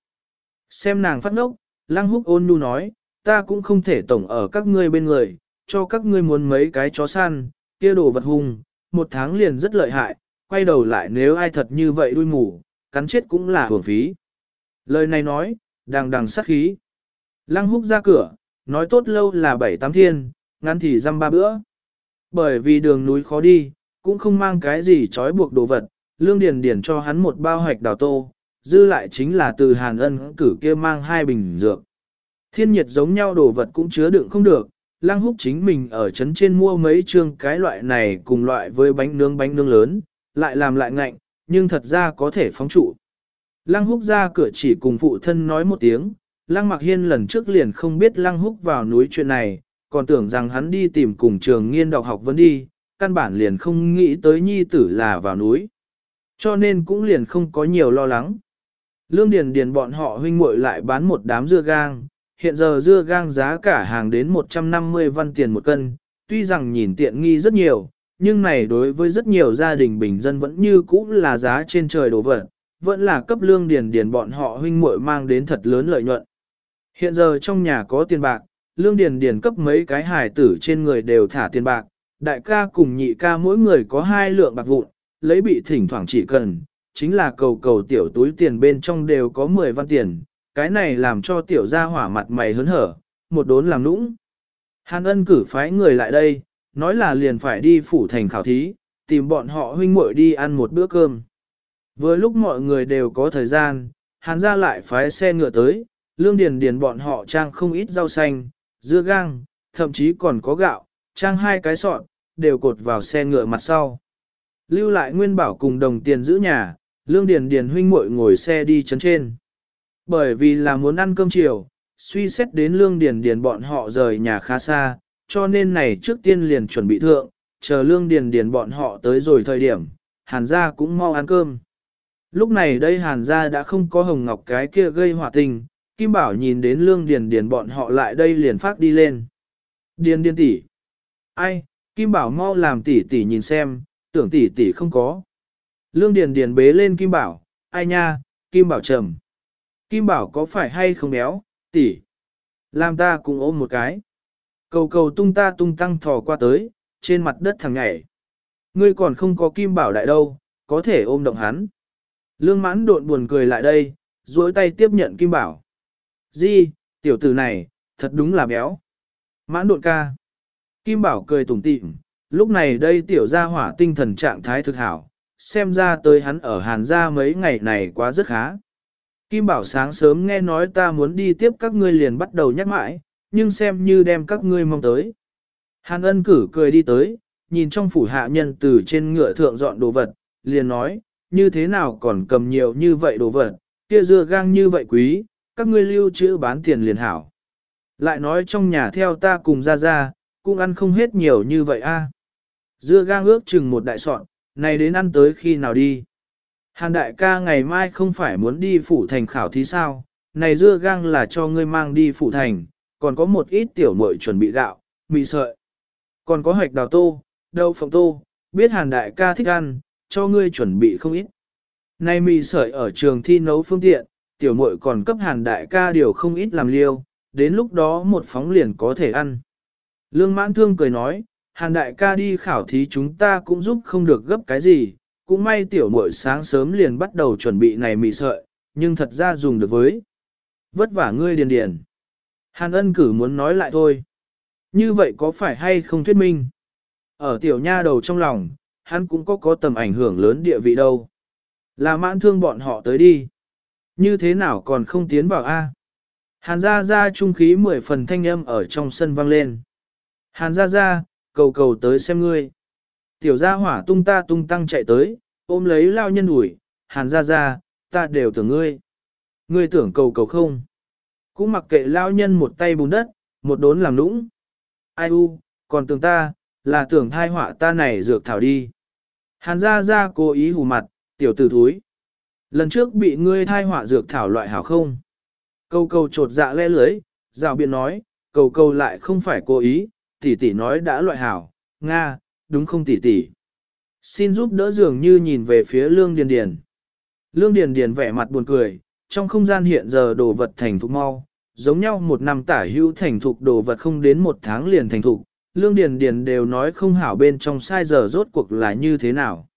Xem nàng phát ngốc, lăng húc ôn nhu nói, ta cũng không thể tổng ở các ngươi bên người, cho các ngươi muốn mấy cái chó săn, kia đồ vật hung, một tháng liền rất lợi hại, quay đầu lại nếu ai thật như vậy đuôi mù, cắn chết cũng là hưởng phí. Lời này nói, đằng đằng sát khí. Lăng húc ra cửa, nói tốt lâu là bảy tám thiên, ngắn thì dăm ba bữa. Bởi vì đường núi khó đi, cũng không mang cái gì trói buộc đồ vật, lương điền điền cho hắn một bao hạch đào tô, dư lại chính là từ hàn ân cử kia mang hai bình dược. Thiên nhiệt giống nhau đồ vật cũng chứa đựng không được, Lăng húc chính mình ở trấn trên mua mấy chương cái loại này cùng loại với bánh nướng bánh nướng lớn, lại làm lại ngạnh, nhưng thật ra có thể phóng trụ. Lăng húc ra cửa chỉ cùng phụ thân nói một tiếng, Lăng Mặc Hiên lần trước liền không biết Lăng húc vào núi chuyện này, còn tưởng rằng hắn đi tìm cùng trường nghiên đọc học vấn đi, căn bản liền không nghĩ tới nhi tử là vào núi. Cho nên cũng liền không có nhiều lo lắng. Lương Điền Điền bọn họ huynh muội lại bán một đám dưa gang, hiện giờ dưa gang giá cả hàng đến 150 văn tiền một cân, tuy rằng nhìn tiện nghi rất nhiều, nhưng này đối với rất nhiều gia đình bình dân vẫn như cũ là giá trên trời đổ vật, vẫn là cấp lương điền điền bọn họ huynh muội mang đến thật lớn lợi nhuận. Hiện giờ trong nhà có tiền bạc, lương điền điền cấp mấy cái hài tử trên người đều thả tiền bạc, đại ca cùng nhị ca mỗi người có hai lượng bạc vụn, lấy bị thỉnh thoảng chỉ cần, chính là cầu cầu tiểu túi tiền bên trong đều có 10 văn tiền, cái này làm cho tiểu gia hỏa mặt mày hớn hở, một đốn làm nũng. Hàn ân cử phái người lại đây, nói là liền phải đi phủ thành khảo thí, tìm bọn họ huynh muội đi ăn một bữa cơm. Vừa lúc mọi người đều có thời gian, hàn ra lại phái xe ngựa tới, lương điền điền bọn họ trang không ít rau xanh, dưa gang, thậm chí còn có gạo, trang hai cái sọt, đều cột vào xe ngựa mặt sau. Lưu lại nguyên bảo cùng đồng tiền giữ nhà, lương điền điền huynh muội ngồi xe đi chấn trên. Bởi vì là muốn ăn cơm chiều, suy xét đến lương điền điền bọn họ rời nhà khá xa, cho nên này trước tiên liền chuẩn bị thượng, chờ lương điền điền bọn họ tới rồi thời điểm, hàn gia cũng mau ăn cơm. Lúc này đây hàn gia đã không có hồng ngọc cái kia gây hỏa tình, Kim Bảo nhìn đến lương điền điền bọn họ lại đây liền phát đi lên. Điền điền tỷ, ai, Kim Bảo mau làm tỷ tỷ nhìn xem, tưởng tỷ tỷ không có. Lương Điền Điền bế lên Kim Bảo, ai nha, Kim Bảo trầm. Kim Bảo có phải hay không béo, tỷ? Làm ta cùng ôm một cái. Cầu cầu tung ta tung tăng thò qua tới, trên mặt đất thằng nhảy. Ngươi còn không có Kim Bảo đại đâu, có thể ôm động hắn. Lương mãn độn buồn cười lại đây, duỗi tay tiếp nhận Kim Bảo. Di, tiểu tử này, thật đúng là béo. Mãn độn ca. Kim Bảo cười tủm tỉm, lúc này đây tiểu gia hỏa tinh thần trạng thái thực hảo, xem ra tới hắn ở Hàn gia mấy ngày này quá rất khá. Kim Bảo sáng sớm nghe nói ta muốn đi tiếp các ngươi liền bắt đầu nhắc mãi, nhưng xem như đem các ngươi mong tới. Hàn ân cử cười đi tới, nhìn trong phủ hạ nhân từ trên ngựa thượng dọn đồ vật, liền nói, như thế nào còn cầm nhiều như vậy đồ vật, kia dưa gang như vậy quý, các ngươi lưu trữ bán tiền liền hảo. Lại nói trong nhà theo ta cùng ra ra, cũng ăn không hết nhiều như vậy a. Dưa gang ước chừng một đại sọn, này đến ăn tới khi nào đi. Hàn đại ca ngày mai không phải muốn đi phủ thành khảo thí sao, này dưa gang là cho ngươi mang đi phủ thành, còn có một ít tiểu muội chuẩn bị gạo, mì sợi. Còn có hạch đào tô, đậu phộng tô, biết hàn đại ca thích ăn, cho ngươi chuẩn bị không ít. Này mì sợi ở trường thi nấu phương tiện, tiểu muội còn cấp hàn đại ca điều không ít làm liêu, đến lúc đó một phóng liền có thể ăn. Lương mãn thương cười nói, hàn đại ca đi khảo thí chúng ta cũng giúp không được gấp cái gì, cũng may tiểu muội sáng sớm liền bắt đầu chuẩn bị này mì sợi, nhưng thật ra dùng được với. Vất vả ngươi điền điền. Hàn ân cử muốn nói lại thôi. Như vậy có phải hay không thuyết minh? Ở tiểu nha đầu trong lòng, hắn cũng có có tầm ảnh hưởng lớn địa vị đâu. Là mãn thương bọn họ tới đi. Như thế nào còn không tiến vào A? Hàn ra ra trung khí mười phần thanh âm ở trong sân vang lên. Hàn ra ra, cầu cầu tới xem ngươi. Tiểu gia hỏa tung ta tung tăng chạy tới, ôm lấy lao nhân ủi, hàn ra ra, ta đều tưởng ngươi. Ngươi tưởng cầu cầu không? Cũng mặc kệ lao nhân một tay bùn đất, một đốn làm nũng. Ai u, còn tưởng ta, là tưởng thai họa ta này dược thảo đi. Hàn ra ra cố ý hù mặt, tiểu tử thúi. Lần trước bị ngươi thai họa dược thảo loại hảo không? Cầu cầu trột dạ le lưới, rào biện nói, cầu cầu lại không phải cố ý, tỷ tỷ nói đã loại hảo, Nga, đúng không tỷ tỷ. Xin giúp đỡ dường như nhìn về phía Lương Điền Điền. Lương Điền Điền vẻ mặt buồn cười, trong không gian hiện giờ đồ vật thành thục mau, giống nhau một năm tả hữu thành thục đồ vật không đến một tháng liền thành thục. Lương Điền Điền đều nói không hảo bên trong sai giờ rốt cuộc là như thế nào.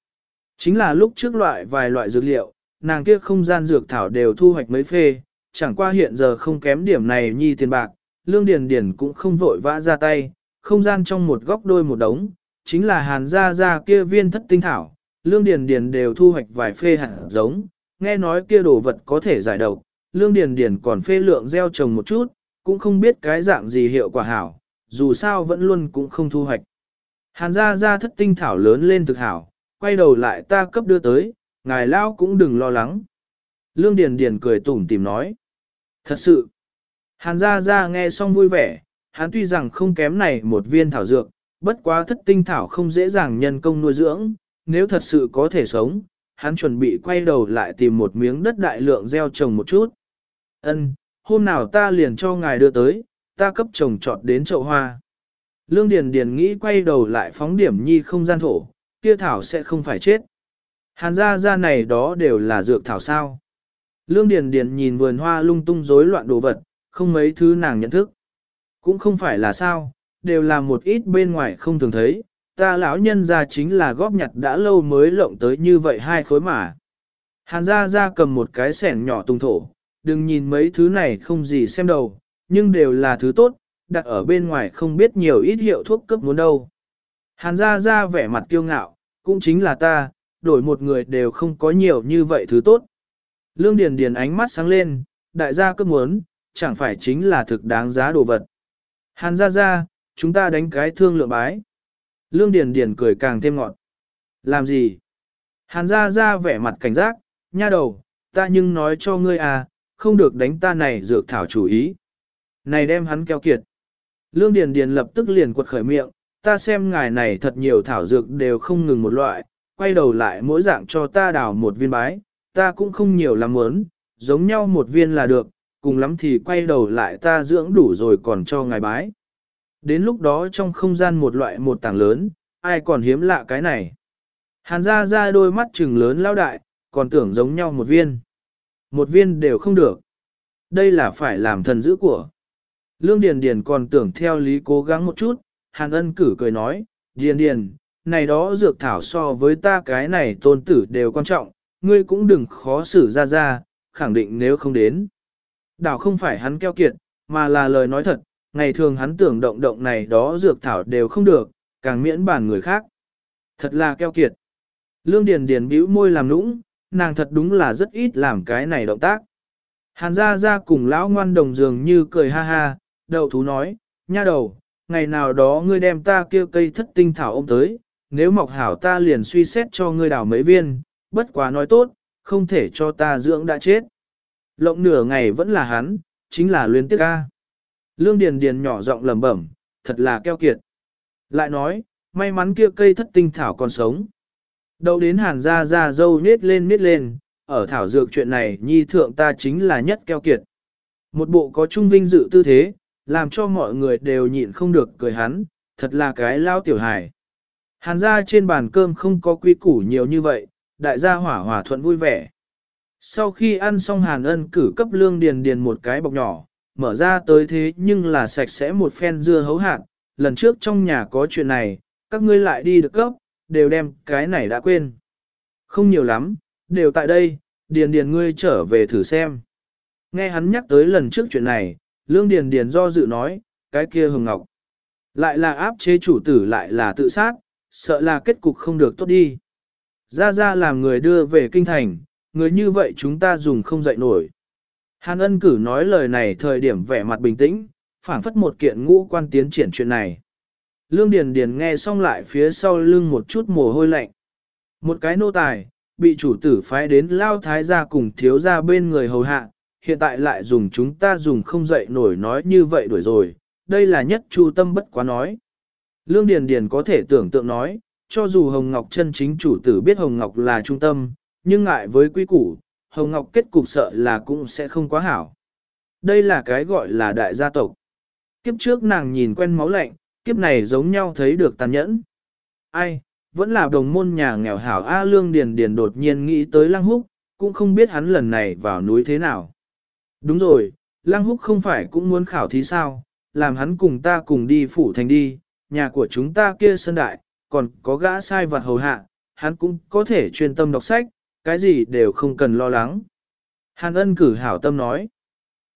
Chính là lúc trước loại vài loại dược liệu, nàng kia không gian dược thảo đều thu hoạch mấy phê, chẳng qua hiện giờ không kém điểm này nhi tiền bạc, Lương Điền Điền cũng không vội vã ra tay, không gian trong một góc đôi một đống, chính là hàn gia gia kia viên thất tinh thảo, lương điền điền đều thu hoạch vài phê hạt giống, nghe nói kia đồ vật có thể giải độc, lương điền điền còn phê lượng gieo trồng một chút, cũng không biết cái dạng gì hiệu quả hảo, dù sao vẫn luôn cũng không thu hoạch. Hàn gia gia thất tinh thảo lớn lên thực hảo, quay đầu lại ta cấp đưa tới, ngài lao cũng đừng lo lắng. Lương Điền Điền cười tủm tỉm nói. Thật sự. Hàn gia gia nghe xong vui vẻ, hắn tuy rằng không kém này một viên thảo dược, bất quá thất tinh thảo không dễ dàng nhân công nuôi dưỡng, nếu thật sự có thể sống, hắn chuẩn bị quay đầu lại tìm một miếng đất đại lượng gieo trồng một chút. Ân, hôm nào ta liền cho ngài đưa tới, ta cấp trồng trọt đến chậu hoa. Lương Điền Điền nghĩ quay đầu lại phóng điểm nhi không gian thổ, kia thảo sẽ không phải chết. Hàn gia gia này đó đều là dược thảo sao. Lương Điền Điền nhìn vườn hoa lung tung rối loạn đồ vật, không mấy thứ nàng nhận thức. Cũng không phải là sao, đều là một ít bên ngoài không thường thấy, ta lão nhân ra chính là góp nhặt đã lâu mới lộng tới như vậy hai khối mà. Hàn gia ra cầm một cái sẻng nhỏ tung thổ, đừng nhìn mấy thứ này không gì xem đầu, nhưng đều là thứ tốt, đặt ở bên ngoài không biết nhiều ít hiệu thuốc cấp muốn đâu. Hàn gia ra vẻ mặt kiêu ngạo, cũng chính là ta, đổi một người đều không có nhiều như vậy thứ tốt. Lương Điền Điền ánh mắt sáng lên, đại gia cấp muốn, chẳng phải chính là thực đáng giá đồ vật. Hàn gia gia, chúng ta đánh cái thương lượng bái. Lương Điền Điền cười càng thêm ngọt. Làm gì? Hàn gia gia vẻ mặt cảnh giác, nha đầu, ta nhưng nói cho ngươi à, không được đánh ta này dược thảo chủ ý. Này đem hắn keo kiệt. Lương Điền Điền lập tức liền quật khởi miệng, ta xem ngài này thật nhiều thảo dược đều không ngừng một loại, quay đầu lại mỗi dạng cho ta đào một viên bái, ta cũng không nhiều lắm muốn, giống nhau một viên là được, cùng lắm thì quay đầu lại ta dưỡng đủ rồi còn cho ngài bái. Đến lúc đó trong không gian một loại một tảng lớn, ai còn hiếm lạ cái này. Hàn ra ra đôi mắt trừng lớn lao đại, còn tưởng giống nhau một viên. Một viên đều không được. Đây là phải làm thần dữ của. Lương Điền Điền còn tưởng theo lý cố gắng một chút, Hàn ân cử cười nói, Điền Điền, này đó dược thảo so với ta cái này tôn tử đều quan trọng, ngươi cũng đừng khó xử ra ra, khẳng định nếu không đến. Đảo không phải hắn keo kiệt, mà là lời nói thật, ngày thường hắn tưởng động động này đó dược thảo đều không được, càng miễn bàn người khác. Thật là keo kiệt. Lương Điền Điền bĩu môi làm nũng, nàng thật đúng là rất ít làm cái này động tác. Hàn gia gia cùng lão ngoan đồng dường như cười ha ha, đầu thú nói, nha đầu, ngày nào đó ngươi đem ta kia cây thất tinh thảo ôm tới, nếu mọc hảo ta liền suy xét cho ngươi đào mấy viên, bất quá nói tốt, không thể cho ta dưỡng đã chết. Lộng nửa ngày vẫn là hắn, chính là luyến tiếc ca. Lương Điền Điền nhỏ giọng lẩm bẩm, thật là keo kiệt. Lại nói, may mắn kia cây thất tinh thảo còn sống. Đầu đến hàn ra ra dâu nết lên nết lên, ở thảo dược chuyện này nhi thượng ta chính là nhất keo kiệt. Một bộ có trung vinh dự tư thế, làm cho mọi người đều nhịn không được cười hắn, thật là cái lao tiểu hài. Hàn ra trên bàn cơm không có quy củ nhiều như vậy, đại gia hỏa hỏa thuận vui vẻ. Sau khi ăn xong hàn ân cử cấp lương điền điền một cái bọc nhỏ, mở ra tới thế nhưng là sạch sẽ một phen dưa hấu hạt, lần trước trong nhà có chuyện này, các ngươi lại đi được cấp, đều đem cái này đã quên. Không nhiều lắm, đều tại đây, điền điền ngươi trở về thử xem. Nghe hắn nhắc tới lần trước chuyện này, lương điền điền do dự nói, cái kia hồng ngọc. Lại là áp chế chủ tử lại là tự sát, sợ là kết cục không được tốt đi. Ra ra làm người đưa về kinh thành, người như vậy chúng ta dùng không dậy nổi. Hàn ân cử nói lời này thời điểm vẻ mặt bình tĩnh, phảng phất một kiện ngũ quan tiến triển chuyện này. Lương Điền Điền nghe xong lại phía sau lưng một chút mồ hôi lạnh. Một cái nô tài, bị chủ tử phái đến lao thái gia cùng thiếu gia bên người hầu hạ, hiện tại lại dùng chúng ta dùng không dậy nổi nói như vậy đuổi rồi, đây là nhất chu tâm bất quá nói. Lương Điền Điền có thể tưởng tượng nói, cho dù Hồng Ngọc chân chính chủ tử biết Hồng Ngọc là trung tâm, nhưng ngại với quy củ, Hồng Ngọc kết cục sợ là cũng sẽ không quá hảo. Đây là cái gọi là đại gia tộc. Kiếp trước nàng nhìn quen máu lạnh, kiếp này giống nhau thấy được tàn nhẫn. Ai, vẫn là đồng môn nhà nghèo hảo A Lương Điền Điền đột nhiên nghĩ tới Lăng Húc, cũng không biết hắn lần này vào núi thế nào. Đúng rồi, Lăng Húc không phải cũng muốn khảo thí sao, làm hắn cùng ta cùng đi phủ thành đi, nhà của chúng ta kia sân đại, còn có gã sai vặt hầu hạ, hắn cũng có thể chuyên tâm đọc sách, cái gì đều không cần lo lắng. Hàn ân cử hảo tâm nói.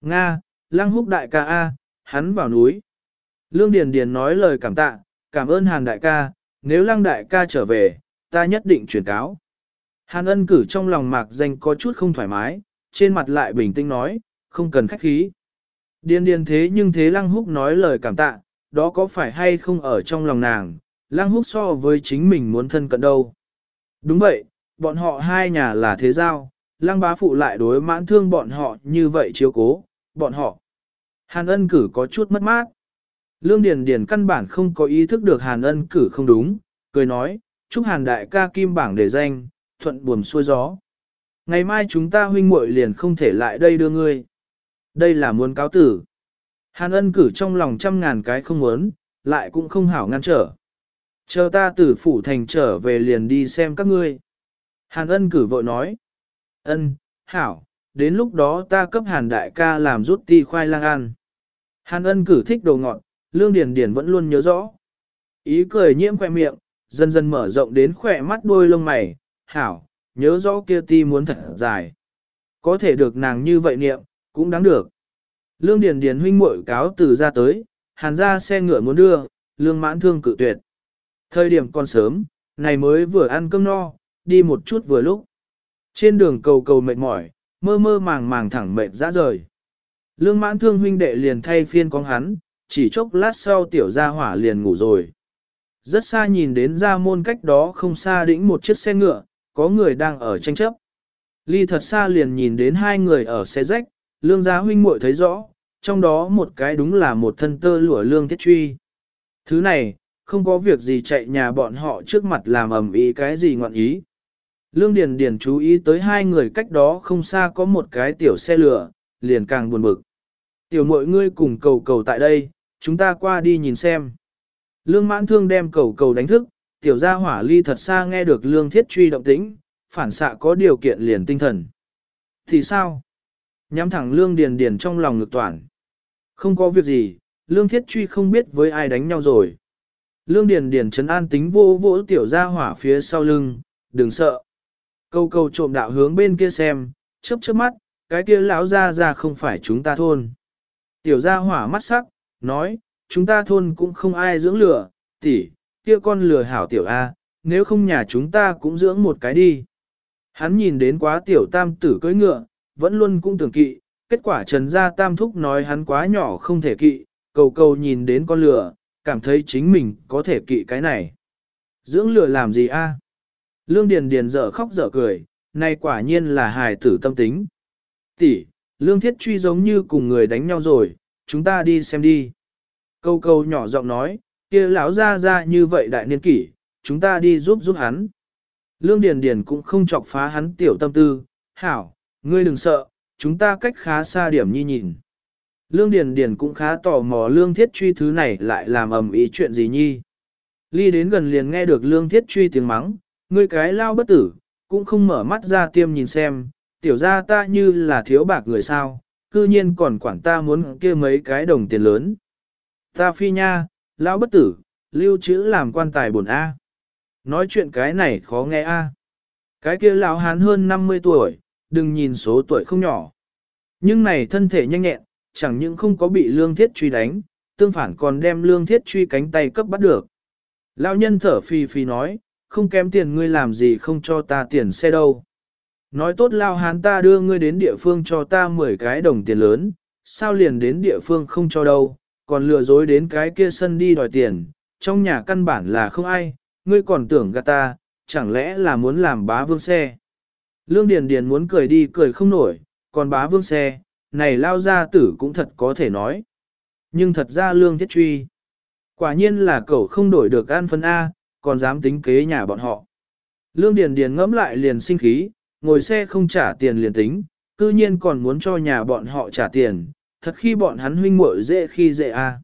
Nga, Lăng Húc đại ca A, hắn vào núi. Lương Điền Điền nói lời cảm tạ, cảm ơn Hàn đại ca, nếu Lăng đại ca trở về, ta nhất định truyền cáo. Hàn ân cử trong lòng mạc danh có chút không thoải mái, trên mặt lại bình tĩnh nói, không cần khách khí. Điền điền thế nhưng thế Lăng Húc nói lời cảm tạ, đó có phải hay không ở trong lòng nàng, Lăng Húc so với chính mình muốn thân cận đâu. Đúng vậy, bọn họ hai nhà là thế giao, Lăng bá phụ lại đối mãn thương bọn họ như vậy chiếu cố, bọn họ. Hàn ân cử có chút mất mát. Lương Điền Điền căn bản không có ý thức được Hàn ân cử không đúng, cười nói, chúc Hàn đại ca kim bảng để danh, thuận buồm xuôi gió. Ngày mai chúng ta huynh muội liền không thể lại đây đưa ngươi. Đây là muốn cáo tử. Hàn ân cử trong lòng trăm ngàn cái không muốn, lại cũng không hảo ngăn trở. Chờ ta từ phủ thành trở về liền đi xem các ngươi. Hàn ân cử vội nói. Ân, hảo, đến lúc đó ta cấp hàn đại ca làm rút ti khoai lang ăn. Hàn ân cử thích đồ ngọt, lương điền điền vẫn luôn nhớ rõ. Ý cười nhiễm khoe miệng, dần dần mở rộng đến khỏe mắt đôi lông mày, hảo, nhớ rõ kia ti muốn thật dài. Có thể được nàng như vậy niệm, cũng đáng được. Lương Điền Điền huynh muội cáo từ ra tới, hàn ra xe ngựa muốn đưa, lương mãn thương cự tuyệt. Thời điểm còn sớm, này mới vừa ăn cơm no, đi một chút vừa lúc. Trên đường cầu cầu mệt mỏi, mơ mơ màng màng thẳng mệt ra rời. Lương mãn thương huynh đệ liền thay phiên con hắn, chỉ chốc lát sau tiểu gia hỏa liền ngủ rồi. Rất xa nhìn đến ra môn cách đó không xa đĩnh một chiếc xe ngựa, có người đang ở tranh chấp. Ly thật xa liền nhìn đến hai người ở xe rách, lương gia huynh muội thấy rõ, trong đó một cái đúng là một thân tơ lụa lương thiết truy. Thứ này, không có việc gì chạy nhà bọn họ trước mặt làm ầm ý cái gì ngoạn ý. Lương Điền Điền chú ý tới hai người cách đó không xa có một cái tiểu xe lửa, liền càng buồn bực. Tiểu mội ngươi cùng cầu cầu tại đây, chúng ta qua đi nhìn xem. Lương mãn thương đem cầu cầu đánh thức, tiểu gia hỏa ly thật xa nghe được lương thiết truy động tĩnh, phản xạ có điều kiện liền tinh thần. Thì sao? Nhắm thẳng lương điền điền trong lòng ngực toàn. Không có việc gì, lương thiết truy không biết với ai đánh nhau rồi. Lương điền điền chấn an tính vô vỗ tiểu gia hỏa phía sau lưng, đừng sợ. Câu câu trộm đạo hướng bên kia xem, chớp chớp mắt, cái kia lão ra ra không phải chúng ta thôn. Tiểu gia hỏa mắt sắc, nói, chúng ta thôn cũng không ai dưỡng lửa, tỷ, kia con lừa hảo tiểu A, nếu không nhà chúng ta cũng dưỡng một cái đi. Hắn nhìn đến quá tiểu tam tử cưỡi ngựa, vẫn luôn cũng tưởng kỵ, kết quả trần gia tam thúc nói hắn quá nhỏ không thể kỵ, cầu cầu nhìn đến con lừa, cảm thấy chính mình có thể kỵ cái này. Dưỡng lừa làm gì a? Lương Điền Điền dở khóc dở cười, này quả nhiên là hài tử tâm tính. Tỷ, Lương Thiết Truy giống như cùng người đánh nhau rồi, chúng ta đi xem đi. Câu câu nhỏ giọng nói, kia lão ra ra như vậy đại niên kỷ, chúng ta đi giúp giúp hắn. Lương Điền Điền cũng không chọc phá hắn tiểu tâm tư, hảo, ngươi đừng sợ, chúng ta cách khá xa điểm nhi nhìn. Lương Điền Điền cũng khá tò mò Lương Thiết Truy thứ này lại làm ầm ý chuyện gì nhi. Ly đến gần liền nghe được Lương Thiết Truy tiếng mắng, ngươi cái lao bất tử, cũng không mở mắt ra tiêm nhìn xem, tiểu gia ta như là thiếu bạc người sao, cư nhiên còn quản ta muốn kia mấy cái đồng tiền lớn. Ta phi nha, lao bất tử, lưu trữ làm quan tài bổn A. Nói chuyện cái này khó nghe A. Cái kia lão hán hơn 50 tuổi, đừng nhìn số tuổi không nhỏ. Nhưng này thân thể nhanh nhẹn, chẳng những không có bị lương thiết truy đánh, tương phản còn đem lương thiết truy cánh tay cấp bắt được. Lão nhân thở phì phì nói, không kém tiền ngươi làm gì không cho ta tiền xe đâu. Nói tốt lao hán ta đưa ngươi đến địa phương cho ta 10 cái đồng tiền lớn, sao liền đến địa phương không cho đâu, còn lừa dối đến cái kia sân đi đòi tiền, trong nhà căn bản là không ai, ngươi còn tưởng gạt ta, chẳng lẽ là muốn làm bá vương xe. Lương Điền Điền muốn cười đi cười không nổi, còn bá vương xe, này lao ra tử cũng thật có thể nói. Nhưng thật ra lương thiết truy. Quả nhiên là cậu không đổi được an phân A, còn dám tính kế nhà bọn họ. Lương Điền Điền ngẫm lại liền sinh khí, ngồi xe không trả tiền liền tính, cư nhiên còn muốn cho nhà bọn họ trả tiền, thật khi bọn hắn huynh muội dễ khi dễ a.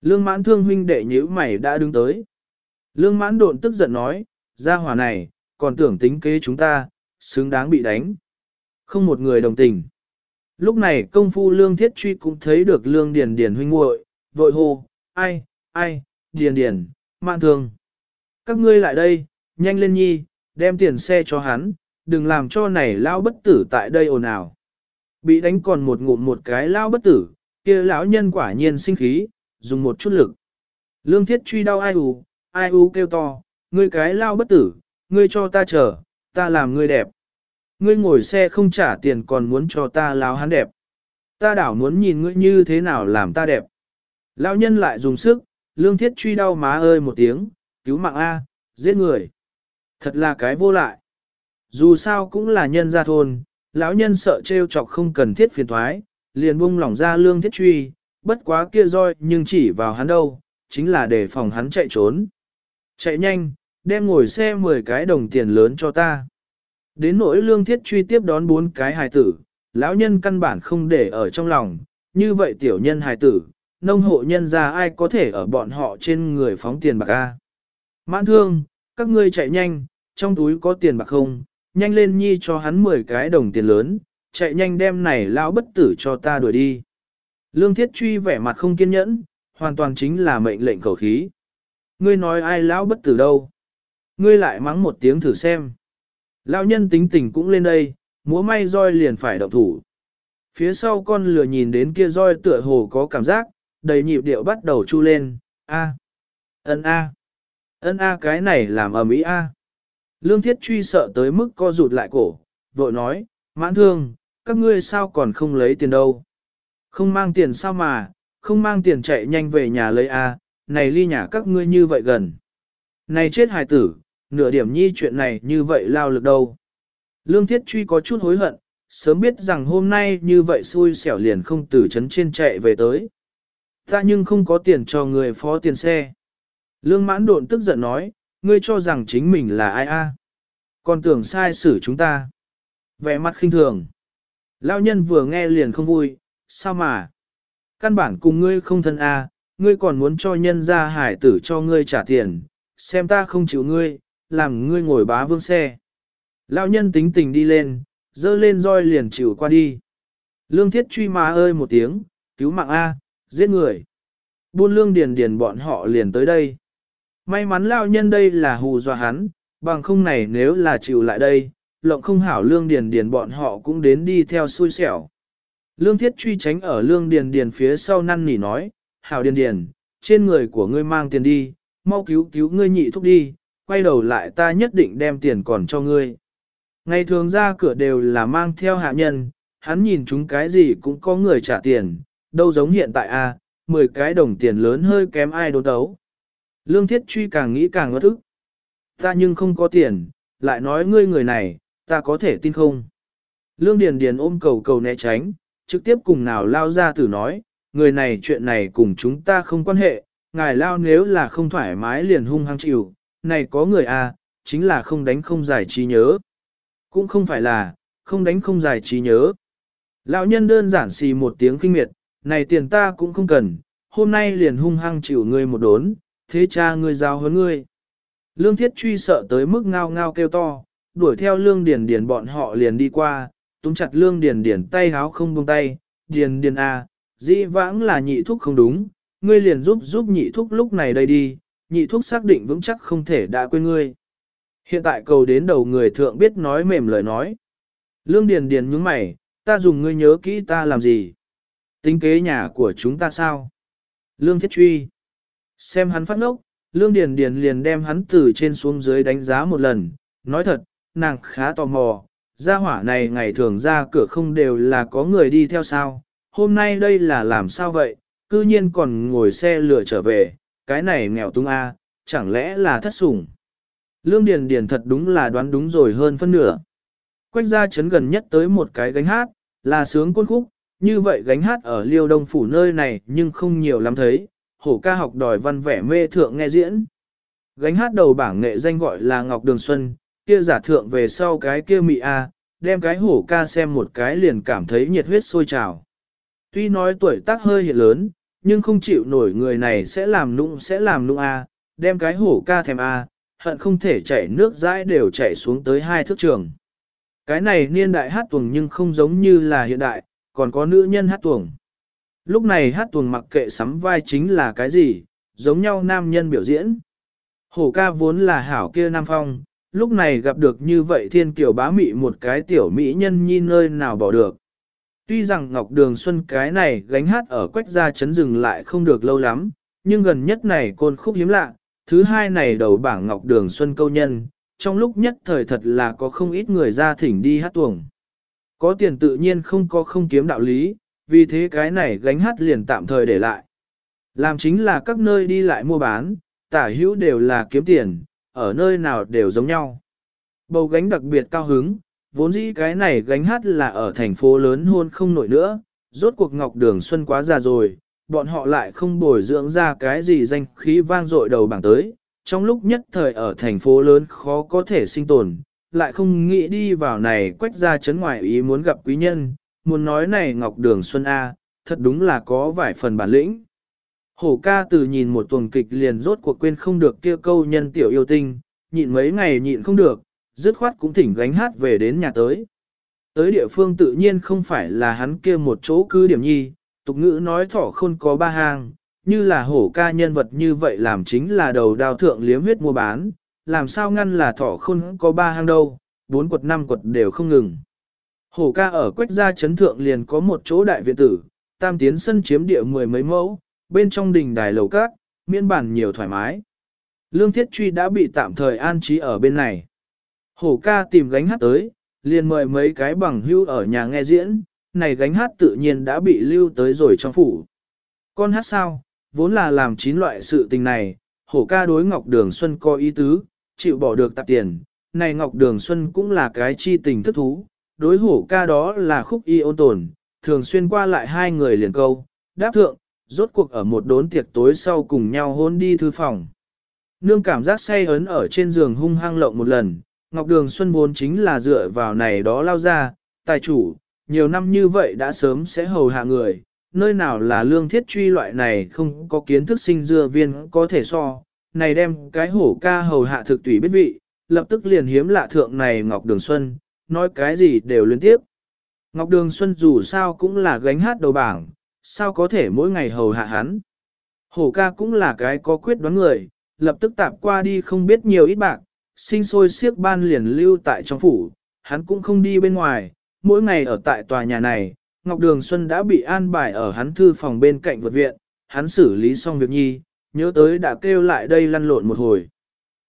Lương mãn thương huynh đệ nhíu mày đã đứng tới. Lương mãn độn tức giận nói, gia hỏa này, còn tưởng tính kế chúng ta, xứng đáng bị đánh. Không một người đồng tình. Lúc này công phu lương thiết truy cũng thấy được lương điền điền huynh muội, vội hô, ai, ai, điền điền, mãn thương. Các ngươi lại đây, nhanh lên nhi, đem tiền xe cho hắn, đừng làm cho này lao bất tử tại đây ồn ào. Bị đánh còn một ngụm một cái lao bất tử, kia lão nhân quả nhiên sinh khí, dùng một chút lực. Lương thiết truy đau ai u, ai u kêu to, ngươi cái lao bất tử, ngươi cho ta chờ, ta làm ngươi đẹp. Ngươi ngồi xe không trả tiền còn muốn cho ta lao hắn đẹp. Ta đảo muốn nhìn ngươi như thế nào làm ta đẹp. Lão nhân lại dùng sức, lương thiết truy đau má ơi một tiếng, cứu mạng A, giết người. Thật là cái vô lại. Dù sao cũng là nhân gia thôn, lão nhân sợ trêu chọc không cần thiết phiền thoái, liền buông lỏng ra lương thiết truy, bất quá kia roi nhưng chỉ vào hắn đâu, chính là để phòng hắn chạy trốn. Chạy nhanh, đem ngồi xe 10 cái đồng tiền lớn cho ta. Đến nỗi lương thiết truy tiếp đón bốn cái hài tử, lão nhân căn bản không để ở trong lòng, như vậy tiểu nhân hài tử, nông hộ nhân ra ai có thể ở bọn họ trên người phóng tiền bạc A. Mãn thương, các ngươi chạy nhanh, trong túi có tiền bạc không, nhanh lên nhi cho hắn 10 cái đồng tiền lớn, chạy nhanh đem này lão bất tử cho ta đuổi đi. Lương thiết truy vẻ mặt không kiên nhẫn, hoàn toàn chính là mệnh lệnh khẩu khí. Ngươi nói ai lão bất tử đâu? Ngươi lại mắng một tiếng thử xem. Lão nhân tính tình cũng lên đây, múa may roi liền phải động thủ. Phía sau con lừa nhìn đến kia roi tựa hồ có cảm giác, đầy nhịp điệu bắt đầu chu lên, a, ân a, ân a cái này làm ầm ĩ a. Lương Thiết Truy sợ tới mức co rụt lại cổ, vội nói, mãn thương, các ngươi sao còn không lấy tiền đâu. Không mang tiền sao mà, không mang tiền chạy nhanh về nhà lấy a, này ly nhà các ngươi như vậy gần. Này chết hài tử, nửa điểm nhi chuyện này như vậy lao lực đâu. Lương Thiết Truy có chút hối hận, sớm biết rằng hôm nay như vậy xui xẻo liền không từ chấn trên chạy về tới. Ta nhưng không có tiền cho người phó tiền xe. Lương mãn độn tức giận nói, ngươi cho rằng chính mình là ai a? Còn tưởng sai xử chúng ta. Vẻ mặt khinh thường. Lão nhân vừa nghe liền không vui, sao mà? Căn bản cùng ngươi không thân a, ngươi còn muốn cho nhân gia hải tử cho ngươi trả tiền, xem ta không chịu ngươi, làm ngươi ngồi bá vương xe. Lão nhân tính tình đi lên, dơ lên roi liền chịu qua đi. Lương thiết truy má ơi một tiếng, cứu mạng A, giết người. Buôn lương điền điền bọn họ liền tới đây. May mắn lão nhân đây là hù dọa hắn, bằng không này nếu là chịu lại đây, lộng không hảo lương điền điền bọn họ cũng đến đi theo xui xẻo. Lương thiết truy tránh ở lương điền điền phía sau năn nỉ nói, hảo điền điền, trên người của ngươi mang tiền đi, mau cứu cứu ngươi nhị thúc đi, quay đầu lại ta nhất định đem tiền còn cho ngươi. Ngày thường ra cửa đều là mang theo hạ nhân, hắn nhìn chúng cái gì cũng có người trả tiền, đâu giống hiện tại a, à, 10 cái đồng tiền lớn hơi kém ai đốn đấu. Lương thiết truy càng nghĩ càng ngất ức. Ta nhưng không có tiền, lại nói ngươi người này, ta có thể tin không? Lương Điền Điền ôm cầu cầu né tránh, trực tiếp cùng nào lao ra tử nói, người này chuyện này cùng chúng ta không quan hệ, ngài lao nếu là không thoải mái liền hung hăng chịu, này có người à, chính là không đánh không giải trí nhớ. Cũng không phải là, không đánh không giải trí nhớ. Lão nhân đơn giản xì một tiếng kinh miệt, này tiền ta cũng không cần, hôm nay liền hung hăng chịu ngươi một đốn, thế cha ngươi giao huấn ngươi. Lương thiết truy sợ tới mức ngao ngao kêu to, đuổi theo lương điền điền bọn họ liền đi qua, túm chặt lương điền điền tay háo không buông tay, điền điền à, dĩ vãng là nhị thúc không đúng, ngươi liền giúp giúp nhị thúc lúc này đây đi, nhị thúc xác định vững chắc không thể đã quên ngươi. Hiện tại cầu đến đầu người thượng biết nói mềm lời nói. Lương điền điền nhướng mày, ta dùng ngươi nhớ kỹ ta làm gì? Tính kế nhà của chúng ta sao? Lương thiết truy. Xem hắn phát ngốc, lương điền điền liền đem hắn từ trên xuống dưới đánh giá một lần, nói thật, nàng khá tò mò, gia hỏa này ngày thường ra cửa không đều là có người đi theo sao, hôm nay đây là làm sao vậy, cư nhiên còn ngồi xe lửa trở về, cái này nghèo tung a, chẳng lẽ là thất sủng. Lương Điền Điền thật đúng là đoán đúng rồi hơn phân nửa. Quách gia chấn gần nhất tới một cái gánh hát, là sướng quân khúc, như vậy gánh hát ở Liêu Đông Phủ nơi này nhưng không nhiều lắm thấy, hổ ca học đòi văn vẻ mê thượng nghe diễn. Gánh hát đầu bảng nghệ danh gọi là Ngọc Đường Xuân, kia giả thượng về sau cái kia mị a, đem cái hổ ca xem một cái liền cảm thấy nhiệt huyết sôi trào. Tuy nói tuổi tác hơi hiện lớn, nhưng không chịu nổi người này sẽ làm nụng sẽ làm nụng a, đem cái hổ ca thèm a, hận không thể chảy nước dãi đều chảy xuống tới hai thước trường. Cái này niên đại hát tuồng nhưng không giống như là hiện đại, còn có nữ nhân hát tuồng. Lúc này hát tuồng mặc kệ sắm vai chính là cái gì, giống nhau nam nhân biểu diễn. Hổ ca vốn là hảo kia nam phong, lúc này gặp được như vậy thiên kiều bá mị một cái tiểu mỹ nhân nhi nơi nào bỏ được. Tuy rằng Ngọc Đường Xuân cái này gánh hát ở quách gia chấn rừng lại không được lâu lắm, nhưng gần nhất này côn khúc hiếm lạ, thứ hai này đầu bảng Ngọc Đường Xuân câu nhân, trong lúc nhất thời thật là có không ít người ra thỉnh đi hát tuồng. Có tiền tự nhiên không có không kiếm đạo lý, vì thế cái này gánh hát liền tạm thời để lại. Làm chính là các nơi đi lại mua bán, tả hữu đều là kiếm tiền, ở nơi nào đều giống nhau. Bầu gánh đặc biệt cao hứng, vốn dĩ cái này gánh hát là ở thành phố lớn hôn không nổi nữa, rốt cuộc Ngọc Đường Xuân quá già rồi, bọn họ lại không bồi dưỡng ra cái gì danh khí vang dội đầu bảng tới, trong lúc nhất thời ở thành phố lớn khó có thể sinh tồn, lại không nghĩ đi vào này quách ra chấn ngoài ý muốn gặp quý nhân, muốn nói này Ngọc Đường Xuân A, thật đúng là có vài phần bản lĩnh. Hổ ca từ nhìn một tuần kịch liền rốt cuộc quên không được kia câu nhân tiểu yêu tinh, nhịn mấy ngày nhịn không được, dứt khoát cũng thỉnh gánh hát về đến nhà tới. Tới địa phương tự nhiên không phải là hắn kia một chỗ cứ điểm nhi, tục ngữ nói thỏ khôn có ba hang, như là hổ ca nhân vật như vậy làm chính là đầu đào thượng liếm huyết mua bán, làm sao ngăn là thỏ khôn có ba hang đâu, bốn quật năm quật đều không ngừng. Hổ ca ở quách gia chấn thượng liền có một chỗ đại viện tử, tam tiến sân chiếm địa mười mấy mẫu, bên trong đình đài lầu cát, miễn bản nhiều thoải mái. Lương Thiết Truy đã bị tạm thời an trí ở bên này. Hổ ca tìm gánh hát tới, liền mời mấy cái bằng hưu ở nhà nghe diễn, này gánh hát tự nhiên đã bị lưu tới rồi trong phủ. Con hát sao, vốn là làm chín loại sự tình này, hổ ca đối Ngọc Đường Xuân có ý tứ, chịu bỏ được tạp tiền, này Ngọc Đường Xuân cũng là cái chi tình thức thú, đối hổ ca đó là khúc y ôn tồn, thường xuyên qua lại hai người liền câu, đáp thượng, rốt cuộc ở một đốn tiệc tối sau cùng nhau hôn đi thư phòng. Nương cảm giác say ấn ở trên giường hung hăng lộng một lần, Ngọc Đường Xuân vốn chính là dựa vào này đó lao ra, tài chủ, nhiều năm như vậy đã sớm sẽ hầu hạ người, nơi nào là lương thiết truy loại này không có kiến thức sinh dưa viên có thể so, này đem cái hổ ca hầu hạ thực tùy biết vị, lập tức liền hiếm lạ thượng này Ngọc Đường Xuân, nói cái gì đều liên tiếp. Ngọc Đường Xuân dù sao cũng là gánh hát đầu bảng, sao có thể mỗi ngày hầu hạ hắn. Hổ ca cũng là cái có quyết đoán người, lập tức tạp qua đi không biết nhiều ít bạc, sinh sôi siếc ban liền lưu tại trong phủ, hắn cũng không đi bên ngoài, mỗi ngày ở tại tòa nhà này, Ngọc Đường Xuân đã bị an bài ở hắn thư phòng bên cạnh vượt viện, hắn xử lý xong việc nhi, nhớ tới đã kêu lại đây lăn lộn một hồi.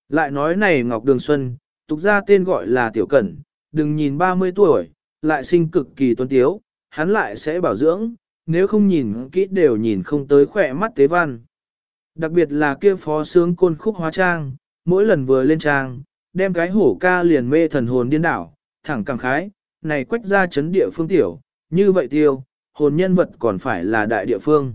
Lại nói này Ngọc Đường Xuân, tục ra tên gọi là Tiểu Cẩn, đừng nhìn 30 tuổi, lại sinh cực kỳ tuấn tiếu, hắn lại sẽ bảo dưỡng, nếu không nhìn kỹ đều nhìn không tới khỏe mắt tế văn. Đặc biệt là kia phó sướng côn khúc hóa trang, mỗi lần vừa lên trang, đem cái hổ ca liền mê thần hồn điên đảo, thẳng càng khái, này quách ra chấn địa phương tiểu, như vậy tiêu, hồn nhân vật còn phải là đại địa phương.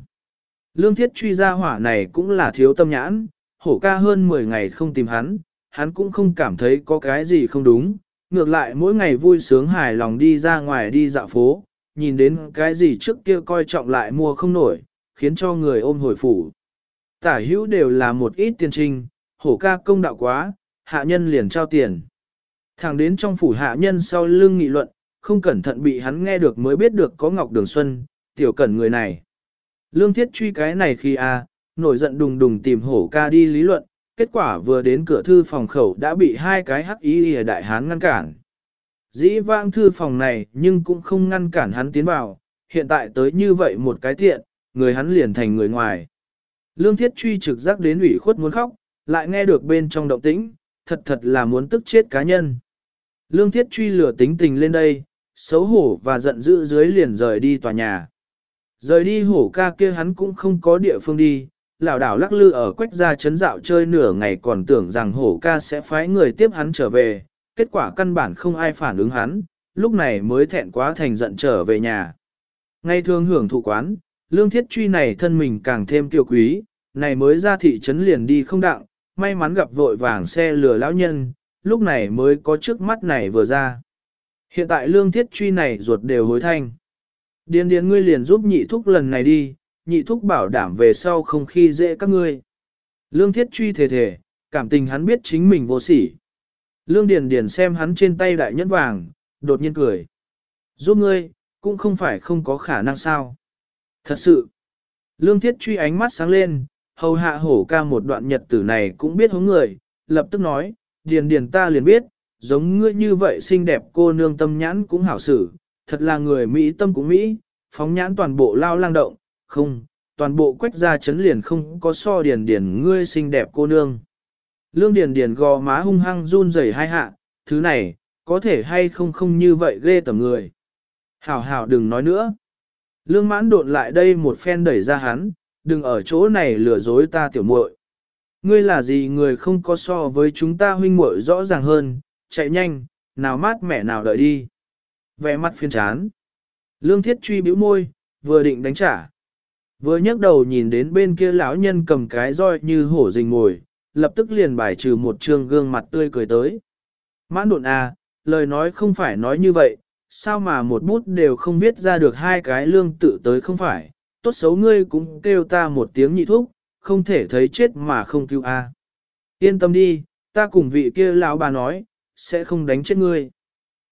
Lương thiết truy ra hỏa này cũng là thiếu tâm nhãn, hổ ca hơn 10 ngày không tìm hắn, hắn cũng không cảm thấy có cái gì không đúng, ngược lại mỗi ngày vui sướng hài lòng đi ra ngoài đi dạo phố, nhìn đến cái gì trước kia coi trọng lại mua không nổi, khiến cho người ôm hồi phủ. Tả hữu đều là một ít tiền trinh, hổ ca công đạo quá, hạ nhân liền trao tiền. Thẳng đến trong phủ hạ nhân sau lưng nghị luận, không cẩn thận bị hắn nghe được mới biết được có Ngọc Đường Xuân, tiểu cẩn người này. Lương thiết truy cái này khi a nổi giận đùng đùng tìm hổ ca đi lý luận, kết quả vừa đến cửa thư phòng khẩu đã bị hai cái hắc ý ở đại hán ngăn cản. Dĩ vãng thư phòng này nhưng cũng không ngăn cản hắn tiến vào, hiện tại tới như vậy một cái tiện, người hắn liền thành người ngoài. Lương thiết truy trực giác đến ủy khuất muốn khóc, lại nghe được bên trong động tĩnh, thật thật là muốn tức chết cá nhân. Lương thiết truy lửa tính tình lên đây, xấu hổ và giận dữ dưới liền rời đi tòa nhà. Rời đi hổ ca kia hắn cũng không có địa phương đi, lảo đảo lắc lư ở quách gia chấn dạo chơi nửa ngày còn tưởng rằng hổ ca sẽ phái người tiếp hắn trở về, kết quả căn bản không ai phản ứng hắn, lúc này mới thẹn quá thành giận trở về nhà. Ngay thường hưởng thụ quán, lương thiết truy này thân mình càng thêm kiêu quý, này mới ra thị trấn liền đi không đặng, may mắn gặp vội vàng xe lừa lão nhân, lúc này mới có trước mắt này vừa ra. Hiện tại lương thiết truy này ruột đều hối thanh. Điền điền ngươi liền giúp nhị thúc lần này đi, nhị thúc bảo đảm về sau không khi dễ các ngươi. Lương thiết truy thề thề, cảm tình hắn biết chính mình vô sỉ. Lương điền điền xem hắn trên tay đại nhẫn vàng, đột nhiên cười. Giúp ngươi, cũng không phải không có khả năng sao. Thật sự, lương thiết truy ánh mắt sáng lên, hầu hạ hổ ca một đoạn nhật tử này cũng biết hống người, lập tức nói, điền điền ta liền biết, giống ngươi như vậy xinh đẹp cô nương tâm nhãn cũng hảo xử, thật là người Mỹ tâm cũng Mỹ, phóng nhãn toàn bộ lao lang động, không, toàn bộ quách ra chấn liền không có so điền điền ngươi xinh đẹp cô nương. Lương điền điền gò má hung hăng run rẩy hai hạ, thứ này, có thể hay không không như vậy ghê tầm người. Hảo hảo đừng nói nữa. Lương mãn độn lại đây một phen đẩy ra hắn, đừng ở chỗ này lừa dối ta tiểu muội. Ngươi là gì người không có so với chúng ta huynh muội rõ ràng hơn, chạy nhanh, nào mát mẹ nào đợi đi. Vẻ mặt phiền chán. Lương thiết truy bĩu môi, vừa định đánh trả. Vừa nhấc đầu nhìn đến bên kia lão nhân cầm cái roi như hổ rình ngồi, lập tức liền bài trừ một trương gương mặt tươi cười tới. Mãn độn à, lời nói không phải nói như vậy, sao mà một bút đều không viết ra được hai cái lương tự tới không phải, tốt xấu ngươi cũng kêu ta một tiếng nhị thúc, không thể thấy chết mà không cứu a. Yên tâm đi, ta cùng vị kia lão bà nói, sẽ không đánh chết ngươi.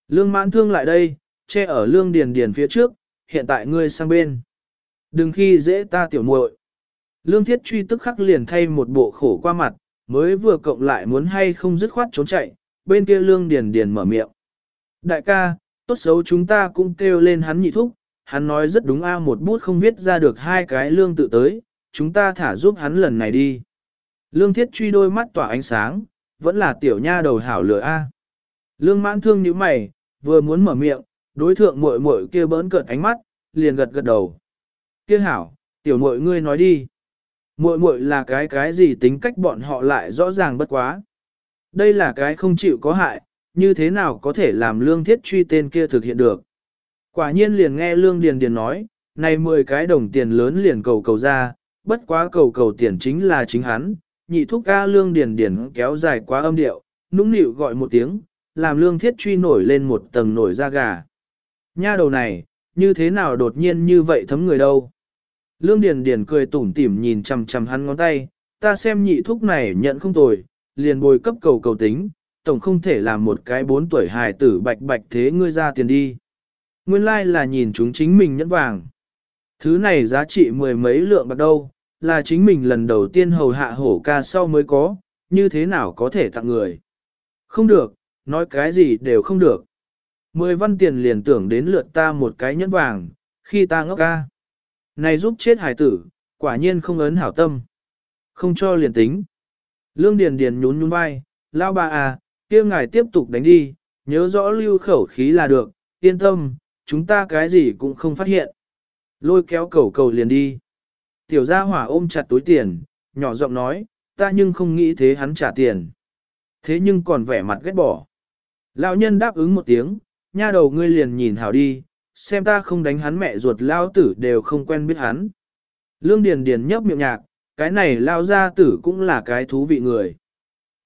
Lương mãn thương lại đây, che ở lương điền điền phía trước, hiện tại ngươi sang bên. Đừng khi dễ ta tiểu muội. Lương thiết truy tức khắc liền thay một bộ khổ qua mặt, mới vừa cộng lại muốn hay không dứt khoát trốn chạy, bên kia lương điền điền mở miệng. Đại ca, tốt xấu chúng ta cũng kêu lên hắn nhị thúc, hắn nói rất đúng a một bút không viết ra được hai cái lương tự tới, chúng ta thả giúp hắn lần này đi. Lương thiết truy đôi mắt tỏa ánh sáng, vẫn là tiểu nha đầu hảo lửa a. Lương mãn thương như mày, vừa muốn mở miệng, đối thượng muội muội kia bỡn cợt ánh mắt, liền gật gật đầu. Kia hảo, tiểu muội ngươi nói đi. Muội muội là cái cái gì tính cách bọn họ lại rõ ràng bất quá. Đây là cái không chịu có hại, như thế nào có thể làm lương thiết truy tên kia thực hiện được. Quả nhiên liền nghe lương điền điền nói, này 10 cái đồng tiền lớn liền cầu cầu ra, bất quá cầu cầu tiền chính là chính hắn, nhị thúc ca lương điền điền kéo dài quá âm điệu, nũng nịu gọi một tiếng, làm lương thiết truy nổi lên một tầng nổi da gà. Nha đầu này, như thế nào đột nhiên như vậy thấm người đâu. Lương Điền Điền cười tủm tỉm nhìn chằm chằm hắn ngón tay, ta xem nhị thúc này nhận không tồi, liền bồi cấp cầu cầu tính, tổng không thể làm một cái bốn tuổi hài tử bạch bạch thế ngươi ra tiền đi. Nguyên lai like là nhìn chúng chính mình nhẫn vàng. Thứ này giá trị mười mấy lượng bạc đâu, là chính mình lần đầu tiên hầu hạ hổ ca sau mới có, như thế nào có thể tặng người. Không được, nói cái gì đều không được. Mười văn tiền liền tưởng đến lượt ta một cái nhẫn vàng, khi ta ngốc ca. Này giúp chết hải tử, quả nhiên không ấn hảo tâm. Không cho liền tính. Lương Điền Điền nhún nhún vai, lao bà à, kia ngài tiếp tục đánh đi, nhớ rõ lưu khẩu khí là được, yên tâm, chúng ta cái gì cũng không phát hiện. Lôi kéo cầu cầu liền đi. Tiểu gia hỏa ôm chặt túi tiền, nhỏ giọng nói, ta nhưng không nghĩ thế hắn trả tiền. Thế nhưng còn vẻ mặt ghét bỏ. Lão nhân đáp ứng một tiếng, nha đầu ngươi liền nhìn hảo đi, xem ta không đánh hắn mẹ ruột lao tử đều không quen biết hắn. Lương Điền Điền nhấp miệng nhạc, cái này lao gia tử cũng là cái thú vị người.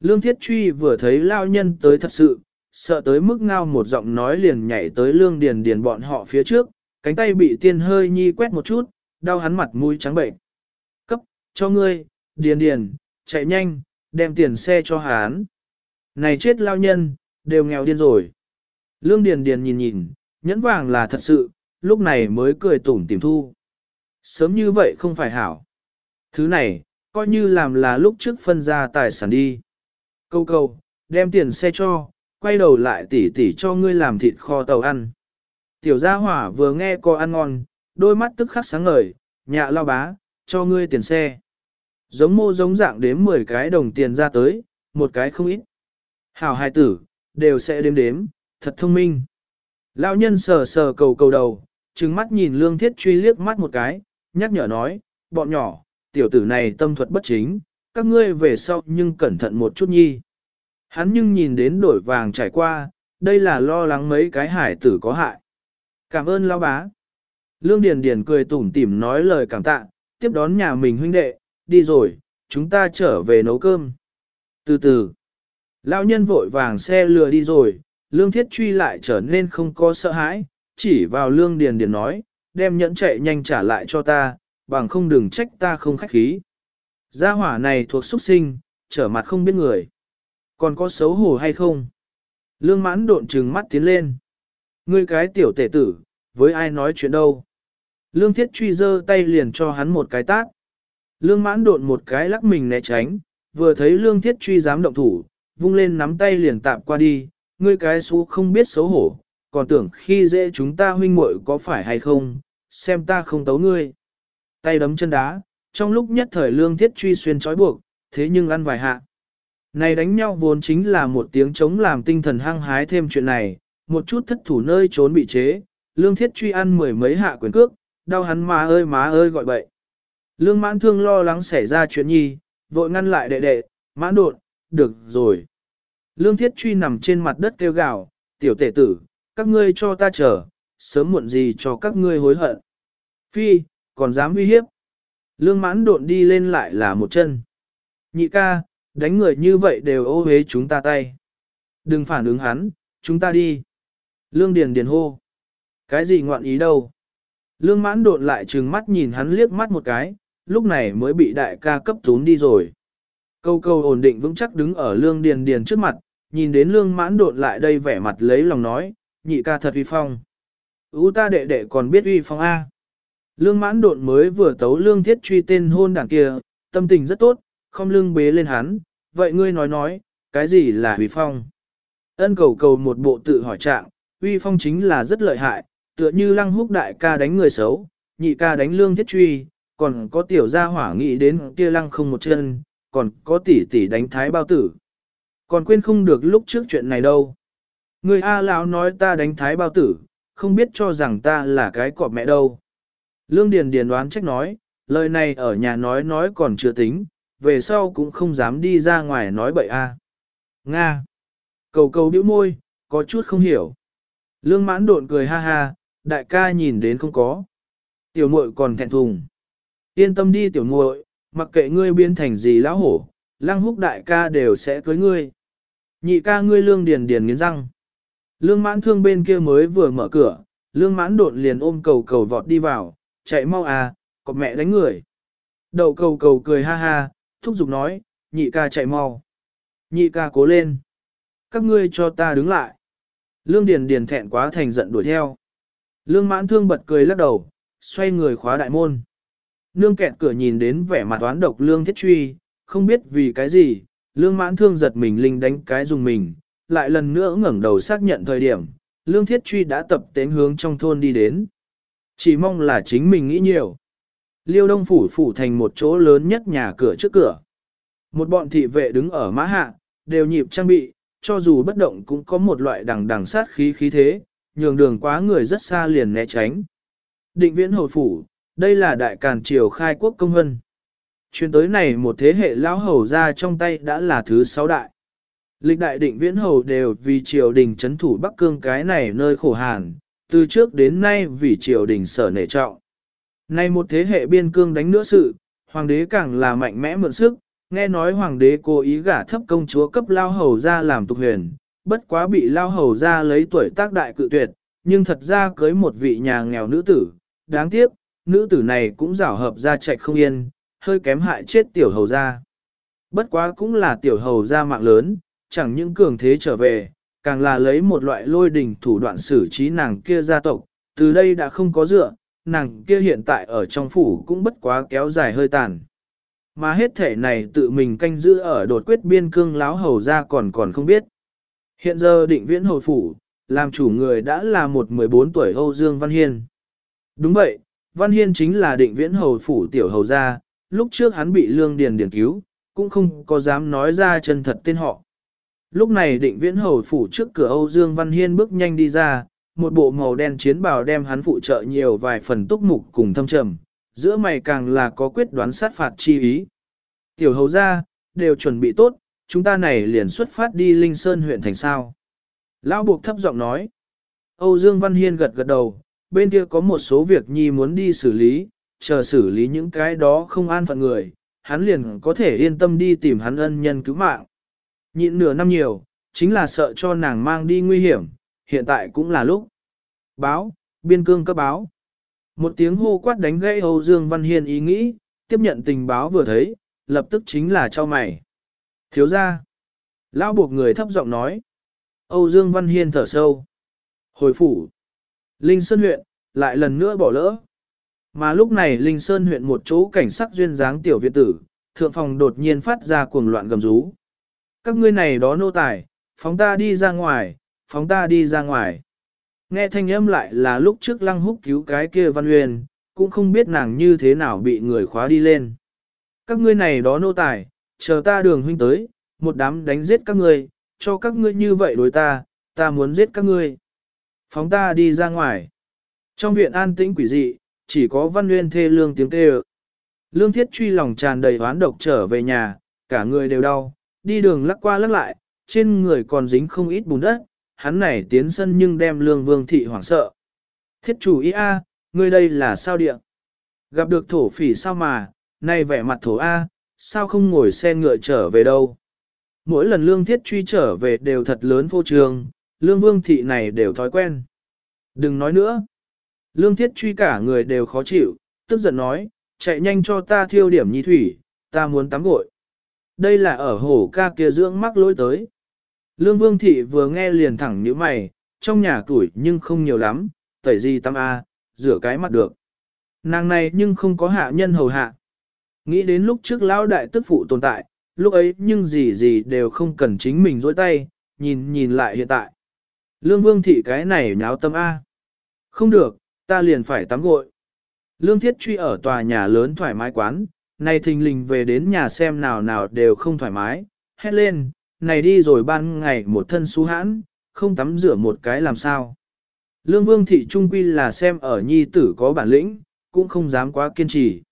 Lương Thiết Truy vừa thấy lao nhân tới thật sự, sợ tới mức ngao một giọng nói liền nhảy tới Lương Điền Điền bọn họ phía trước, cánh tay bị tiên hơi nhi quét một chút, đau hắn mặt mũi trắng bệnh. Cấp, cho ngươi, Điền Điền, chạy nhanh, đem tiền xe cho hắn. Này chết lao nhân, đều nghèo điên rồi. Lương Điền Điền nhìn nhìn, nhẫn vàng là thật sự, lúc này mới cười tủm tỉm thu. Sớm như vậy không phải hảo. Thứ này, coi như làm là lúc trước phân ra tài sản đi. Câu câu, đem tiền xe cho, quay đầu lại tỉ tỉ cho ngươi làm thịt kho tàu ăn. Tiểu gia hỏa vừa nghe có ăn ngon, đôi mắt tức khắc sáng ngời, nhạ lao bá, cho ngươi tiền xe. Giống mô giống dạng đếm 10 cái đồng tiền ra tới, một cái không ít. Hảo hài tử, đều sẽ đếm đếm, thật thông minh. Lão nhân sờ sờ cầu cầu đầu, trừng mắt nhìn lương thiết truy liếc mắt một cái, nhắc nhở nói, bọn nhỏ, tiểu tử này tâm thuật bất chính, các ngươi về sau nhưng cẩn thận một chút nhi. Hắn nhưng nhìn đến đổi vàng trải qua, đây là lo lắng mấy cái hải tử có hại. Cảm ơn lão bá. Lương Điền Điền cười tủm tỉm nói lời cảm tạ, tiếp đón nhà mình huynh đệ, đi rồi, chúng ta trở về nấu cơm. Từ từ, lão nhân vội vàng xe lừa đi rồi, Lương Thiết truy lại trở nên không có sợ hãi, chỉ vào Lương Điền Điền nói, đem nhẫn chạy nhanh trả lại cho ta, bằng không đừng trách ta không khách khí. Gia hỏa này thuộc xuất sinh, trở mặt không biết người. Còn có xấu hổ hay không? Lương mãn độn trừng mắt tiến lên. Ngươi cái tiểu tể tử, với ai nói chuyện đâu? Lương thiết truy giơ tay liền cho hắn một cái tát. Lương mãn độn một cái lắc mình né tránh, vừa thấy lương thiết truy dám động thủ, vung lên nắm tay liền tạm qua đi, ngươi cái xú không biết xấu hổ, còn tưởng khi dễ chúng ta huynh muội có phải hay không, xem ta không tấu ngươi. Tay đấm chân đá, trong lúc nhất thời lương thiết truy xuyên trói buộc, thế nhưng ăn vài hạ. Này đánh nhau vốn chính là một tiếng chống làm tinh thần hăng hái thêm chuyện này, một chút thất thủ nơi trốn bị chế, lương thiết truy ăn mười mấy hạ quyền cước, đau hắn má ơi má ơi gọi bậy. Lương mãn thương lo lắng xảy ra chuyện nhi, vội ngăn lại đệ đệ, mãn đột, được rồi. Lương thiết truy nằm trên mặt đất kêu gào, tiểu tể tử, các ngươi cho ta chờ, sớm muộn gì cho các ngươi hối hận. Phi, còn dám uy hiếp. Lương mãn độn đi lên lại là một chân. Nhị ca, đánh người như vậy đều ô hế chúng ta tay. Đừng phản ứng hắn, chúng ta đi. Lương Điền Điền hô. Cái gì ngoạn ý đâu? Lương mãn độn lại trừng mắt nhìn hắn liếc mắt một cái, lúc này mới bị đại ca cấp tún đi rồi. Câu câu ổn định vững chắc đứng ở lương điền điền trước mặt, nhìn đến lương mãn độn lại đây vẻ mặt lấy lòng nói, nhị ca thật uy phong. Ú ta đệ đệ còn biết uy phong A. Lương mãn độn mới vừa tấu lương thiết truy tên hôn đảng kia, tâm tình rất tốt, không lương bế lên hắn, vậy ngươi nói nói, cái gì là uy phong? Ân cầu cầu một bộ tự hỏi trạng, uy phong chính là rất lợi hại, tựa như lăng húc đại ca đánh người xấu, nhị ca đánh lương thiết truy, còn có tiểu gia hỏa nghĩ đến kia lăng không một chân, còn có tỷ tỷ đánh thái bao tử. Còn quên không được lúc trước chuyện này đâu. Người A lão nói ta đánh thái bao tử, không biết cho rằng ta là cái cọp mẹ đâu. Lương Điền Điền đoán trách nói, lời này ở nhà nói nói còn chưa tính, về sau cũng không dám đi ra ngoài nói bậy a. Nga. Cầu cầu bĩu môi, có chút không hiểu. Lương mãn độn cười ha ha, đại ca nhìn đến không có. Tiểu muội còn thẹn thùng. Yên tâm đi tiểu muội, mặc kệ ngươi biến thành gì lão hổ, lăng húc đại ca đều sẽ cưới ngươi. Nhị ca ngươi lương điền điền nghiến răng. Lương mãn thương bên kia mới vừa mở cửa, lương mãn độn liền ôm cầu cầu vọt đi vào, chạy mau à, có mẹ đánh người. Đậu cầu cầu cười ha ha, thúc giục nói, nhị ca chạy mau. Nhị ca cố lên. Các ngươi cho ta đứng lại. Lương Điền Điền thẹn quá thành giận đuổi theo. Lương mãn thương bật cười lắc đầu, xoay người khóa đại môn. Nương kẹt cửa nhìn đến vẻ mặt toán độc lương thiết truy, không biết vì cái gì, lương mãn thương giật mình linh đánh cái dùng mình, lại lần nữa ngẩng đầu xác nhận thời điểm, lương thiết truy đã tập tến hướng trong thôn đi đến. Chỉ mong là chính mình nghĩ nhiều. Liêu đông phủ phủ thành một chỗ lớn nhất nhà cửa trước cửa. Một bọn thị vệ đứng ở mã hạ, đều nhịp trang bị, cho dù bất động cũng có một loại đằng đằng sát khí khí thế, nhường đường quá người rất xa liền né tránh. Định viễn hồi phủ, đây là đại càn triều khai quốc công hân. Chuyến tới này một thế hệ lão hầu ra trong tay đã là thứ sáu đại. Lịch đại định viễn hầu đều vì triều đình chấn thủ Bắc Cương cái này nơi khổ hàn, từ trước đến nay vì triều đình sở nể trọng. Nay một thế hệ biên cương đánh nữa sự, hoàng đế càng là mạnh mẽ mượn sức, nghe nói hoàng đế cố ý gả thấp công chúa cấp lao hầu ra làm tục huyền, bất quá bị lao hầu ra lấy tuổi tác đại cự tuyệt, nhưng thật ra cưới một vị nhà nghèo nữ tử, đáng tiếc, nữ tử này cũng rảo hợp ra chạy không yên, hơi kém hại chết tiểu hầu ra. Bất quá cũng là tiểu hầu ra mạng lớn, chẳng những cường thế trở về, càng là lấy một loại lôi đình thủ đoạn xử trí nàng kia gia tộc, từ đây đã không có dựa, nàng kia hiện tại ở trong phủ cũng bất quá kéo dài hơi tàn. Mà hết thể này tự mình canh giữ ở đột quyết biên cương láo hầu ra còn còn không biết. Hiện giờ định viễn hồi phủ, làm chủ người đã là một 14 tuổi Âu Dương Văn Hiên. Đúng vậy, Văn Hiên chính là định viễn hầu phủ tiểu hầu gia, lúc trước hắn bị lương điền điền cứu, cũng không có dám nói ra chân thật tên họ. Lúc này định viễn hầu phủ trước cửa Âu Dương Văn Hiên bước nhanh đi ra, một bộ màu đen chiến bào đem hắn phụ trợ nhiều vài phần túc mục cùng thâm trầm, giữa mày càng là có quyết đoán sát phạt chi ý. Tiểu hầu gia, đều chuẩn bị tốt, chúng ta này liền xuất phát đi Linh Sơn huyện thành sao. Lão buộc thấp giọng nói. Âu Dương Văn Hiên gật gật đầu, bên kia có một số việc nhi muốn đi xử lý, chờ xử lý những cái đó không an phận người, hắn liền có thể yên tâm đi tìm hắn ân nhân cứu mạng. Nhịn nửa năm nhiều, chính là sợ cho nàng mang đi nguy hiểm, hiện tại cũng là lúc. Báo, biên cương cấp báo. Một tiếng hô quát đánh gãy Âu Dương Văn Hiên ý nghĩ, tiếp nhận tình báo vừa thấy, lập tức chính là cho mày. Thiếu ra. Lão buộc người thấp giọng nói. Âu Dương Văn Hiên thở sâu. Hồi phủ. Linh Sơn huyện, lại lần nữa bỏ lỡ. Mà lúc này Linh Sơn huyện một chỗ cảnh sắc duyên dáng tiểu viện tử, thượng phòng đột nhiên phát ra cuồng loạn gầm rú. Các ngươi này đó nô tài, phóng ta đi ra ngoài, phóng ta đi ra ngoài. Nghe thanh âm lại là lúc trước lăng húc cứu cái kia văn huyền, cũng không biết nàng như thế nào bị người khóa đi lên. Các ngươi này đó nô tài, chờ ta đường huynh tới, một đám đánh giết các ngươi, cho các ngươi như vậy đối ta, ta muốn giết các ngươi. Phóng ta đi ra ngoài. Trong viện an tĩnh quỷ dị, chỉ có văn nguyên thê lương tiếng kêu. Lương thiết truy lòng tràn đầy oán độc trở về nhà, cả người đều đau, đi đường lắc qua lắc lại, trên người còn dính không ít bùn đất, hắn này tiến sân nhưng đem lương vương thị hoảng sợ. Thiết chủ ý a, ngươi đây là sao địa? Gặp được thổ phỉ sao mà, nay vẻ mặt thổ a, sao không ngồi xe ngựa trở về đâu? Mỗi lần lương thiết truy trở về đều thật lớn vô trường, lương vương thị này đều thói quen. Đừng nói nữa. Lương thiết truy cả người đều khó chịu, tức giận nói, chạy nhanh cho ta thiêu điểm nhi thủy, ta muốn tắm gội. Đây là ở hồ ca kia dưỡng mắc lối tới. Lương vương thị vừa nghe liền thẳng như mày, trong nhà tuổi nhưng không nhiều lắm, tẩy gì tắm a, rửa cái mặt được. Nàng này nhưng không có hạ nhân hầu hạ. Nghĩ đến lúc trước lão đại tức phụ tồn tại, lúc ấy nhưng gì gì đều không cần chính mình dối tay, nhìn nhìn lại hiện tại. Lương vương thị cái này nháo tâm A. Không được, ta liền phải tắm gội. Lương thiết truy ở tòa nhà lớn thoải mái quán, này thình lình về đến nhà xem nào nào đều không thoải mái, hét lên, này đi rồi ban ngày một thân xú hãn, không tắm rửa một cái làm sao. Lương vương thị trung quy là xem ở nhi tử có bản lĩnh, cũng không dám quá kiên trì.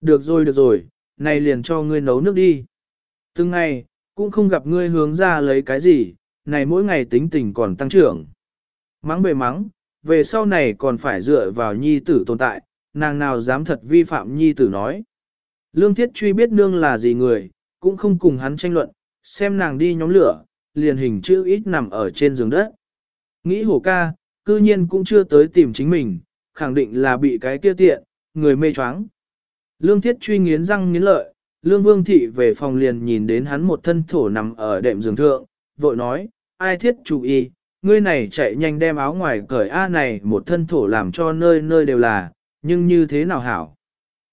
Được rồi được rồi, này liền cho ngươi nấu nước đi. Từng ngày, cũng không gặp ngươi hướng ra lấy cái gì, này mỗi ngày tính tình còn tăng trưởng. Mắng bề mắng, về sau này còn phải dựa vào nhi tử tồn tại, nàng nào dám thật vi phạm nhi tử nói. Lương thiết truy biết nương là gì người, cũng không cùng hắn tranh luận, xem nàng đi nhóm lửa, liền hình chữ ít nằm ở trên giường đất. Nghĩ hổ ca, cư nhiên cũng chưa tới tìm chính mình, khẳng định là bị cái kia tiện, người mê choáng. Lương thiết truy nghiến răng nghiến lợi, lương vương thị về phòng liền nhìn đến hắn một thân thổ nằm ở đệm giường thượng, vội nói, ai thiết chủ y, ngươi này chạy nhanh đem áo ngoài cởi A này một thân thổ làm cho nơi nơi đều là, nhưng như thế nào hảo.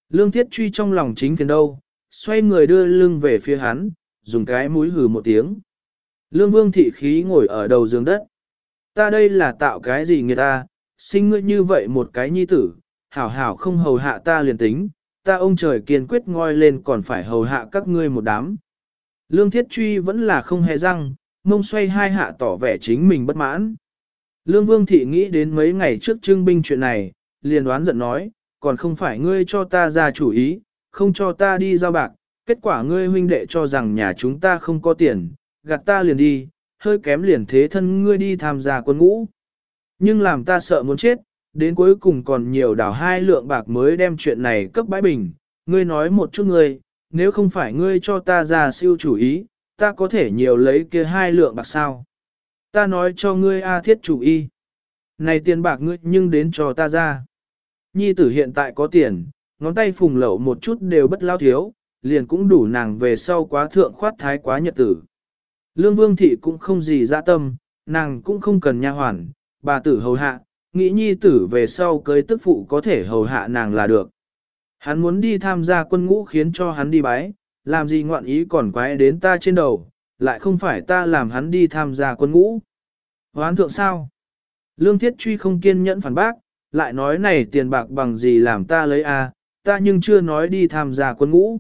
Lương thiết truy trong lòng chính phiền đâu, xoay người đưa lưng về phía hắn, dùng cái mũi hừ một tiếng. Lương vương thị khí ngồi ở đầu giường đất. Ta đây là tạo cái gì người ta, sinh ngươi như vậy một cái nhi tử, hảo hảo không hầu hạ ta liền tính, ta ông trời kiên quyết ngoi lên còn phải hầu hạ các ngươi một đám. Lương thiết truy vẫn là không hề răng, mông xoay hai hạ tỏ vẻ chính mình bất mãn. Lương vương thị nghĩ đến mấy ngày trước trưng binh chuyện này, liền đoán giận nói, còn không phải ngươi cho ta ra chủ ý, không cho ta đi giao bạc, kết quả ngươi huynh đệ cho rằng nhà chúng ta không có tiền, gạt ta liền đi, hơi kém liền thế thân ngươi đi tham gia quân ngũ. Nhưng làm ta sợ muốn chết, đến cuối cùng còn nhiều đảo hai lượng bạc mới đem chuyện này cấp bãi bình, ngươi nói một chút ngươi, nếu không phải ngươi cho ta ra siêu chủ ý, ta có thể nhiều lấy kia hai lượng bạc sao. Ta nói cho ngươi A thiết chủ y, Này tiền bạc ngươi nhưng đến cho ta ra. Nhi tử hiện tại có tiền, ngón tay phùng lậu một chút đều bất lao thiếu, liền cũng đủ nàng về sau quá thượng khoát thái quá nhật tử. Lương Vương Thị cũng không gì dạ tâm, nàng cũng không cần nha hoàn, bà tử hầu hạ, nghĩ nhi tử về sau cưới tức phụ có thể hầu hạ nàng là được. Hắn muốn đi tham gia quân ngũ khiến cho hắn đi bái, làm gì ngoạn ý còn quái đến ta trên đầu, lại không phải ta làm hắn đi tham gia quân ngũ. Hoán thượng sao? Lương Thiết Truy không kiên nhẫn phản bác, lại nói này tiền bạc bằng gì làm ta lấy a, à, ta nhưng chưa nói đi tham gia quân ngũ.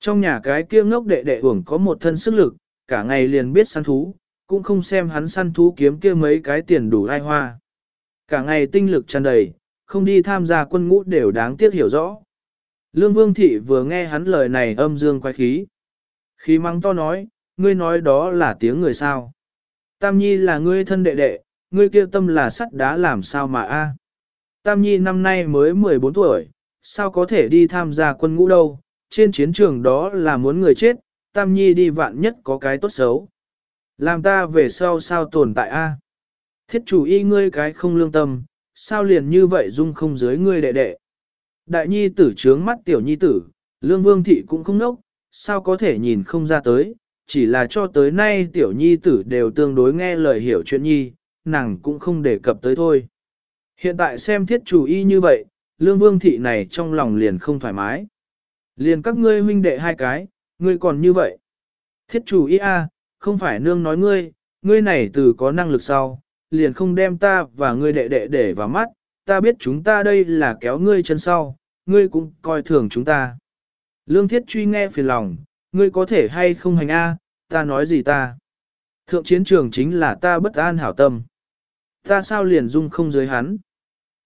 Trong nhà cái kia ngốc đệ đệ hưởng có một thân sức lực, cả ngày liền biết săn thú, cũng không xem hắn săn thú kiếm kia mấy cái tiền đủ ai hoa. Cả ngày tinh lực tràn đầy, không đi tham gia quân ngũ đều đáng tiếc hiểu rõ. Lương Vương Thị vừa nghe hắn lời này âm dương quay khí. Khí mắng to nói, ngươi nói đó là tiếng người sao. Tam Nhi là ngươi thân đệ đệ, ngươi kia tâm là sắt đá làm sao mà a? Tam Nhi năm nay mới 14 tuổi, sao có thể đi tham gia quân ngũ đâu, trên chiến trường đó là muốn người chết, Tam Nhi đi vạn nhất có cái tốt xấu. Làm ta về sau sao tồn tại a? Thiết chủ y ngươi cái không lương tâm, sao liền như vậy dung không dưới ngươi đệ đệ. Đại nhi tử trướng mắt tiểu nhi tử, lương vương thị cũng không nốc, sao có thể nhìn không ra tới, chỉ là cho tới nay tiểu nhi tử đều tương đối nghe lời hiểu chuyện nhi, nàng cũng không đề cập tới thôi. Hiện tại xem thiết chủ y như vậy, lương vương thị này trong lòng liền không thoải mái. Liền các ngươi huynh đệ hai cái, ngươi còn như vậy. Thiết chủ y a, không phải nương nói ngươi, ngươi này từ có năng lực sau, liền không đem ta và ngươi đệ đệ để vào mắt, ta biết chúng ta đây là kéo ngươi chân sau, ngươi cũng coi thường chúng ta. Lương thiết truy nghe phiền lòng, ngươi có thể hay không hành a, ta nói gì ta. Thượng chiến trường chính là ta bất an hảo tâm. Ta sao liền dung không dưới hắn.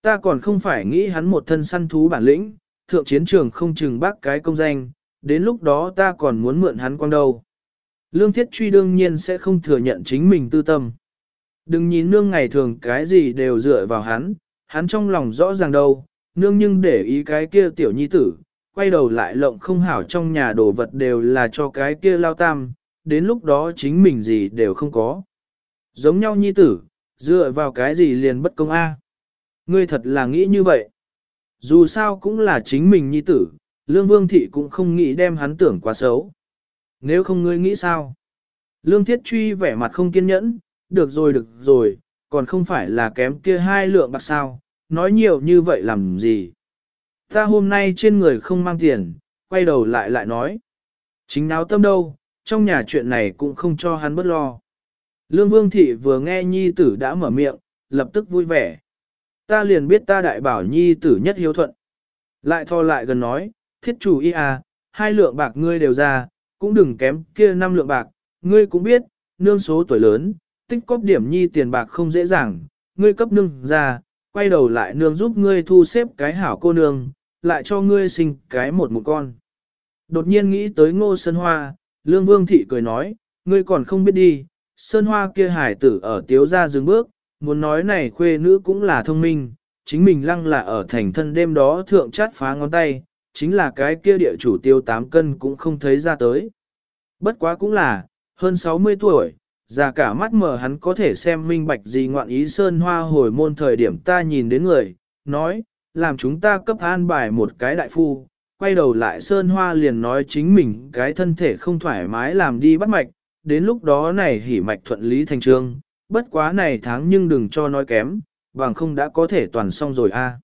Ta còn không phải nghĩ hắn một thân săn thú bản lĩnh, thượng chiến trường không chừng bác cái công danh, đến lúc đó ta còn muốn mượn hắn quang đâu. Lương thiết truy đương nhiên sẽ không thừa nhận chính mình tư tâm. Đừng nhìn nương ngày thường cái gì đều dựa vào hắn, hắn trong lòng rõ ràng đâu, nương nhưng để ý cái kia tiểu nhi tử, quay đầu lại lộng không hảo trong nhà đồ vật đều là cho cái kia lao tam, đến lúc đó chính mình gì đều không có. Giống nhau nhi tử, dựa vào cái gì liền bất công a? Ngươi thật là nghĩ như vậy. Dù sao cũng là chính mình nhi tử, Lương Vương Thị cũng không nghĩ đem hắn tưởng quá xấu. Nếu không ngươi nghĩ sao? Lương Thiết Truy vẻ mặt không kiên nhẫn, được rồi được rồi, còn không phải là kém kia hai lượng bạc sao, nói nhiều như vậy làm gì. Ta hôm nay trên người không mang tiền, quay đầu lại lại nói. Chính náo tâm đâu, trong nhà chuyện này cũng không cho hắn bất lo. Lương Vương Thị vừa nghe Nhi tử đã mở miệng, lập tức vui vẻ. Ta liền biết ta đại bảo Nhi tử nhất hiếu thuận. Lại thò lại gần nói, thiết chủ y à, hai lượng bạc ngươi đều ra, cũng đừng kém kia năm lượng bạc, ngươi cũng biết, nương số tuổi lớn, tích cóp điểm nhi tiền bạc không dễ dàng, ngươi cấp nương ra, quay đầu lại nương giúp ngươi thu xếp cái hảo cô nương, lại cho ngươi sinh cái một một con. Đột nhiên nghĩ tới ngô sơn hoa, lương vương thị cười nói, ngươi còn không biết đi, sơn hoa kia hải tử ở tiếu ra dừng bước, muốn nói này khuê nữ cũng là thông minh, chính mình lăng là ở thành thân đêm đó thượng chát phá ngón tay, chính là cái kia địa chủ tiêu 8 cân cũng không thấy ra tới. Bất quá cũng là, hơn 60 tuổi, già cả mắt mở hắn có thể xem minh bạch gì ngoạn ý sơn hoa hồi môn thời điểm ta nhìn đến người, nói, làm chúng ta cấp an bài một cái đại phu, quay đầu lại Sơn Hoa liền nói chính mình cái thân thể không thoải mái làm đi bắt mạch, đến lúc đó này hỉ mạch thuận lý thành trương, bất quá này tháng nhưng đừng cho nói kém, bằng không đã có thể toàn xong rồi a.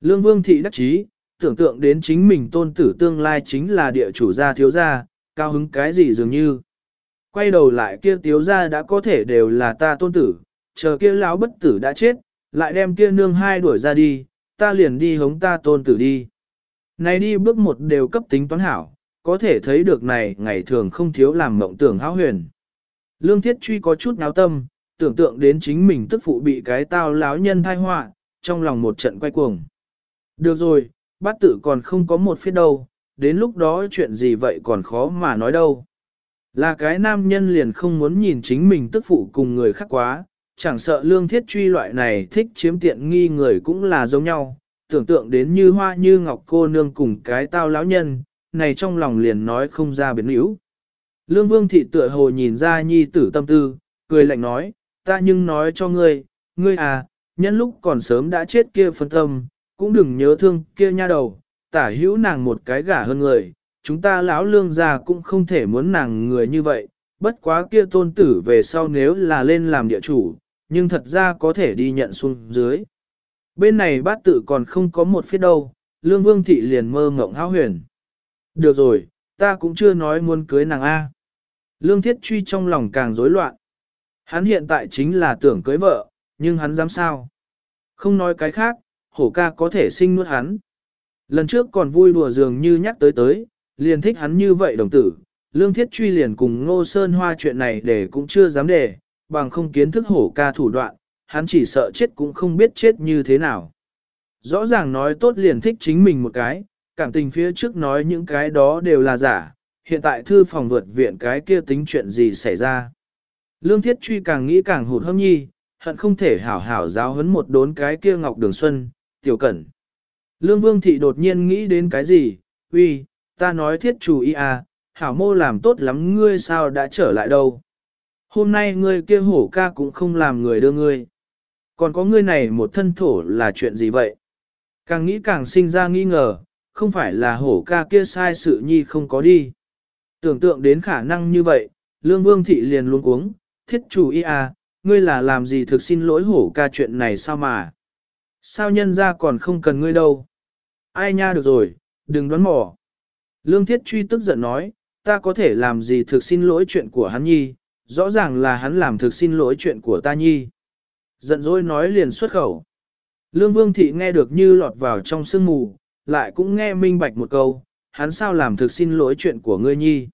Lương Vương Thị đắc chí, tưởng tượng đến chính mình tôn tử tương lai chính là địa chủ gia thiếu gia, cao hứng cái gì dường như. Quay đầu lại kia thiếu gia đã có thể đều là ta tôn tử, chờ kia lão bất tử đã chết, lại đem kia nương hai đuổi ra đi, ta liền đi hống ta tôn tử đi. Này đi bước một đều cấp tính toán hảo, có thể thấy được này ngày thường không thiếu làm mộng tưởng hão huyền. Lương Thiết Truy có chút náo tâm, tưởng tượng đến chính mình tức phụ bị cái tao láo nhân thai họa, trong lòng một trận quay cuồng. Được rồi, bát tử còn không có một phía đâu, đến lúc đó chuyện gì vậy còn khó mà nói đâu. Là cái nam nhân liền không muốn nhìn chính mình tức phụ cùng người khác quá, chẳng sợ lương thiết truy loại này thích chiếm tiện nghi người cũng là giống nhau, tưởng tượng đến như hoa như ngọc cô nương cùng cái tao lão nhân, này trong lòng liền nói không ra biến yếu. Lương vương thị tựa hồ nhìn ra nhi tử tâm tư, cười lạnh nói, ta nhưng nói cho ngươi, ngươi à, nhân lúc còn sớm đã chết kia phân tâm, cũng đừng nhớ thương kia nha đầu, tả hữu nàng một cái gả hơn người, chúng ta lão lương già cũng không thể muốn nàng người như vậy, bất quá kia tôn tử về sau nếu là lên làm địa chủ, nhưng thật ra có thể đi nhận xuống dưới. Bên này bát tự còn không có một phía đâu, lương vương thị liền mơ ngộng háo huyền. Được rồi, ta cũng chưa nói muốn cưới nàng A. Lương thiết truy trong lòng càng rối loạn. Hắn hiện tại chính là tưởng cưới vợ, nhưng hắn dám sao? Không nói cái khác, hổ ca có thể sinh nuốt hắn. Lần trước còn vui đùa dường như nhắc tới tới, liền thích hắn như vậy đồng tử. Lương thiết truy liền cùng ngô sơn hoa chuyện này để cũng chưa dám để, bằng không kiến thức hổ ca thủ đoạn, hắn chỉ sợ chết cũng không biết chết như thế nào. Rõ ràng nói tốt liền thích chính mình một cái, cảm tình phía trước nói những cái đó đều là giả, hiện tại thư phòng vượt viện cái kia tính chuyện gì xảy ra. Lương Thiết Truy càng nghĩ càng hụt hâm nhi, hận không thể hảo hảo giáo huấn một đốn cái kia Ngọc Đường Xuân, tiểu cẩn. Lương Vương Thị đột nhiên nghĩ đến cái gì, uy, ta nói thiết chủ y à, hảo mô làm tốt lắm ngươi sao đã trở lại đâu. Hôm nay ngươi kia hổ ca cũng không làm người đưa ngươi. Còn có ngươi này một thân thổ là chuyện gì vậy? Càng nghĩ càng sinh ra nghi ngờ, không phải là hổ ca kia sai sự nhi không có đi. Tưởng tượng đến khả năng như vậy, Lương Vương Thị liền luôn uống, thiết chủ y à, ngươi là làm gì thực xin lỗi hổ ca chuyện này sao mà? Sao nhân ra còn không cần ngươi đâu? Ai nha được rồi, đừng đoán mò. Lương Thiết Truy tức giận nói, ta có thể làm gì thực xin lỗi chuyện của hắn nhi, rõ ràng là hắn làm thực xin lỗi chuyện của ta nhi. Giận dỗi nói liền xuất khẩu. Lương Vương Thị nghe được như lọt vào trong sương mù, lại cũng nghe minh bạch một câu, hắn sao làm thực xin lỗi chuyện của ngươi nhi.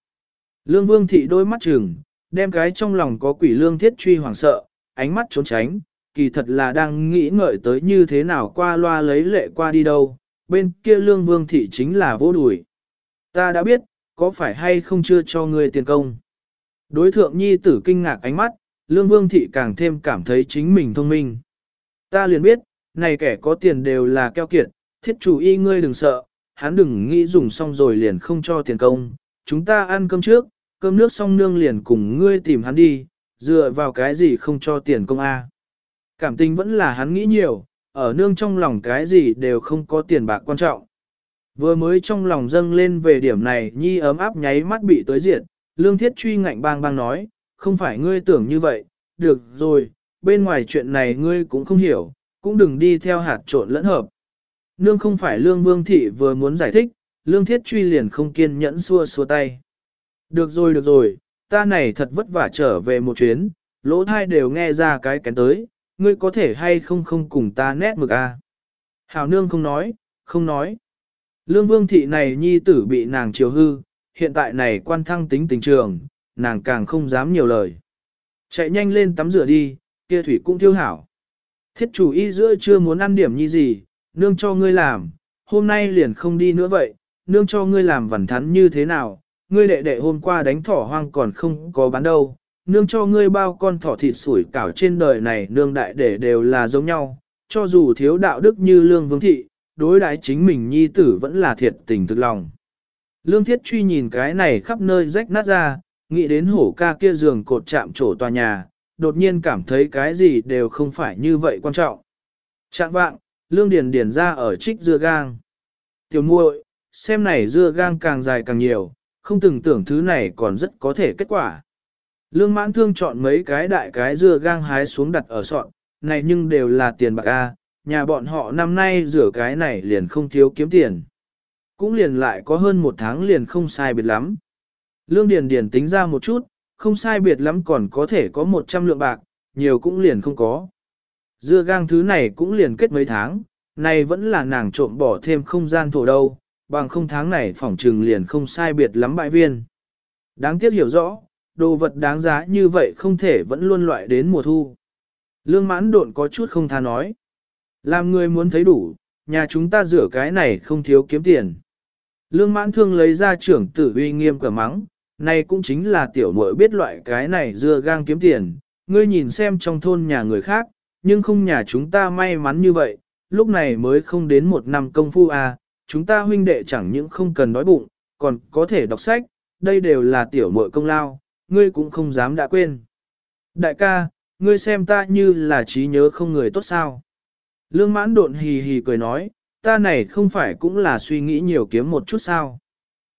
Lương Vương Thị đôi mắt trừng, đem cái trong lòng có quỷ lương thiết truy hoảng sợ, ánh mắt trốn tránh, kỳ thật là đang nghĩ ngợi tới như thế nào qua loa lấy lệ qua đi đâu, bên kia lương vương thị chính là vô đùi. Ta đã biết, có phải hay không chưa cho ngươi tiền công. Đối thượng nhi tử kinh ngạc ánh mắt, lương vương thị càng thêm cảm thấy chính mình thông minh. Ta liền biết, này kẻ có tiền đều là keo kiệt, thiết chủ y ngươi đừng sợ, hắn đừng nghĩ dùng xong rồi liền không cho tiền công, chúng ta ăn cơm trước, cơm nước xong nương liền cùng ngươi tìm hắn đi, dựa vào cái gì không cho tiền công A. Cảm tình vẫn là hắn nghĩ nhiều, ở nương trong lòng cái gì đều không có tiền bạc quan trọng. Vừa mới trong lòng dâng lên về điểm này nhi ấm áp nháy mắt bị tới diệt, lương thiết truy ngạnh bang bang nói, không phải ngươi tưởng như vậy, được rồi, bên ngoài chuyện này ngươi cũng không hiểu, cũng đừng đi theo hạt trộn lẫn hợp. Nương không phải lương vương thị vừa muốn giải thích, lương thiết truy liền không kiên nhẫn xua xua tay. Được rồi được rồi, ta này thật vất vả trở về một chuyến, lỗ thai đều nghe ra cái kén tới, ngươi có thể hay không không cùng ta nét mực a? À? Hảo nương không nói, không nói. Lương vương thị này nhi tử bị nàng chiều hư, hiện tại này quan thăng tính tình trường, nàng càng không dám nhiều lời. Chạy nhanh lên tắm rửa đi, kia thủy cũng thiêu hảo. Thiết chủ y giữa chưa muốn ăn điểm nhi gì, nương cho ngươi làm, hôm nay liền không đi nữa vậy, nương cho ngươi làm vẩn thắn như thế nào, ngươi đệ đệ hôm qua đánh thỏ hoang còn không có bán đâu, nương cho ngươi bao con thỏ thịt sủi cảo trên đời này nương đại để đều là giống nhau, cho dù thiếu đạo đức như lương vương thị, đối đãi chính mình nhi tử vẫn là thiệt tình thực lòng. Lương thiết truy nhìn cái này khắp nơi rách nát ra, nghĩ đến hổ ca kia giường cột chạm trổ tòa nhà, đột nhiên cảm thấy cái gì đều không phải như vậy quan trọng. Trạng vạng, lương điền điền ra ở trích dưa gang. Tiểu muội, xem này dưa gang càng dài càng nhiều, không từng tưởng thứ này còn rất có thể kết quả. Lương mãn thương chọn mấy cái đại cái dưa gang hái xuống đặt ở sọn, này nhưng đều là tiền bạc A, nhà bọn họ năm nay rửa cái này liền không thiếu kiếm tiền. Cũng liền lại có hơn một tháng liền không sai biệt lắm. Lương Điền Điền tính ra một chút, không sai biệt lắm còn có thể có 100 lượng bạc, nhiều cũng liền không có. Dưa gang thứ này cũng liền kết mấy tháng, này vẫn là nàng trộm bỏ thêm không gian thổ đâu, bằng không tháng này phỏng trừng liền không sai biệt lắm bại viên. Đáng tiếc hiểu rõ, đồ vật đáng giá như vậy không thể vẫn luôn loại đến mùa thu. Lương mãn độn có chút không tha nói. Làm người muốn thấy đủ, nhà chúng ta rửa cái này không thiếu kiếm tiền. Lương mãn thương lấy ra trưởng tử uy nghiêm cửa mắng, này cũng chính là tiểu muội biết loại cái này dưa gang kiếm tiền, ngươi nhìn xem trong thôn nhà người khác, nhưng không nhà chúng ta may mắn như vậy, lúc này mới không đến một năm công phu à, chúng ta huynh đệ chẳng những không cần đói bụng, còn có thể đọc sách, đây đều là tiểu muội công lao, ngươi cũng không dám đã quên. Đại ca, ngươi xem ta như là trí nhớ không người tốt sao. Lương mãn độn hì hì cười nói, ta này không phải cũng là suy nghĩ nhiều kiếm một chút sao.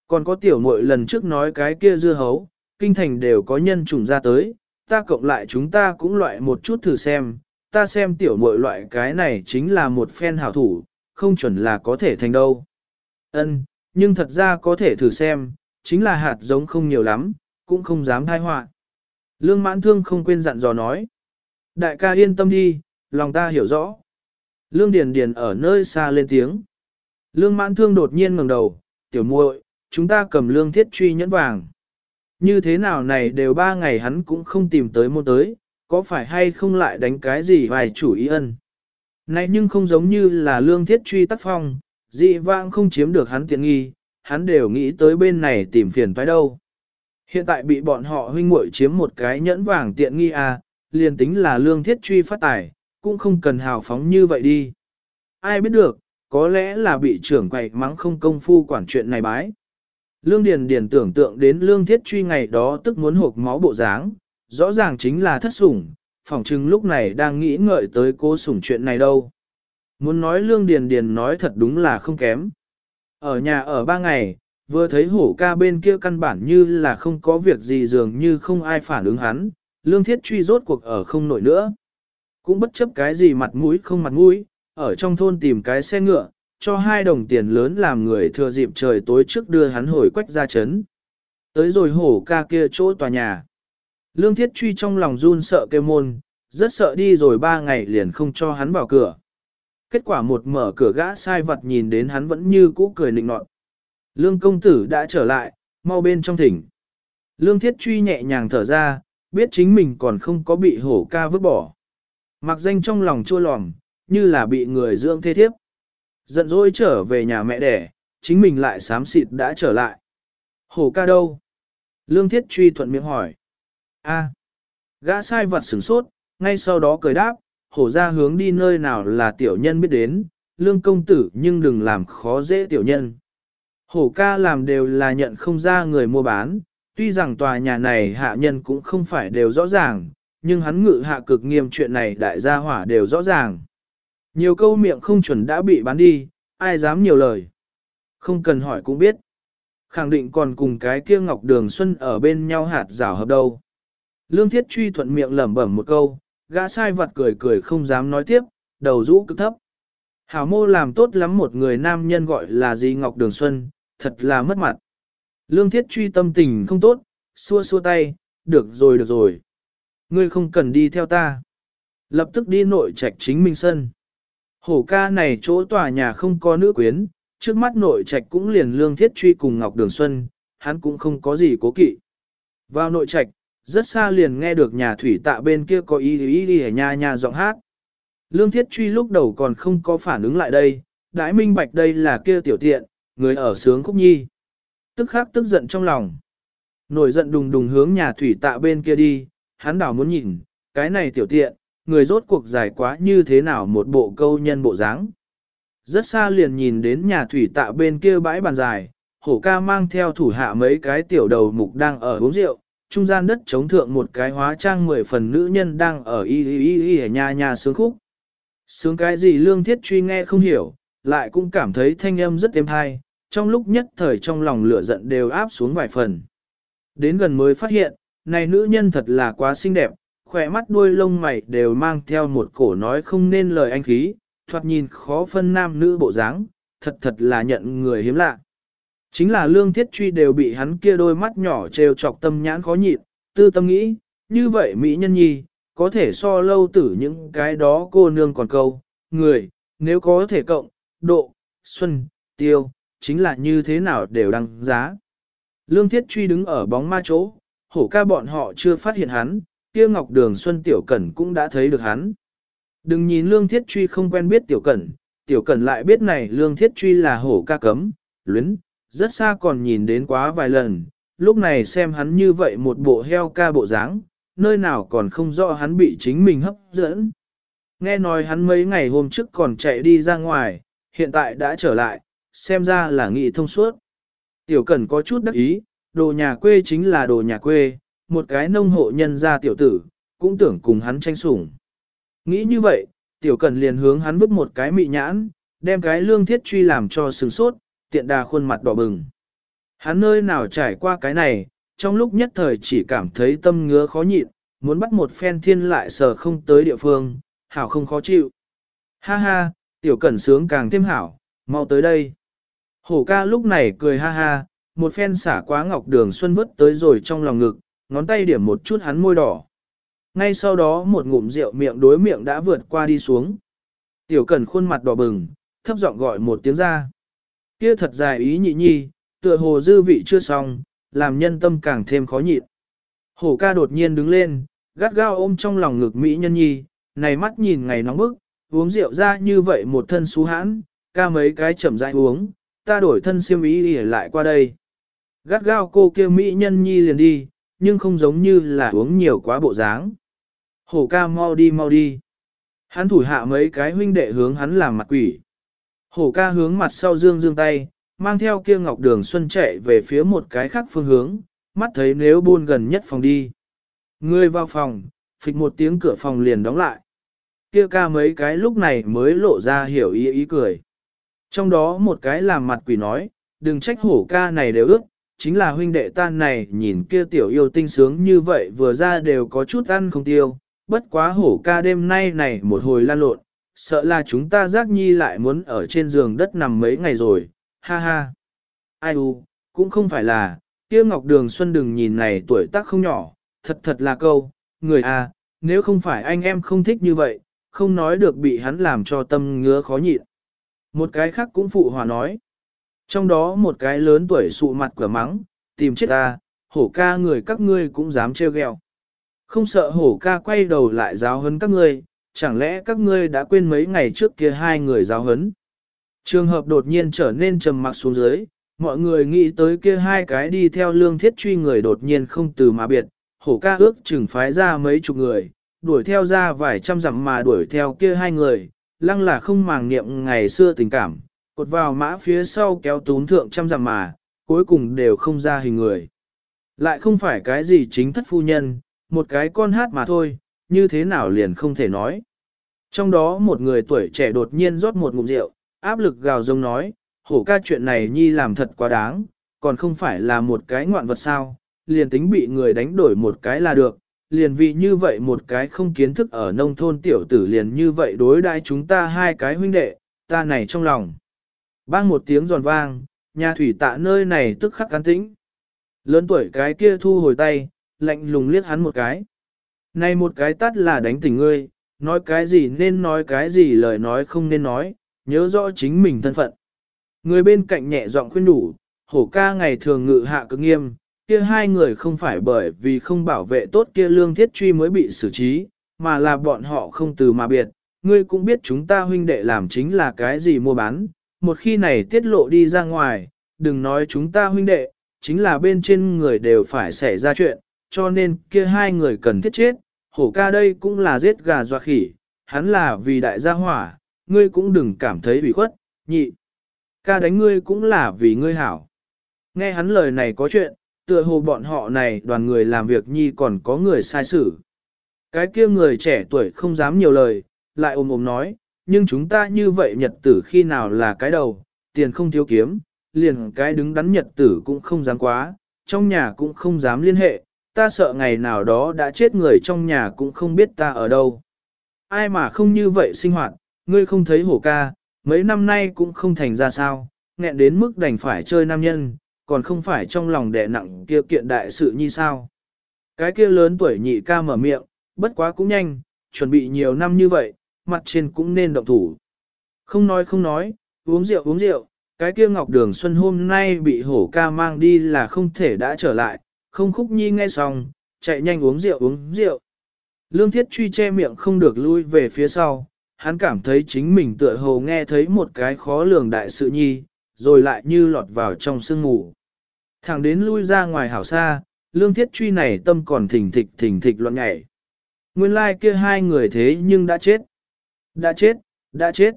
Còn có tiểu muội lần trước nói cái kia dưa hấu, kinh thành đều có nhân trùng ra tới, ta cộng lại chúng ta cũng loại một chút thử xem, ta xem tiểu muội loại cái này chính là một phen hảo thủ, không chuẩn là có thể thành đâu. Ân, nhưng thật ra có thể thử xem, chính là hạt giống không nhiều lắm, cũng không dám thai họa. Lương mãn thương không quên dặn dò nói. Đại ca yên tâm đi, lòng ta hiểu rõ. Lương Điền Điền ở nơi xa lên tiếng. Lương mãn thương đột nhiên ngẩng đầu, tiểu muội, chúng ta cầm lương thiết truy nhẫn vàng. Như thế nào này đều ba ngày hắn cũng không tìm tới môn tới, có phải hay không lại đánh cái gì vài chủ ý ân. Này nhưng không giống như là lương thiết truy tác phong, dị vãng không chiếm được hắn tiện nghi, hắn đều nghĩ tới bên này tìm phiền phải đâu. Hiện tại bị bọn họ huynh muội chiếm một cái nhẫn vàng tiện nghi à, liền tính là lương thiết truy phát tài, cũng không cần hào phóng như vậy đi. Ai biết được, có lẽ là bị trưởng quậy mắng không công phu quản chuyện này bái. Lương Điền Điền tưởng tượng đến lương thiết truy ngày đó tức muốn hộp máu bộ dáng, rõ ràng chính là thất sủng, phỏng chừng lúc này đang nghĩ ngợi tới cô sủng chuyện này đâu. Muốn nói lương Điền Điền nói thật đúng là không kém. Ở nhà ở ba ngày, vừa thấy hổ ca bên kia căn bản như là không có việc gì dường như không ai phản ứng hắn, lương thiết truy rốt cuộc ở không nổi nữa. Cũng bất chấp cái gì mặt mũi không mặt mũi, ở trong thôn tìm cái xe ngựa, cho hai đồng tiền lớn làm người thừa dịp trời tối trước đưa hắn hồi quách ra chấn. Tới rồi hổ ca kia chỗ tòa nhà. Lương thiết truy trong lòng run sợ kêu môn, rất sợ đi rồi ba ngày liền không cho hắn vào cửa. Kết quả một mở cửa gã sai vật nhìn đến hắn vẫn như cũ cười nịnh nọt. Lương công tử đã trở lại, mau bên trong thỉnh. Lương thiết truy nhẹ nhàng thở ra, biết chính mình còn không có bị hổ ca vứt bỏ. Mặc danh trong lòng chua lòm, như là bị người dưỡng thế thiếp. Giận dỗi trở về nhà mẹ đẻ, chính mình lại xám xịt đã trở lại. Hổ ca đâu? Lương thiết truy thuận miệng hỏi. A. Gã sai vật sửng sốt, ngay sau đó cười đáp, hổ ra hướng đi nơi nào là tiểu nhân biết đến, lương công tử nhưng đừng làm khó dễ tiểu nhân. Hổ ca làm đều là nhận không ra người mua bán, tuy rằng tòa nhà này hạ nhân cũng không phải đều rõ ràng, nhưng hắn ngự hạ cực nghiêm chuyện này đại gia hỏa đều rõ ràng. Nhiều câu miệng không chuẩn đã bị bán đi, ai dám nhiều lời. Không cần hỏi cũng biết. Khẳng định còn cùng cái kia Ngọc Đường Xuân ở bên nhau hạt rào hợp đâu. Lương Thiết truy thuận miệng lẩm bẩm một câu, gã sai vật cười cười không dám nói tiếp, đầu rũ cực thấp. Hảo mô làm tốt lắm một người nam nhân gọi là gì Ngọc Đường Xuân, thật là mất mặt. Lương Thiết truy tâm tình không tốt, xua xua tay, được rồi được rồi. Ngươi không cần đi theo ta. Lập tức đi nội trạch chính minh sân. Hổ ca này chỗ tòa nhà không có nữ quyến, trước mắt nội trạch cũng liền lương thiết truy cùng Ngọc Đường Xuân, hắn cũng không có gì cố kỵ. Vào nội trạch, rất xa liền nghe được nhà thủy tạ bên kia có ý ý ý nhà nhà giọng hát. Lương thiết truy lúc đầu còn không có phản ứng lại đây, đãi minh bạch đây là kia tiểu tiện, người ở sướng khúc nhi. Tức khắc tức giận trong lòng. Nổi giận đùng đùng hướng nhà thủy tạ bên kia đi, hắn đảo muốn nhìn, cái này tiểu tiện, người rốt cuộc dài quá như thế nào một bộ câu nhân bộ dáng. Rất xa liền nhìn đến nhà thủy tạ bên kia bãi bàn dài, hổ ca mang theo thủ hạ mấy cái tiểu đầu mục đang ở uống rượu, trung gian đất chống thượng một cái hóa trang mười phần nữ nhân đang ở y y y y nhà nhà sướng khúc. Sướng cái gì lương thiết truy nghe không hiểu, lại cũng cảm thấy thanh âm rất êm hay, trong lúc nhất thời trong lòng lửa giận đều áp xuống vài phần. Đến gần mới phát hiện, này nữ nhân thật là quá xinh đẹp, khỏe mắt đuôi lông mày đều mang theo một cổ nói không nên lời anh khí, thoạt nhìn khó phân nam nữ bộ dáng, thật thật là nhận người hiếm lạ. Chính là lương thiết truy đều bị hắn kia đôi mắt nhỏ trêu chọc tâm nhãn khó nhịn, tư tâm nghĩ, như vậy Mỹ nhân nhi, có thể so lâu tử những cái đó cô nương còn câu, người, nếu có thể cộng, độ, xuân, tiêu, chính là như thế nào đều đăng giá. Lương thiết truy đứng ở bóng ma chỗ, hổ ca bọn họ chưa phát hiện hắn, kia ngọc đường xuân tiểu cẩn cũng đã thấy được hắn. Đừng nhìn lương thiết truy không quen biết tiểu cẩn, tiểu cẩn lại biết này lương thiết truy là hổ ca cấm, luyến, rất xa còn nhìn đến quá vài lần, lúc này xem hắn như vậy một bộ heo ca bộ dáng, nơi nào còn không rõ hắn bị chính mình hấp dẫn. Nghe nói hắn mấy ngày hôm trước còn chạy đi ra ngoài, hiện tại đã trở lại, xem ra là nghị thông suốt. Tiểu Cẩn có chút đắc ý, đồ nhà quê chính là đồ nhà quê, một cái nông hộ nhân gia tiểu tử, cũng tưởng cùng hắn tranh sủng. Nghĩ như vậy, Tiểu Cẩn liền hướng hắn vứt một cái mị nhãn, đem cái lương thiết truy làm cho sừng sốt, tiện đà khuôn mặt đỏ bừng. Hắn nơi nào trải qua cái này, trong lúc nhất thời chỉ cảm thấy tâm ngứa khó nhịn, muốn bắt một phen thiên lại sờ không tới địa phương, hảo không khó chịu. Ha ha, tiểu cẩn sướng càng thêm hảo, mau tới đây. Hổ ca lúc này cười ha ha, một phen xả quá ngọc đường xuân vứt tới rồi trong lòng ngực, ngón tay điểm một chút hắn môi đỏ. Ngay sau đó một ngụm rượu miệng đối miệng đã vượt qua đi xuống. Tiểu cẩn khuôn mặt đỏ bừng, thấp giọng gọi một tiếng ra. Kia thật dài ý nhị nhi, tựa hồ dư vị chưa xong, làm nhân tâm càng thêm khó nhịn. Hổ ca đột nhiên đứng lên, gắt gao ôm trong lòng ngực Mỹ nhân nhi, này mắt nhìn ngày nóng bức, uống rượu ra như vậy một thân xú hãn, ca mấy cái chậm rãi uống, ta đổi thân siêm ý để lại qua đây. Gắt gao cô kêu Mỹ nhân nhi liền đi, nhưng không giống như là uống nhiều quá bộ dáng. Hổ ca mau đi mau đi. Hắn thủ hạ mấy cái huynh đệ hướng hắn làm mặt quỷ. Hổ ca hướng mặt sau dương dương tay, mang theo kia ngọc đường xuân chạy về phía một cái khác phương hướng, mắt thấy nếu buôn gần nhất phòng đi. Người vào phòng, phịch một tiếng cửa phòng liền đóng lại. Kia ca mấy cái lúc này mới lộ ra hiểu ý ý cười. Trong đó một cái làm mặt quỷ nói, đừng trách hổ ca này đều ước, chính là huynh đệ tan này nhìn kia tiểu yêu tinh sướng như vậy vừa ra đều có chút ăn không tiêu, bất quá hổ ca đêm nay này một hồi lan lộn, sợ là chúng ta giác nhi lại muốn ở trên giường đất nằm mấy ngày rồi, ha ha. Ai u, cũng không phải là, kia Ngọc Đường Xuân đừng nhìn này tuổi tác không nhỏ, thật thật là câu, người à, nếu không phải anh em không thích như vậy, không nói được bị hắn làm cho tâm ngứa khó nhịn. Một cái khác cũng phụ hòa nói. Trong đó một cái lớn tuổi sụ mặt cửa mắng, tìm chết ta, hổ ca người các ngươi cũng dám trêu ghẹo. Không sợ hổ ca quay đầu lại giáo hấn các ngươi, chẳng lẽ các ngươi đã quên mấy ngày trước kia hai người giáo hấn. Trường hợp đột nhiên trở nên trầm mặc xuống dưới, mọi người nghĩ tới kia hai cái đi theo lương thiết truy người đột nhiên không từ mà biệt, hổ ca ước chừng phái ra mấy chục người, đuổi theo ra vài trăm dặm mà đuổi theo kia hai người, lăng là không màng niệm ngày xưa tình cảm, cột vào mã phía sau kéo tún thượng trăm dặm mà, cuối cùng đều không ra hình người. Lại không phải cái gì chính thất phu nhân, một cái con hát mà thôi, như thế nào liền không thể nói. Trong đó một người tuổi trẻ đột nhiên rót một ngụm rượu, áp lực gào rông nói, hổ ca chuyện này nhi làm thật quá đáng, còn không phải là một cái ngoạn vật sao, liền tính bị người đánh đổi một cái là được, liền vì như vậy một cái không kiến thức ở nông thôn tiểu tử liền như vậy đối đãi chúng ta hai cái huynh đệ, ta này trong lòng. Bang một tiếng giòn vang, nhà thủy tạ nơi này tức khắc cán tĩnh. Lớn tuổi cái kia thu hồi tay, lạnh lùng liếc hắn một cái. Này một cái tắt là đánh tỉnh ngươi, nói cái gì nên nói cái gì lời nói không nên nói, nhớ rõ chính mình thân phận. Người bên cạnh nhẹ giọng khuyên đủ, hổ ca ngày thường ngự hạ cực nghiêm, kia hai người không phải bởi vì không bảo vệ tốt kia lương thiết truy mới bị xử trí, mà là bọn họ không từ mà biệt. Ngươi cũng biết chúng ta huynh đệ làm chính là cái gì mua bán, một khi này tiết lộ đi ra ngoài, đừng nói chúng ta huynh đệ, chính là bên trên người đều phải xảy ra chuyện, cho nên kia hai người cần thiết chết, hổ ca đây cũng là giết gà doa khỉ, hắn là vì đại gia hỏa, ngươi cũng đừng cảm thấy bị khuất, nhị. Ca đánh ngươi cũng là vì ngươi hảo. Nghe hắn lời này có chuyện, tựa hồ bọn họ này đoàn người làm việc nhi còn có người sai xử. Cái kia người trẻ tuổi không dám nhiều lời, lại ôm ôm nói, nhưng chúng ta như vậy nhật tử khi nào là cái đầu, tiền không thiếu kiếm, liền cái đứng đắn nhật tử cũng không dám quá, trong nhà cũng không dám liên hệ, ta sợ ngày nào đó đã chết người trong nhà cũng không biết ta ở đâu. Ai mà không như vậy sinh hoạt, ngươi không thấy hổ ca, mấy năm nay cũng không thành ra sao, nghẹn đến mức đành phải chơi nam nhân, còn không phải trong lòng đẻ nặng kia kiện đại sự như sao. Cái kia lớn tuổi nhị ca mở miệng, bất quá cũng nhanh, chuẩn bị nhiều năm như vậy, mặt trên cũng nên động thủ. Không nói không nói, uống rượu uống rượu, cái kia Ngọc Đường Xuân hôm nay bị hổ ca mang đi là không thể đã trở lại, không khúc nhi nghe xong, chạy nhanh uống rượu uống rượu. Lương Thiết truy che miệng không được lui về phía sau, hắn cảm thấy chính mình tựa hồ nghe thấy một cái khó lường đại sự nhi, rồi lại như lọt vào trong sương mù. Thẳng đến lui ra ngoài hảo xa, Lương Thiết truy này tâm còn thỉnh thịch thỉnh thịch loạn nhảy. Nguyên lai like kia hai người thế nhưng đã chết. Đã chết, đã chết.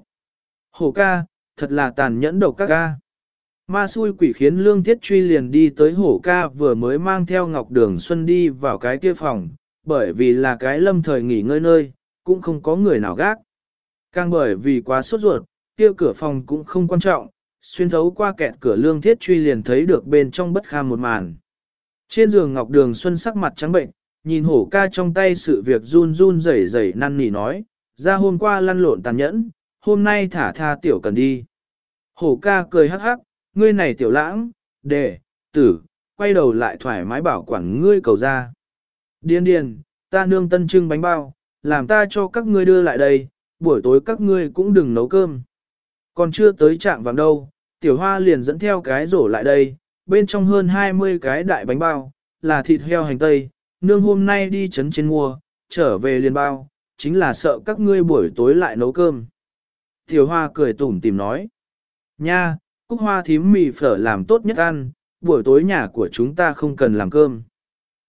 Hổ ca, thật là tàn nhẫn độc các ca. Ma xui quỷ khiến lương thiết truy liền đi tới hổ ca vừa mới mang theo ngọc đường xuân đi vào cái kia phòng, bởi vì là cái lâm thời nghỉ ngơi nơi, cũng không có người nào gác. Càng bởi vì quá sốt ruột, kia cửa phòng cũng không quan trọng, xuyên thấu qua kẹt cửa lương thiết truy liền thấy được bên trong bất kham một màn. Trên giường ngọc đường xuân sắc mặt trắng bệnh, nhìn hổ ca trong tay sự việc run run rẩy rẩy năn nỉ nói, ra hôm qua lăn lộn tàn nhẫn, hôm nay thả tha tiểu cần đi. Hổ ca cười hắc hắc, ngươi này tiểu lãng, để tử, quay đầu lại thoải mái bảo quản ngươi cầu ra. Điên điền, ta nương tân trưng bánh bao, làm ta cho các ngươi đưa lại đây, buổi tối các ngươi cũng đừng nấu cơm. Còn chưa tới trạng vàng đâu, tiểu hoa liền dẫn theo cái rổ lại đây, bên trong hơn 20 cái đại bánh bao, là thịt heo hành tây, nương hôm nay đi chấn trên mua, trở về liền bao, chính là sợ các ngươi buổi tối lại nấu cơm. Tiểu hoa cười tủm tìm nói. Nha, cúc hoa thím mì phở làm tốt nhất ăn, buổi tối nhà của chúng ta không cần làm cơm.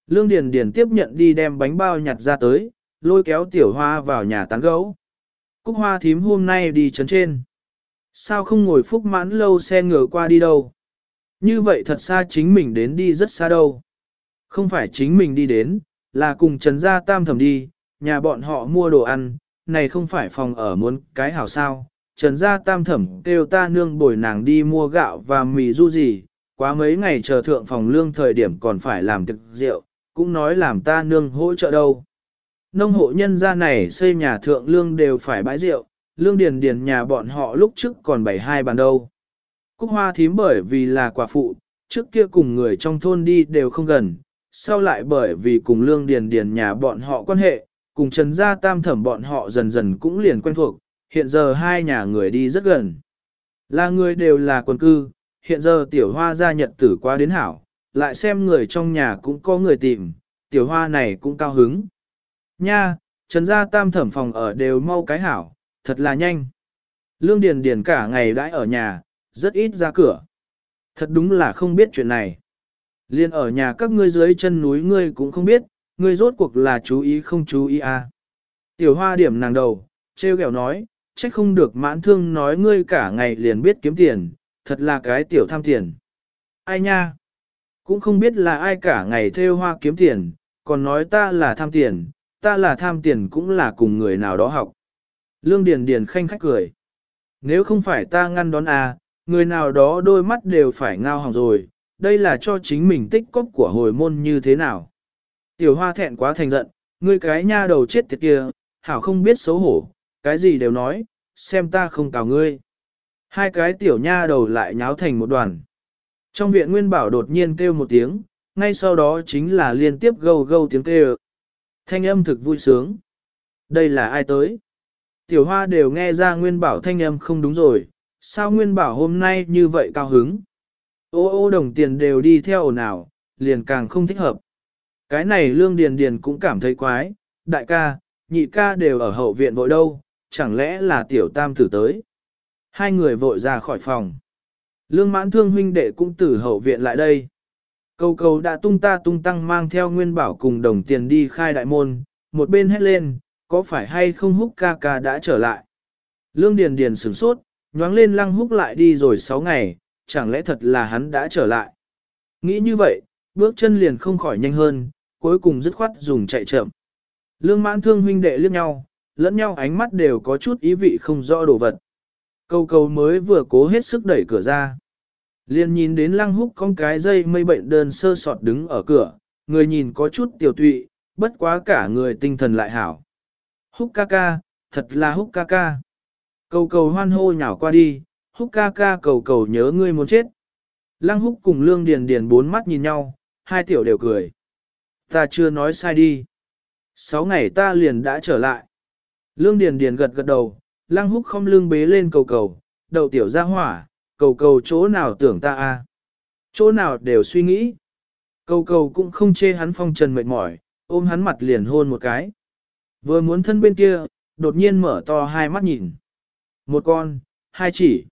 Lương Điền Điền tiếp nhận đi đem bánh bao nhặt ra tới, lôi kéo tiểu hoa vào nhà tán gấu. Cúc hoa thím hôm nay đi chấn trên. Sao không ngồi phúc mãn lâu xe ngựa qua đi đâu? Như vậy thật xa chính mình đến đi rất xa đâu. Không phải chính mình đi đến, là cùng Trần Gia Tam Thẩm đi, nhà bọn họ mua đồ ăn, này không phải phòng ở muốn cái hảo sao, Trần gia tam thẩm kêu ta nương bồi nàng đi mua gạo và mì du gì, quá mấy ngày chờ thượng phòng lương thời điểm còn phải làm thực rượu, cũng nói làm ta nương hỗ trợ đâu. Nông hộ nhân gia này xây nhà thượng lương đều phải bãi rượu, lương điền điền nhà bọn họ lúc trước còn bảy hai bàn đâu. Cúc hoa thím bởi vì là quả phụ, trước kia cùng người trong thôn đi đều không gần, sau lại bởi vì cùng lương điền điền nhà bọn họ quan hệ, cùng trần gia tam thẩm bọn họ dần dần cũng liền quen thuộc, hiện giờ hai nhà người đi rất gần. Là người đều là quần cư, hiện giờ tiểu hoa gia nhật tử qua đến hảo, lại xem người trong nhà cũng có người tìm, tiểu hoa này cũng cao hứng. Nha, trần gia tam thẩm phòng ở đều mau cái hảo, thật là nhanh. Lương Điền Điền cả ngày đãi ở nhà, rất ít ra cửa. Thật đúng là không biết chuyện này. Liên ở nhà các ngươi dưới chân núi ngươi cũng không biết, ngươi rốt cuộc là chú ý không chú ý à. Tiểu hoa điểm nàng đầu, treo kẹo nói, trách không được mãn thương nói ngươi cả ngày liền biết kiếm tiền, thật là cái tiểu tham tiền. Ai nha? Cũng không biết là ai cả ngày theo hoa kiếm tiền, còn nói ta là tham tiền, ta là tham tiền cũng là cùng người nào đó học. Lương Điền Điền khanh khách cười. Nếu không phải ta ngăn đón à, người nào đó đôi mắt đều phải ngao hỏng rồi, đây là cho chính mình tích cóp của hồi môn như thế nào. Tiểu hoa thẹn quá thành giận, ngươi cái nha đầu chết tiệt kia, hảo không biết xấu hổ, cái gì đều nói, xem ta không cào ngươi. Hai cái tiểu nha đầu lại nháo thành một đoàn. Trong viện Nguyên Bảo đột nhiên kêu một tiếng, ngay sau đó chính là liên tiếp gâu gâu tiếng kêu. Thanh âm thực vui sướng. Đây là ai tới? Tiểu hoa đều nghe ra Nguyên Bảo thanh âm không đúng rồi, sao Nguyên Bảo hôm nay như vậy cao hứng? Ô ô đồng tiền đều đi theo ồn ào, liền càng không thích hợp. Cái này Lương Điền Điền cũng cảm thấy quái, đại ca, nhị ca đều ở hậu viện vội đâu, chẳng lẽ là tiểu tam tử tới. Hai người vội ra khỏi phòng. Lương mãn thương huynh đệ cũng từ hậu viện lại đây. Cầu cầu đã tung ta tung tăng mang theo nguyên bảo cùng đồng tiền đi khai đại môn, một bên hét lên, có phải hay không húc ca ca đã trở lại. Lương Điền Điền sửng sốt, nhoáng lên lăng húc lại đi rồi sáu ngày, chẳng lẽ thật là hắn đã trở lại. Nghĩ như vậy, bước chân liền không khỏi nhanh hơn, cuối cùng dứt khoát dùng chạy chậm. Lương mãn thương huynh đệ liếc nhau, lẫn nhau ánh mắt đều có chút ý vị không rõ đồ vật. Câu câu mới vừa cố hết sức đẩy cửa ra. liền nhìn đến lăng húc con cái dây mây bệnh đơn sơ sọt đứng ở cửa, người nhìn có chút tiểu tụy, bất quá cả người tinh thần lại hảo. Húc ca ca, thật là húc ca ca. Cầu cầu hoan hô nhào qua đi, húc ca ca cầu cầu nhớ ngươi muốn chết. Lăng húc cùng lương điền điền bốn mắt nhìn nhau, hai tiểu đều cười. Ta chưa nói sai đi. Sáu ngày ta liền đã trở lại. Lương điền điền gật gật đầu, lăng húc không lương bế lên cầu cầu, đầu tiểu ra hỏa, cầu cầu chỗ nào tưởng ta a, Chỗ nào đều suy nghĩ. Cầu cầu cũng không chê hắn phong trần mệt mỏi, ôm hắn mặt liền hôn một cái. Vừa muốn thân bên kia, đột nhiên mở to hai mắt nhìn. Một con, hai chỉ,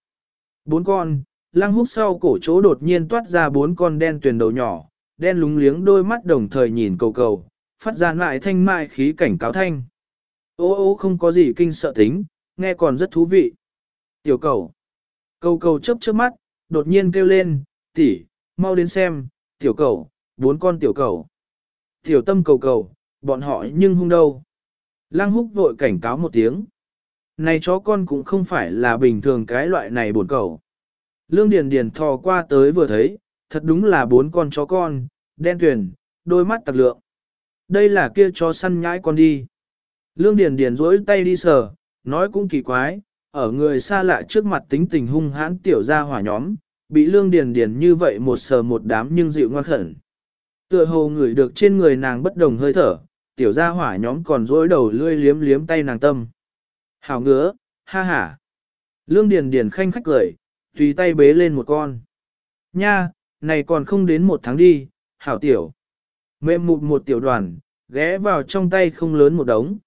bốn con, lăng húc sau cổ chỗ đột nhiên toát ra bốn con đen tuyền đầu nhỏ, đen lúng liếng đôi mắt đồng thời nhìn cầu cầu, phát ra lại thanh mại khí cảnh cáo thanh. Ô ô không có gì kinh sợ tính, nghe còn rất thú vị. Tiểu cầu. Cầu cầu chớp chớp mắt, đột nhiên kêu lên, tỷ, mau đến xem, tiểu cầu, bốn con tiểu cầu. Tiểu tâm cầu cầu, bọn họ nhưng hung đâu. Lăng húc vội cảnh cáo một tiếng. Này chó con cũng không phải là bình thường cái loại này buồn cầu. Lương Điền Điền thò qua tới vừa thấy, thật đúng là bốn con chó con, đen tuyền, đôi mắt tặc lượng. Đây là kia chó săn nhãi con đi. Lương Điền Điền rỗi tay đi sờ, nói cũng kỳ quái, ở người xa lạ trước mặt tính tình hung hãn tiểu gia hỏa nhóm, bị Lương Điền Điền như vậy một sờ một đám nhưng dịu ngoan khẩn. Tựa hồ người được trên người nàng bất đồng hơi thở, tiểu gia hỏa nhóm còn rỗi đầu lươi liếm liếm tay nàng tâm. Hảo ngứa, ha ha. Lương Điền Điền khanh khách cười, tùy tay bế lên một con. Nha, này còn không đến một tháng đi, hảo tiểu. Mềm mụt một tiểu đoàn, ghé vào trong tay không lớn một đống.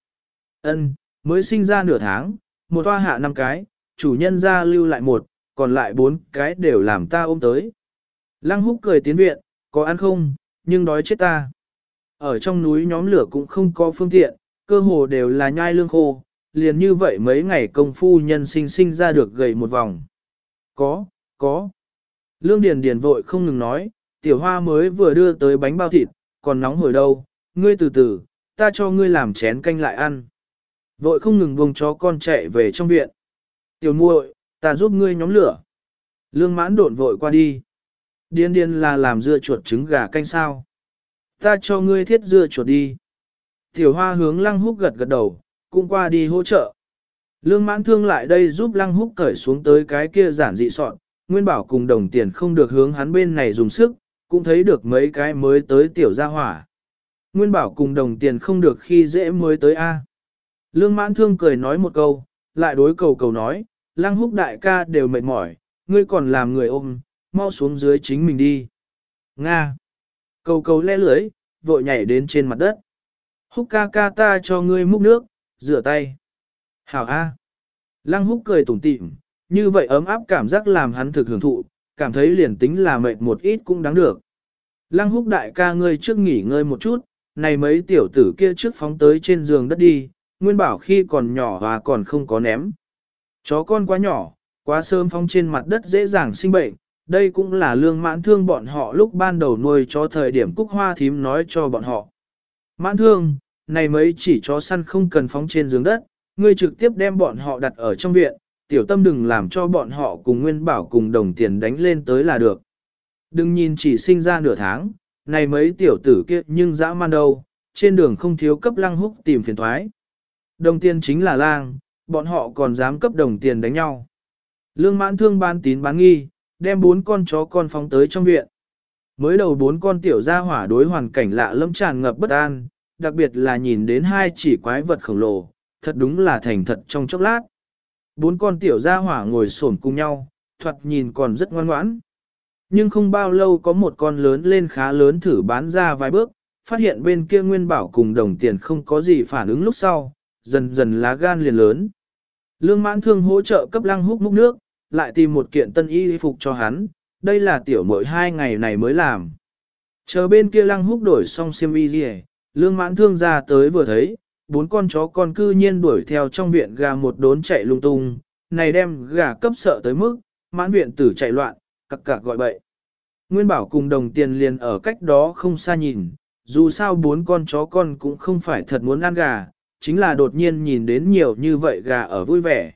Ân, mới sinh ra nửa tháng, một toa hạ năm cái, chủ nhân ra lưu lại một, còn lại bốn cái đều làm ta ôm tới. Lăng húc cười tiến viện, có ăn không, nhưng đói chết ta. Ở trong núi nhóm lửa cũng không có phương tiện, cơ hồ đều là nhai lương khô, liền như vậy mấy ngày công phu nhân sinh sinh ra được gầy một vòng. Có, có. Lương Điền Điền vội không ngừng nói, tiểu hoa mới vừa đưa tới bánh bao thịt, còn nóng hổi đâu, ngươi từ từ, ta cho ngươi làm chén canh lại ăn. Vội không ngừng buông chó con chạy về trong viện. Tiểu muội, ta giúp ngươi nhóm lửa. Lương mãn độn vội qua đi. Điên điên là làm dưa chuột trứng gà canh sao. Ta cho ngươi thiết dưa chuột đi. Tiểu hoa hướng lăng húc gật gật đầu, cũng qua đi hỗ trợ. Lương mãn thương lại đây giúp lăng húc cởi xuống tới cái kia giản dị soạn, nguyên bảo cùng đồng tiền không được hướng hắn bên này dùng sức, cũng thấy được mấy cái mới tới tiểu gia hỏa. Nguyên bảo cùng đồng tiền không được khi dễ mới tới A. Lương mãn thương cười nói một câu, lại đối cầu cầu nói, lăng húc đại ca đều mệt mỏi, ngươi còn làm người ôm, mau xuống dưới chính mình đi. Nga. Cầu cầu le lưới, vội nhảy đến trên mặt đất. Húc ca ca ta cho ngươi múc nước, rửa tay. Hảo A. Lăng húc cười tủm tỉm, như vậy ấm áp cảm giác làm hắn thực hưởng thụ, cảm thấy liền tính là mệt một ít cũng đáng được. Lăng húc đại ca ngươi trước nghỉ ngơi một chút, này mấy tiểu tử kia trước phóng tới trên giường đất đi, nguyên bảo khi còn nhỏ và còn không có ném. Chó con quá nhỏ, quá sớm phóng trên mặt đất dễ dàng sinh bệnh, đây cũng là lương mãn thương bọn họ lúc ban đầu nuôi cho thời điểm cúc hoa thím nói cho bọn họ. Mãn thương, này mấy chỉ chó săn không cần phóng trên giường đất, ngươi trực tiếp đem bọn họ đặt ở trong viện, tiểu tâm đừng làm cho bọn họ cùng nguyên bảo cùng đồng tiền đánh lên tới là được. Đừng nhìn chỉ sinh ra nửa tháng, này mấy tiểu tử kia nhưng dã man đâu, trên đường không thiếu cấp lăng húc tìm phiền thoái. Đồng tiền chính là lang, bọn họ còn dám cấp đồng tiền đánh nhau. Lương mãn thương ban tín bán nghi, đem bốn con chó con phóng tới trong viện. Mới đầu bốn con tiểu gia hỏa đối hoàn cảnh lạ lâm tràn ngập bất an, đặc biệt là nhìn đến hai chỉ quái vật khổng lồ, thật đúng là thành thật trong chốc lát. Bốn con tiểu gia hỏa ngồi xổm cùng nhau, thoạt nhìn còn rất ngoan ngoãn. Nhưng không bao lâu có một con lớn lên khá lớn thử bán ra vài bước, phát hiện bên kia nguyên bảo cùng đồng tiền không có gì phản ứng lúc sau, dần dần lá gan liền lớn. Lương mãn thương hỗ trợ cấp lăng húc múc nước, lại tìm một kiện tân y phục cho hắn, đây là tiểu mỗi hai ngày này mới làm. Chờ bên kia lăng húc đổi xong xiêm y gì lương mãn thương ra tới vừa thấy, bốn con chó con cư nhiên đuổi theo trong viện gà một đốn chạy lung tung, này đem gà cấp sợ tới mức, mãn viện tử chạy loạn, cặc cặc gọi bậy. Nguyên bảo cùng đồng tiền liền ở cách đó không xa nhìn, dù sao bốn con chó con cũng không phải thật muốn ăn gà, chính là đột nhiên nhìn đến nhiều như vậy gà ở vui vẻ.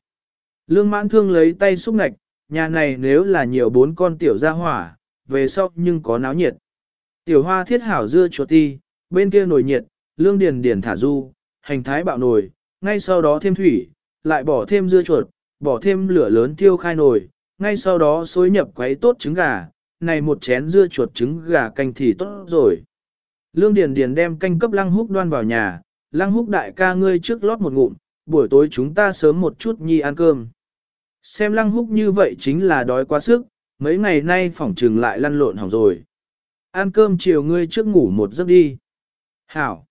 Lương mãn thương lấy tay xúc ngạch, nhà này nếu là nhiều bốn con tiểu gia hỏa, về sau nhưng có náo nhiệt. Tiểu hoa thiết hảo dưa chuột ti, bên kia nổi nhiệt, lương điền điền thả du, hành thái bạo nồi, ngay sau đó thêm thủy, lại bỏ thêm dưa chuột, bỏ thêm lửa lớn tiêu khai nồi, ngay sau đó xối nhập quấy tốt trứng gà, này một chén dưa chuột trứng gà canh thì tốt rồi. Lương Điền Điền đem canh cấp Lăng Húc đoan vào nhà, Lăng Húc đại ca ngươi trước lót một ngụm, buổi tối chúng ta sớm một chút nhi ăn cơm. Xem Lăng Húc như vậy chính là đói quá sức, mấy ngày nay phỏng trừng lại lăn lộn hỏng rồi. Ăn cơm chiều ngươi trước ngủ một giấc đi. Hảo.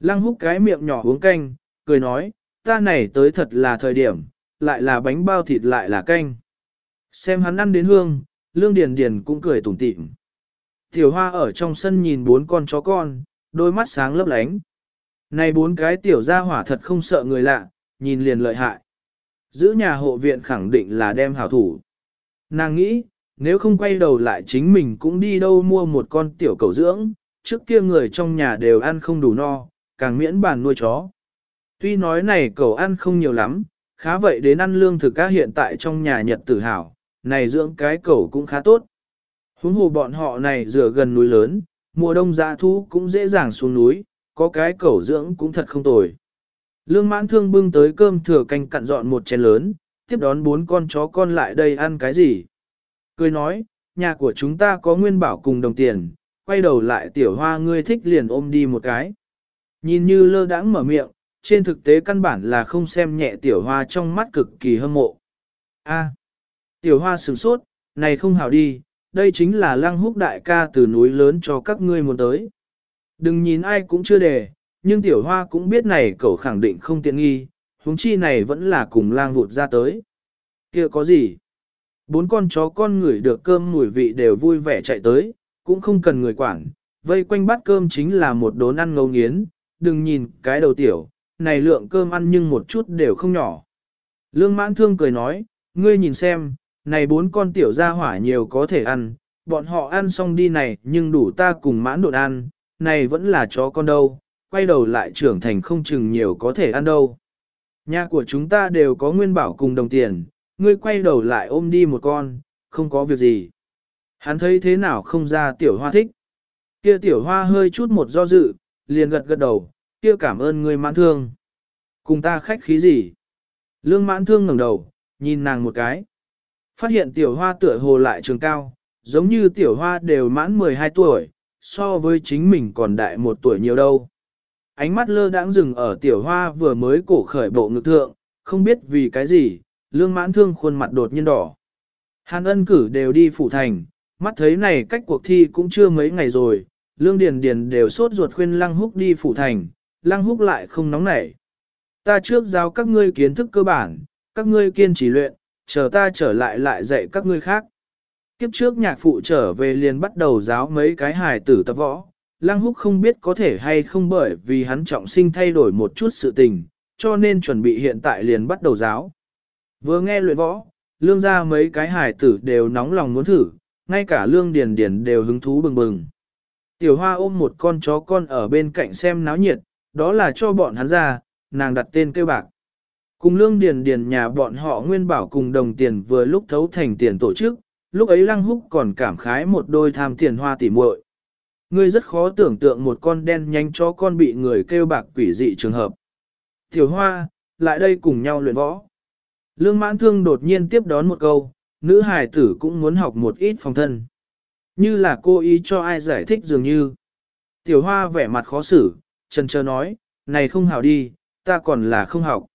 Lăng Húc cái miệng nhỏ uống canh, cười nói, ta này tới thật là thời điểm, lại là bánh bao thịt lại là canh. Xem hắn ăn đến hương, Lương Điền Điền cũng cười tủm tỉm. Tiểu hoa ở trong sân nhìn bốn con chó con, đôi mắt sáng lấp lánh. Này bốn cái tiểu gia hỏa thật không sợ người lạ, nhìn liền lợi hại. Giữ nhà hộ viện khẳng định là đem hảo thủ. Nàng nghĩ, nếu không quay đầu lại chính mình cũng đi đâu mua một con tiểu cầu dưỡng, trước kia người trong nhà đều ăn không đủ no, càng miễn bàn nuôi chó. Tuy nói này cậu ăn không nhiều lắm, khá vậy đến ăn lương thực các hiện tại trong nhà nhật tử hảo, này dưỡng cái cậu cũng khá tốt. Huống hồ bọn họ này rửa gần núi lớn, mùa đông dã thu cũng dễ dàng xuống núi, có cái cẩu dưỡng cũng thật không tồi. Lương mãn thương bưng tới cơm thừa canh cặn dọn một chén lớn, tiếp đón bốn con chó con lại đây ăn cái gì. Cười nói, nhà của chúng ta có nguyên bảo cùng đồng tiền, quay đầu lại tiểu hoa ngươi thích liền ôm đi một cái. Nhìn như lơ đãng mở miệng, trên thực tế căn bản là không xem nhẹ tiểu hoa trong mắt cực kỳ hâm mộ. A, à, tiểu hoa sửng sốt, này không hảo đi, đây chính là lăng húc đại ca từ núi lớn cho các ngươi muốn tới. Đừng nhìn ai cũng chưa đề, nhưng tiểu hoa cũng biết này cậu khẳng định không tiện nghi, huống chi này vẫn là cùng lang vụt ra tới. kia có gì? Bốn con chó con ngửi được cơm mùi vị đều vui vẻ chạy tới, cũng không cần người quản, vây quanh bát cơm chính là một đốn ăn ngấu nghiến, đừng nhìn cái đầu tiểu, này lượng cơm ăn nhưng một chút đều không nhỏ. Lương mãn thương cười nói, ngươi nhìn xem, này bốn con tiểu gia hỏa nhiều có thể ăn, bọn họ ăn xong đi này nhưng đủ ta cùng mãn đột ăn, này vẫn là chó con đâu, quay đầu lại trưởng thành không chừng nhiều có thể ăn đâu. Nhà của chúng ta đều có nguyên bảo cùng đồng tiền, ngươi quay đầu lại ôm đi một con, không có việc gì. Hắn thấy thế nào không ra tiểu hoa thích. Kia tiểu hoa hơi chút một do dự, liền gật gật đầu, kia cảm ơn ngươi mãn thương. Cùng ta khách khí gì? Lương mãn thương ngẩng đầu, nhìn nàng một cái. Phát hiện tiểu hoa tựa hồ lại trường cao, giống như tiểu hoa đều mãn 12 tuổi, so với chính mình còn đại một tuổi nhiều đâu. Ánh mắt lơ đãng dừng ở tiểu hoa vừa mới cổ khởi bộ ngực thượng, không biết vì cái gì, lương mãn thương khuôn mặt đột nhiên đỏ. Hàn ân cử đều đi phủ thành, mắt thấy này cách cuộc thi cũng chưa mấy ngày rồi, lương điền điền đều sốt ruột khuyên lăng húc đi phủ thành, lăng húc lại không nóng nảy. Ta trước giao các ngươi kiến thức cơ bản, các ngươi kiên trì luyện, chờ ta trở lại lại dạy các ngươi khác. Kiếp trước nhạc phụ trở về liền bắt đầu giáo mấy cái hài tử tập võ, Lăng Húc không biết có thể hay không bởi vì hắn trọng sinh thay đổi một chút sự tình, cho nên chuẩn bị hiện tại liền bắt đầu giáo. Vừa nghe luyện võ, lương gia mấy cái hài tử đều nóng lòng muốn thử, ngay cả lương điền điền đều hứng thú bừng bừng. Tiểu hoa ôm một con chó con ở bên cạnh xem náo nhiệt, đó là cho bọn hắn ra, nàng đặt tên kêu bạc. Cùng lương điền điền nhà bọn họ nguyên bảo cùng đồng tiền vừa lúc thấu thành tiền tổ chức, lúc ấy lăng húc còn cảm khái một đôi tham tiền hoa tỉ muội. Ngươi rất khó tưởng tượng một con đen nhanh chó con bị người kêu bạc quỷ dị trường hợp. Tiểu hoa, lại đây cùng nhau luyện võ. Lương mãn thương đột nhiên tiếp đón một câu, nữ hài tử cũng muốn học một ít phòng thân. Như là cô ý cho ai giải thích dường như. Tiểu hoa vẻ mặt khó xử, trần trơ nói, này không hảo đi, ta còn là không học.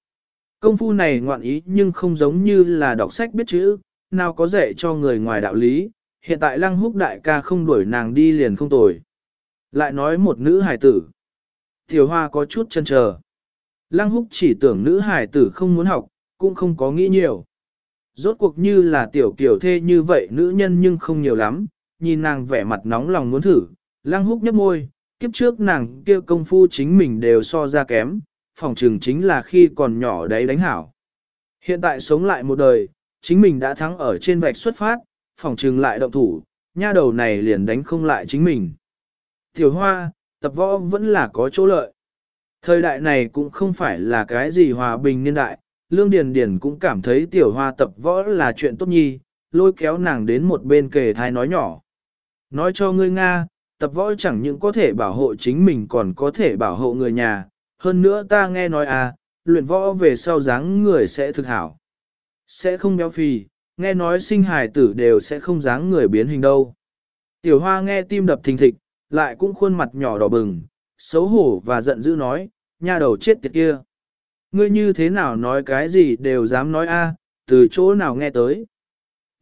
Công phu này ngoạn ý nhưng không giống như là đọc sách biết chữ, nào có dạy cho người ngoài đạo lý, hiện tại lăng húc đại ca không đuổi nàng đi liền không tồi. Lại nói một nữ hài tử. Tiểu hoa có chút chân chờ. Lăng húc chỉ tưởng nữ hài tử không muốn học, cũng không có nghĩ nhiều. Rốt cuộc như là tiểu kiểu thê như vậy nữ nhân nhưng không nhiều lắm, nhìn nàng vẻ mặt nóng lòng muốn thử. Lăng húc nhấp môi, kiếp trước nàng kia công phu chính mình đều so ra kém, phòng trường chính là khi còn nhỏ đấy đánh hảo. Hiện tại sống lại một đời, chính mình đã thắng ở trên vạch xuất phát, phòng trường lại động thủ, nha đầu này liền đánh không lại chính mình. Tiểu hoa, tập võ vẫn là có chỗ lợi. Thời đại này cũng không phải là cái gì hòa bình niên đại, Lương Điền Điền cũng cảm thấy tiểu hoa tập võ là chuyện tốt nhi, lôi kéo nàng đến một bên kề thai nói nhỏ. Nói cho ngươi Nga, tập võ chẳng những có thể bảo hộ chính mình còn có thể bảo hộ người nhà, hơn nữa ta nghe nói à, luyện võ về sau dáng người sẽ thực hảo. Sẽ không béo phì, nghe nói sinh hài tử đều sẽ không dáng người biến hình đâu. Tiểu hoa nghe tim đập thình thịch, lại cũng khuôn mặt nhỏ đỏ bừng, xấu hổ và giận dữ nói, nha đầu chết tiệt kia. Ngươi như thế nào nói cái gì đều dám nói a, từ chỗ nào nghe tới.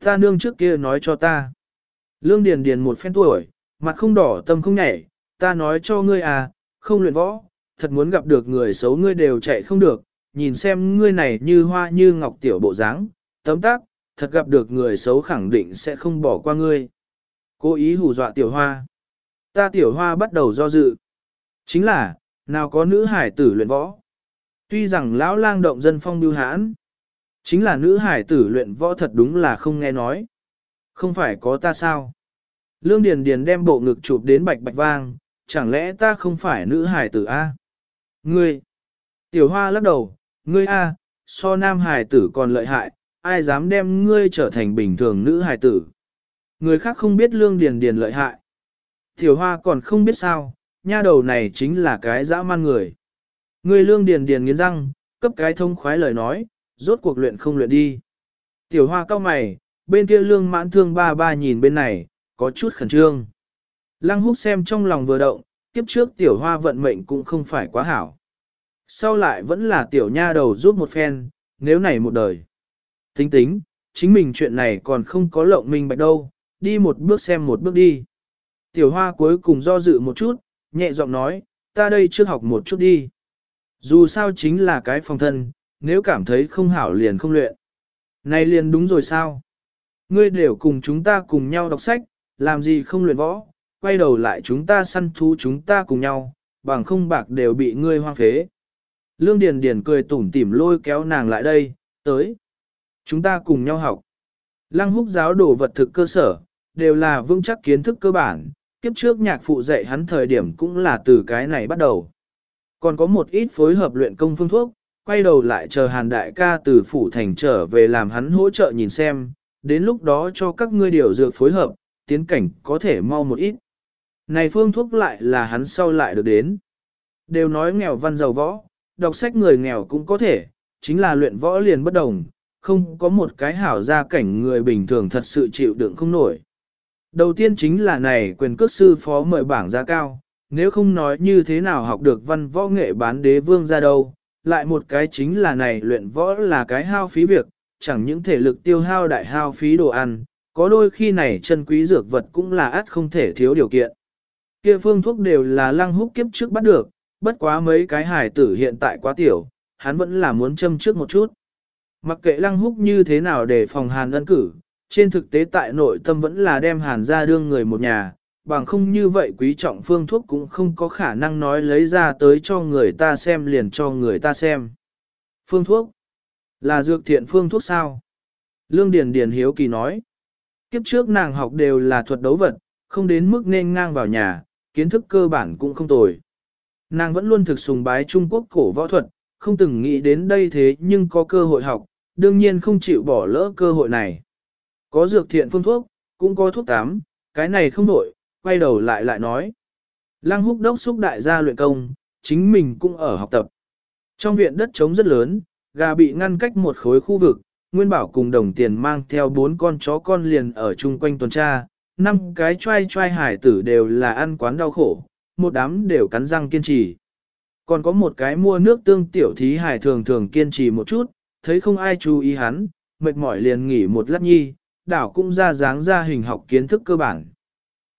Ta nương trước kia nói cho ta. Lương Điền Điền một phen tuổi, mặt không đỏ tâm không nhảy, ta nói cho ngươi à, không luyện võ, thật muốn gặp được người xấu ngươi đều chạy không được, nhìn xem ngươi này như hoa như ngọc tiểu bộ dáng, tấm tác, thật gặp được người xấu khẳng định sẽ không bỏ qua ngươi. Cố ý hù dọa tiểu hoa. Ta tiểu hoa bắt đầu do dự. Chính là, nào có nữ hải tử luyện võ. Tuy rằng lão lang động dân phong biêu hãn, chính là nữ hải tử luyện võ thật đúng là không nghe nói. Không phải có ta sao? Lương Điền Điền đem bộ ngực chụp đến bạch bạch vang, chẳng lẽ ta không phải nữ hải tử A? Ngươi! Tiểu hoa lắc đầu, ngươi A, so nam hải tử còn lợi hại, ai dám đem ngươi trở thành bình thường nữ hải tử? Người khác không biết lương điền điền lợi hại. Tiểu hoa còn không biết sao, nha đầu này chính là cái dã man người. Ngươi lương điền điền nghiến răng, cấp cái thông khoái lời nói, rốt cuộc luyện không luyện đi. Tiểu hoa cao mày, bên kia lương mãn thương ba ba nhìn bên này, có chút khẩn trương. Lăng húc xem trong lòng vừa động, kiếp trước tiểu hoa vận mệnh cũng không phải quá hảo. Sau lại vẫn là tiểu nha đầu giúp một phen, nếu này một đời. Tính tính, chính mình chuyện này còn không có lộng minh bạch đâu, đi một bước xem một bước đi. Tiểu hoa cuối cùng do dự một chút, nhẹ giọng nói, ta đây chưa học một chút đi. Dù sao chính là cái phòng thân, nếu cảm thấy không hảo liền không luyện. Này liền đúng rồi sao? Ngươi đều cùng chúng ta cùng nhau đọc sách, làm gì không luyện võ, quay đầu lại chúng ta săn thú chúng ta cùng nhau, bằng không bạc đều bị ngươi hoang phế. Lương Điền Điền cười tủm tỉm lôi kéo nàng lại đây, tới. Chúng ta cùng nhau học. Lăng húc giáo đồ vật thực cơ sở, đều là vững chắc kiến thức cơ bản, kiếp trước nhạc phụ dạy hắn thời điểm cũng là từ cái này bắt đầu. Còn có một ít phối hợp luyện công phương thuốc, quay đầu lại chờ hàn đại ca từ phủ thành trở về làm hắn hỗ trợ nhìn xem, đến lúc đó cho các ngươi điều dược phối hợp, tiến cảnh có thể mau một ít. Này phương thuốc lại là hắn sau lại được đến. Đều nói nghèo văn giàu võ, đọc sách người nghèo cũng có thể, chính là luyện võ liền bất đồng, không có một cái hảo gia cảnh người bình thường thật sự chịu đựng không nổi. Đầu tiên chính là này quyền cước sư phó mời bảng giá cao, nếu không nói như thế nào học được văn võ nghệ bán đế vương ra đâu, lại một cái chính là này luyện võ là cái hao phí việc, chẳng những thể lực tiêu hao đại hao phí đồ ăn, có đôi khi này chân quý dược vật cũng là ắt không thể thiếu điều kiện. Kia phương thuốc đều là lăng húc kiếp trước bắt được, bất quá mấy cái hải tử hiện tại quá tiểu, hắn vẫn là muốn châm trước một chút. Mặc kệ lăng húc như thế nào để phòng hàn ân cử, trên thực tế tại nội tâm vẫn là đem hàn ra đương người một nhà, bằng không như vậy quý trọng phương thuốc cũng không có khả năng nói lấy ra tới cho người ta xem liền cho người ta xem. Phương thuốc là dược thiện phương thuốc sao? Lương Điền Điền hiếu kỳ nói. Kiếp trước nàng học đều là thuật đấu vật, không đến mức nên ngang vào nhà, kiến thức cơ bản cũng không tồi. Nàng vẫn luôn thực sùng bái Trung Quốc cổ võ thuật, không từng nghĩ đến đây thế nhưng có cơ hội học, đương nhiên không chịu bỏ lỡ cơ hội này. Có dược thiện phương thuốc, cũng có thuốc tám, cái này không đổi, quay đầu lại lại nói. Lăng húc đốc xúc đại gia luyện công, chính mình cũng ở học tập. Trong viện đất trống rất lớn, gà bị ngăn cách một khối khu vực, Nguyên Bảo cùng đồng tiền mang theo bốn con chó con liền ở chung quanh tuần tra, năm cái trai trai hải tử đều là ăn quán đau khổ, một đám đều cắn răng kiên trì. Còn có một cái mua nước tương tiểu thí hải thường thường kiên trì một chút, thấy không ai chú ý hắn, mệt mỏi liền nghỉ một lát nhi, đảo cũng ra dáng ra hình học kiến thức cơ bản.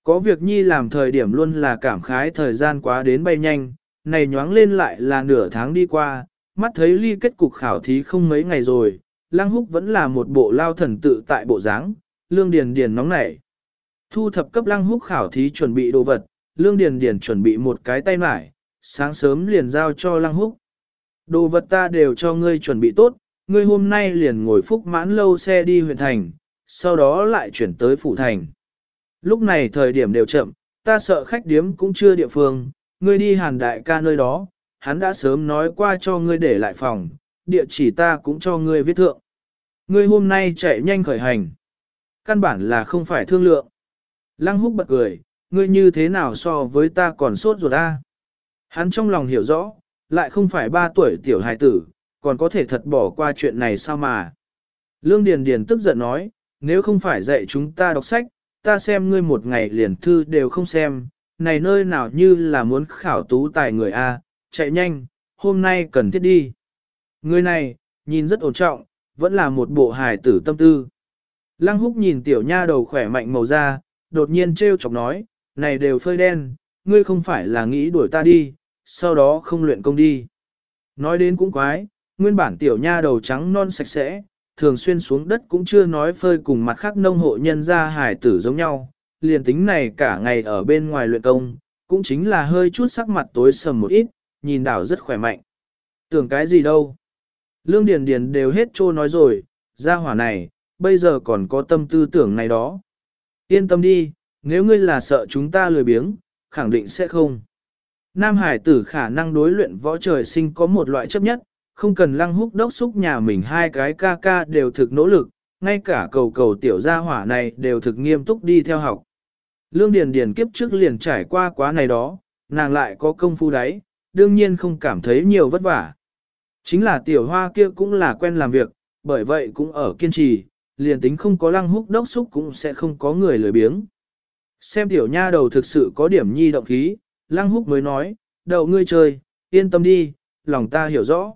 Có việc nhi làm thời điểm luôn là cảm khái thời gian quá đến bay nhanh, này nhoáng lên lại là nửa tháng đi qua, mắt thấy ly kết cục khảo thí không mấy ngày rồi, Lăng Húc vẫn là một bộ lao thần tự tại bộ dáng, Lương Điền Điền nóng nảy. Thu thập cấp Lăng Húc khảo thí chuẩn bị đồ vật, Lương Điền Điền chuẩn bị một cái tay mải, sáng sớm liền giao cho Lăng Húc. Đồ vật ta đều cho ngươi chuẩn bị tốt, ngươi hôm nay liền ngồi phúc mãn lâu xe đi huyện thành, sau đó lại chuyển tới phủ thành. Lúc này thời điểm đều chậm, ta sợ khách điếm cũng chưa địa phương, ngươi đi hàn đại ca nơi đó, hắn đã sớm nói qua cho ngươi để lại phòng, địa chỉ ta cũng cho ngươi viết thượng. Ngươi hôm nay chạy nhanh khởi hành. Căn bản là không phải thương lượng. Lăng húc bật cười, ngươi như thế nào so với ta còn sốt ruột ta. Hắn trong lòng hiểu rõ, lại không phải ba tuổi tiểu hài tử, còn có thể thật bỏ qua chuyện này sao mà. Lương Điền Điền tức giận nói, nếu không phải dạy chúng ta đọc sách, ta xem ngươi một ngày liền thư đều không xem, này nơi nào như là muốn khảo tú tài người A, chạy nhanh, hôm nay cần thiết đi. Người này, nhìn rất ổn trọng, vẫn là một bộ hài tử tâm tư. Lăng húc nhìn tiểu nha đầu khỏe mạnh màu da, đột nhiên treo chọc nói, này đều phơi đen, ngươi không phải là nghĩ đuổi ta đi, sau đó không luyện công đi. Nói đến cũng quái, nguyên bản tiểu nha đầu trắng non sạch sẽ, thường xuyên xuống đất cũng chưa nói phơi cùng mặt khác nông hộ nhân ra hải tử giống nhau, liền tính này cả ngày ở bên ngoài luyện công, cũng chính là hơi chút sắc mặt tối sầm một ít, nhìn đảo rất khỏe mạnh. Tưởng cái gì đâu. Lương Điền Điền đều hết trô nói rồi, gia hỏa này, bây giờ còn có tâm tư tưởng này đó. Yên tâm đi, nếu ngươi là sợ chúng ta lười biếng, khẳng định sẽ không. Nam Hải tử khả năng đối luyện võ trời sinh có một loại chấp nhất, không cần lăng húc đốc xúc nhà mình hai cái ca ca đều thực nỗ lực, ngay cả cầu cầu tiểu gia hỏa này đều thực nghiêm túc đi theo học. Lương Điền Điền kiếp trước liền trải qua quá này đó, nàng lại có công phu đấy, đương nhiên không cảm thấy nhiều vất vả. Chính là tiểu hoa kia cũng là quen làm việc, bởi vậy cũng ở kiên trì, liền tính không có lăng húc đốc xúc cũng sẽ không có người lười biếng. Xem tiểu nha đầu thực sự có điểm nhi động khí, lăng húc mới nói, đầu ngươi chơi, yên tâm đi, lòng ta hiểu rõ.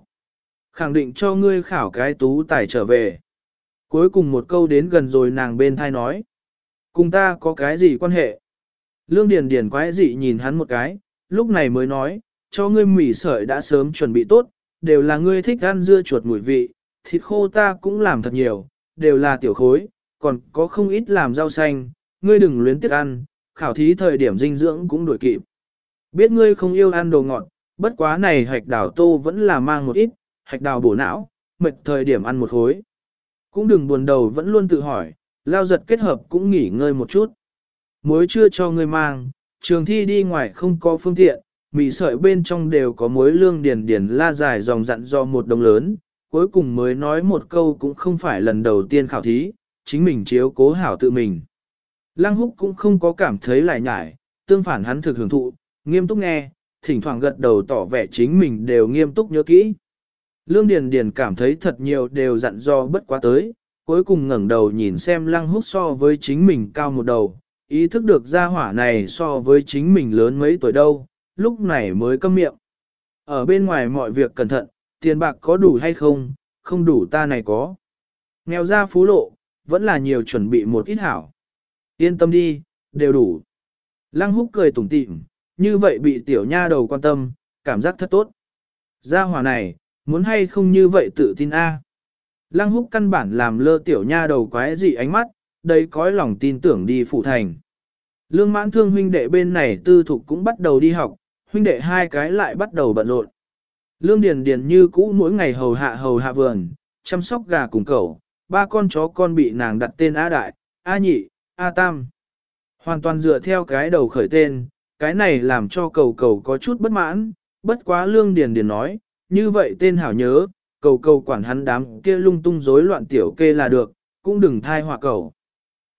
Khẳng định cho ngươi khảo cái tú tài trở về. Cuối cùng một câu đến gần rồi nàng bên thai nói. Cùng ta có cái gì quan hệ? Lương Điền Điền quái dị nhìn hắn một cái, lúc này mới nói, cho ngươi mì sợi đã sớm chuẩn bị tốt, đều là ngươi thích ăn dưa chuột mùi vị, thịt khô ta cũng làm thật nhiều, đều là tiểu khối, còn có không ít làm rau xanh, ngươi đừng luyến tiếc ăn, khảo thí thời điểm dinh dưỡng cũng đuổi kịp. Biết ngươi không yêu ăn đồ ngọt, bất quá này hạch đào tô vẫn là mang một ít, hạch đào bổ não, mệt thời điểm ăn một khối. Cũng đừng buồn đầu vẫn luôn tự hỏi, lao giật kết hợp cũng nghỉ ngơi một chút. Muối chưa cho ngươi mang, trường thi đi ngoài không có phương tiện, mì sợi bên trong đều có muối lương điền điền la dài dòng dặn do một đồng lớn, cuối cùng mới nói một câu cũng không phải lần đầu tiên khảo thí, chính mình chiếu cố hảo tự mình. Lăng húc cũng không có cảm thấy lại nhải, tương phản hắn thực hưởng thụ, nghiêm túc nghe, thỉnh thoảng gật đầu tỏ vẻ chính mình đều nghiêm túc nhớ kỹ. Lương Điền Điền cảm thấy thật nhiều đều dặn do bất quá tới, cuối cùng ngẩng đầu nhìn xem lăng húc so với chính mình cao một đầu, ý thức được gia hỏa này so với chính mình lớn mấy tuổi đâu, lúc này mới câm miệng. Ở bên ngoài mọi việc cẩn thận, tiền bạc có đủ hay không, không đủ ta này có. Nghèo ra phú lộ, vẫn là nhiều chuẩn bị một ít hảo. Yên tâm đi, đều đủ. Lăng húc cười tủm tỉm, như vậy bị tiểu nha đầu quan tâm, cảm giác thật tốt. Gia hỏa này, muốn hay không như vậy tự tin a. Lăng húc căn bản làm lơ tiểu nha đầu quái dị ánh mắt, đây cõi lòng tin tưởng đi phụ thành. Lương mãn thương huynh đệ bên này tư thục cũng bắt đầu đi học, huynh đệ hai cái lại bắt đầu bận rộn. Lương Điền Điền như cũ mỗi ngày hầu hạ hầu hạ vườn, chăm sóc gà cùng cẩu, ba con chó con bị nàng đặt tên A Đại, A Nhị, A Tam. Hoàn toàn dựa theo cái đầu khởi tên, cái này làm cho cầu cầu có chút bất mãn, bất quá Lương Điền Điền nói, như vậy tên hảo nhớ, cầu cầu quản hắn đám kia lung tung rối loạn tiểu kê là được, cũng đừng thai họa cầu.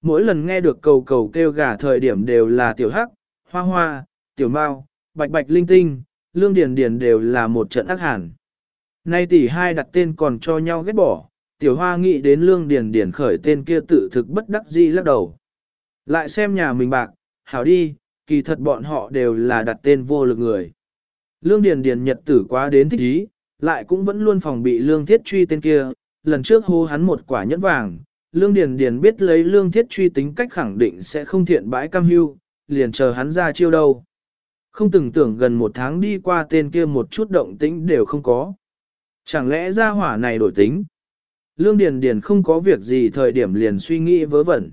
Mỗi lần nghe được cầu cầu kêu gà thời điểm đều là tiểu hắc, hoa hoa, tiểu mao, bạch bạch linh tinh, lương điền điền đều là một trận ác hàn. Nay tỷ hai đặt tên còn cho nhau ghét bỏ, tiểu hoa nghĩ đến lương điền điền khởi tên kia tự thực bất đắc dĩ lắc đầu. Lại xem nhà mình bạc, hảo đi, kỳ thật bọn họ đều là đặt tên vô lực người. Lương điền điền nhật tử quá đến thích ý, lại cũng vẫn luôn phòng bị lương thiết truy tên kia, lần trước hô hắn một quả nhẫn vàng, lương điền điền biết lấy lương thiết truy tính cách khẳng định sẽ không thiện bãi cam hưu, liền chờ hắn ra chiêu đâu. Không từng tưởng gần một tháng đi qua tên kia một chút động tĩnh đều không có. Chẳng lẽ ra hỏa này đổi tính? Lương Điền Điền không có việc gì thời điểm liền suy nghĩ vớ vẩn.